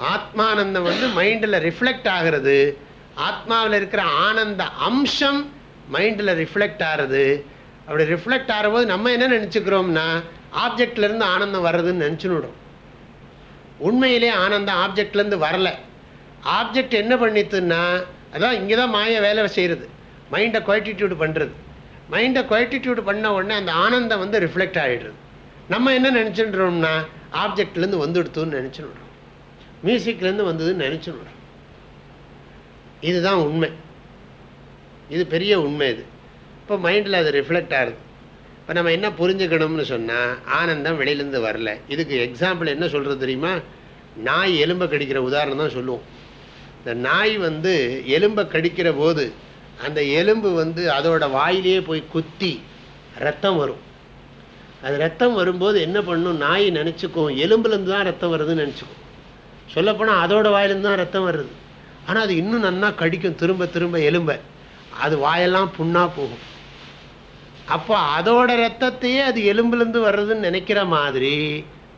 ஆத்மானந்தம் வந்து மைண்டில் ரிஃப்ளெக்ட் ஆகிறது ஆத்மாவில் இருக்கிற ஆனந்த அம்சம் மைண்டில் ரிஃப்ளெக்ட் ஆகிறது அப்படி ரிஃப்ளெக்ட் ஆகிறபோது நம்ம என்ன நினச்சிக்கிறோம்னா ஆப்ஜெக்ட்லேருந்து ஆனந்தம் வர்றதுன்னு நினச்சுன்னுடும் உண்மையிலே ஆனந்தம் ஆப்ஜெக்ட்லேருந்து வரல. ஆப்ஜெக்ட் என்ன பண்ணித்துன்னா அதான் இங்கே தான் மாய வேலை செய்கிறது மைண்டை குவாட்டிடியூடு பண்ணுறது மைண்டை குவாட்டிடியூடு பண்ண உடனே அந்த ஆனந்தம் வந்து ரிஃப்ளெக்ட் ஆகிடுது நம்ம என்ன நினச்சிடுறோம்னா ஆப்ஜெக்ட்லேருந்து வந்துடுத்துன்னு நினச்சிடுறோம் மியூசிக்லேருந்து வந்ததுன்னு நினச்சிடுறோம் இதுதான் உண்மை. இது பெரிய உண்மை இது. இப்போ மைண்டில் அது ரிஃப்ளெக்ட் ஆகுது. இப்போ நம்ம என்ன புரிஞ்சுக்கணும்னு சொன்னால் ஆனந்தம் வெளியிலேருந்து வரல. இதுக்கு எக்ஸாம்பிள் என்ன சொல்கிறது தெரியுமா? நாய் எலும்பை கடிக்கிற உதாரணம் தான் சொல்லுவோம். இந்த நாய் வந்து எலும்பை கடிக்கிற போது அந்த எலும்பு வந்து அதோட வாயிலேயே போய் குத்தி ரத்தம் வரும். அது ரத்தம் வரும்போது என்ன பண்ணும்? நாய் நினச்சிக்கும். எலும்புலேருந்து தான் ரத்தம் வருதுன்னு நினச்சிக்கும். சொல்லப்போனால் அதோட வாயிலேருந்து தான் ரத்தம் வருது. ஆனால் அது இன்னும் நன்னா கடிக்கும். திரும்ப திரும்ப எலும்பை. அது வாயெல்லாம் புண்ணாக போகும். அப்போ அதோட ரத்தத்தையே அது எலும்புலேருந்து வர்றதுன்னு நினைக்கிற மாதிரி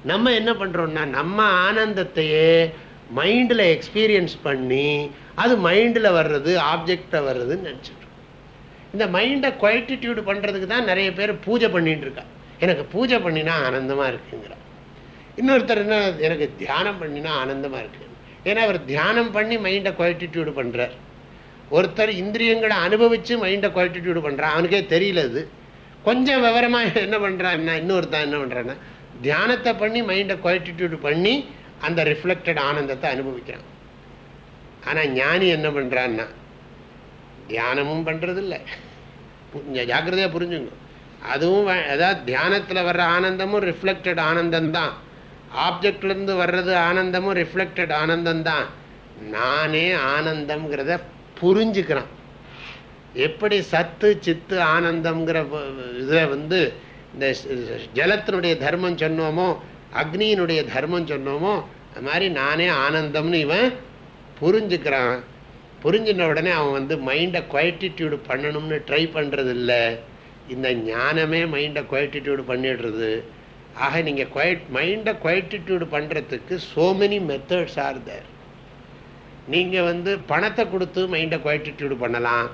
நம்ம என்ன பண்ணுறோம்னா நம்ம ஆனந்தத்தையே மைண்டில் எக்ஸ்பீரியன்ஸ் பண்ணி அது மைண்டில் வர்றது ஆப்ஜெக்டில் வர்றதுன்னு நினச்சிட்டு இந்த மைண்டை குவைட்டிடியூடு பண்ணுறதுக்கு தான் நிறைய பேர் பூஜை பண்ணிட்டு இருக்கா எனக்கு பூஜை பண்ணினா ஆனந்தமாக இருக்குங்கிறா இன்னொருத்தர் என்ன எனக்கு தியானம் பண்ணினா ஆனந்தமாக இருக்கு. ஏன்னா அவர் தியானம் பண்ணி மைண்டை குவைட்டிடியூடு பண்ணுறார் ஒருத்தர் இந்திரியங்களை அனுபவித்து மைண்டை குவைட்டிடியூடு பண்ணுறான் அவனுக்கே தெரியல அது. கொஞ்சம் விவரமாக என்ன பண்ணுறான்னா இன்னொருத்தன் என்ன பண்ணுறான்னா தியானத்தை பண்ணி மைண்டை குவைட்டிடியூடு பண்ணி அந்த ரிஃப்ளெக்டட் ஆனந்தத்தை அனுபவிக்கிறான். ஆனால் ஞானி என்ன பண்ணுறான்னா தியானமும் பண்ணுறதில்ல ஜாக்கிரதையாக புரிஞ்சுங்க. அதுவும் அதாவது தியானத்தில் வர்ற ஆனந்தமும் ரிஃப்ளெக்டட் ஆனந்தம் தான் ஆப்ஜெக்ட்லேருந்து வர்றது ஆனந்தமும் ரிஃப்ளெக்டட் ஆனந்தம் தான் நானே ஆனந்தம்ங்கிறத புரிஞ்சுக்கிறான். எப்படி சத்து சித்து ஆனந்தம்ங்கிற இதில் வந்து இந்த ஜலத்தினுடைய தர்மம் சொன்னோமோ அக்னியினுடைய தர்மம் சொன்னோமோ அது மாதிரி நானே ஆனந்தம்னு இவன் புரிஞ்சுக்கிறான். புரிஞ்சின உடனே அவன் வந்து மைண்டை குவாட்டிடியூடு பண்ணணும்னு ட்ரை பண்ணுறது இல்லை இந்த ஞானமே மைண்டை குவாட்டிடியூடு பண்ணிடுறது. ஆக நீங்கள் குவைட் மைண்டை குவாட்டிடியூடு பண்ணுறதுக்கு so many methods are there நீங்கள் வந்து பணத்தை கொடுத்து மைண்டை குவாட்டிடியூடு பண்ணலாம்.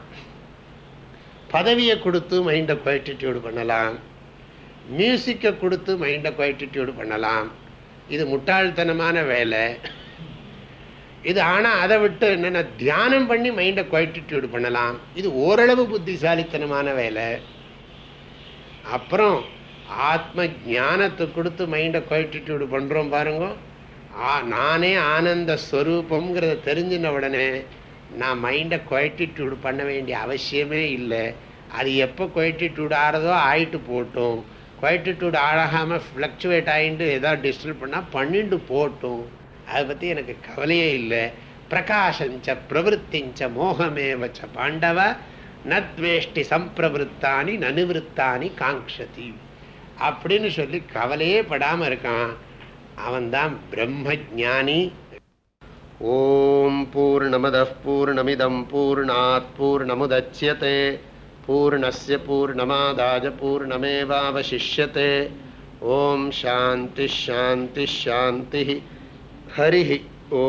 பதவியை கொடுத்து மைண்டை குவாட்டிடியூடு பண்ணலாம். மியூசிக்கை கொடுத்து மைண்டை குவாட்டிடியூடு பண்ணலாம். இது முட்டாள்தனமான வேலை. இது ஆனால் அதை விட்டு என்னென்ன தியானம் பண்ணி மைண்டை குவைட்டிடியூடு பண்ணலாம். இது ஓரளவு புத்திசாலித்தனமான வேலை. அப்புறம் ஆத்ம ஞானத்தை கொடுத்து மைண்டை குவாட்டிடியூடு பண்ணுறோம் பாருங்க. நானே ஆனந்த ஸ்வரூபங்கிறத தெரிஞ்சின உடனே நான் மைண்டை குவாட்டிடியூடு பண்ண வேண்டிய அவசியமே இல்லை. அது எப்போ குவைட்டிடியூட் ஆகிறதோ ஆயிட்டு போட்டும். குவைட்டிடியூட் ஆழாகாமல் ஃப்ளக்சுவேட் ஆகிட்டு ஏதாவது டிஸ்டர்ப் பண்ணால் பண்ணிட்டு போட்டும். அதை பற்றி எனக்கு கவலையே இல்லை. பிரகாஷஞ்ச பிரவருத்திஞ்ச மோகமே வச்ச பாண்டவ நத்வேஷ்டி சம்பிரவருத்தானி நனுவிருத்தானி காங்ஷதி அப்படின்னு சொல்லி கவலையே படாமல் இருக்கான். அவன்தான் பிரம்ம ஜானி ஓம் பூர்ணமத பூர்ணமிதம் பூர்ணாத் பூர்ணமுதட்சியதே பூர்ணய பூர்ணமாதாஜ பூர்ணமேவாவசிஷ்யத்தை ஓம் சாந்தி ஷாந்தி ஷாந்தி ஹரி ஓ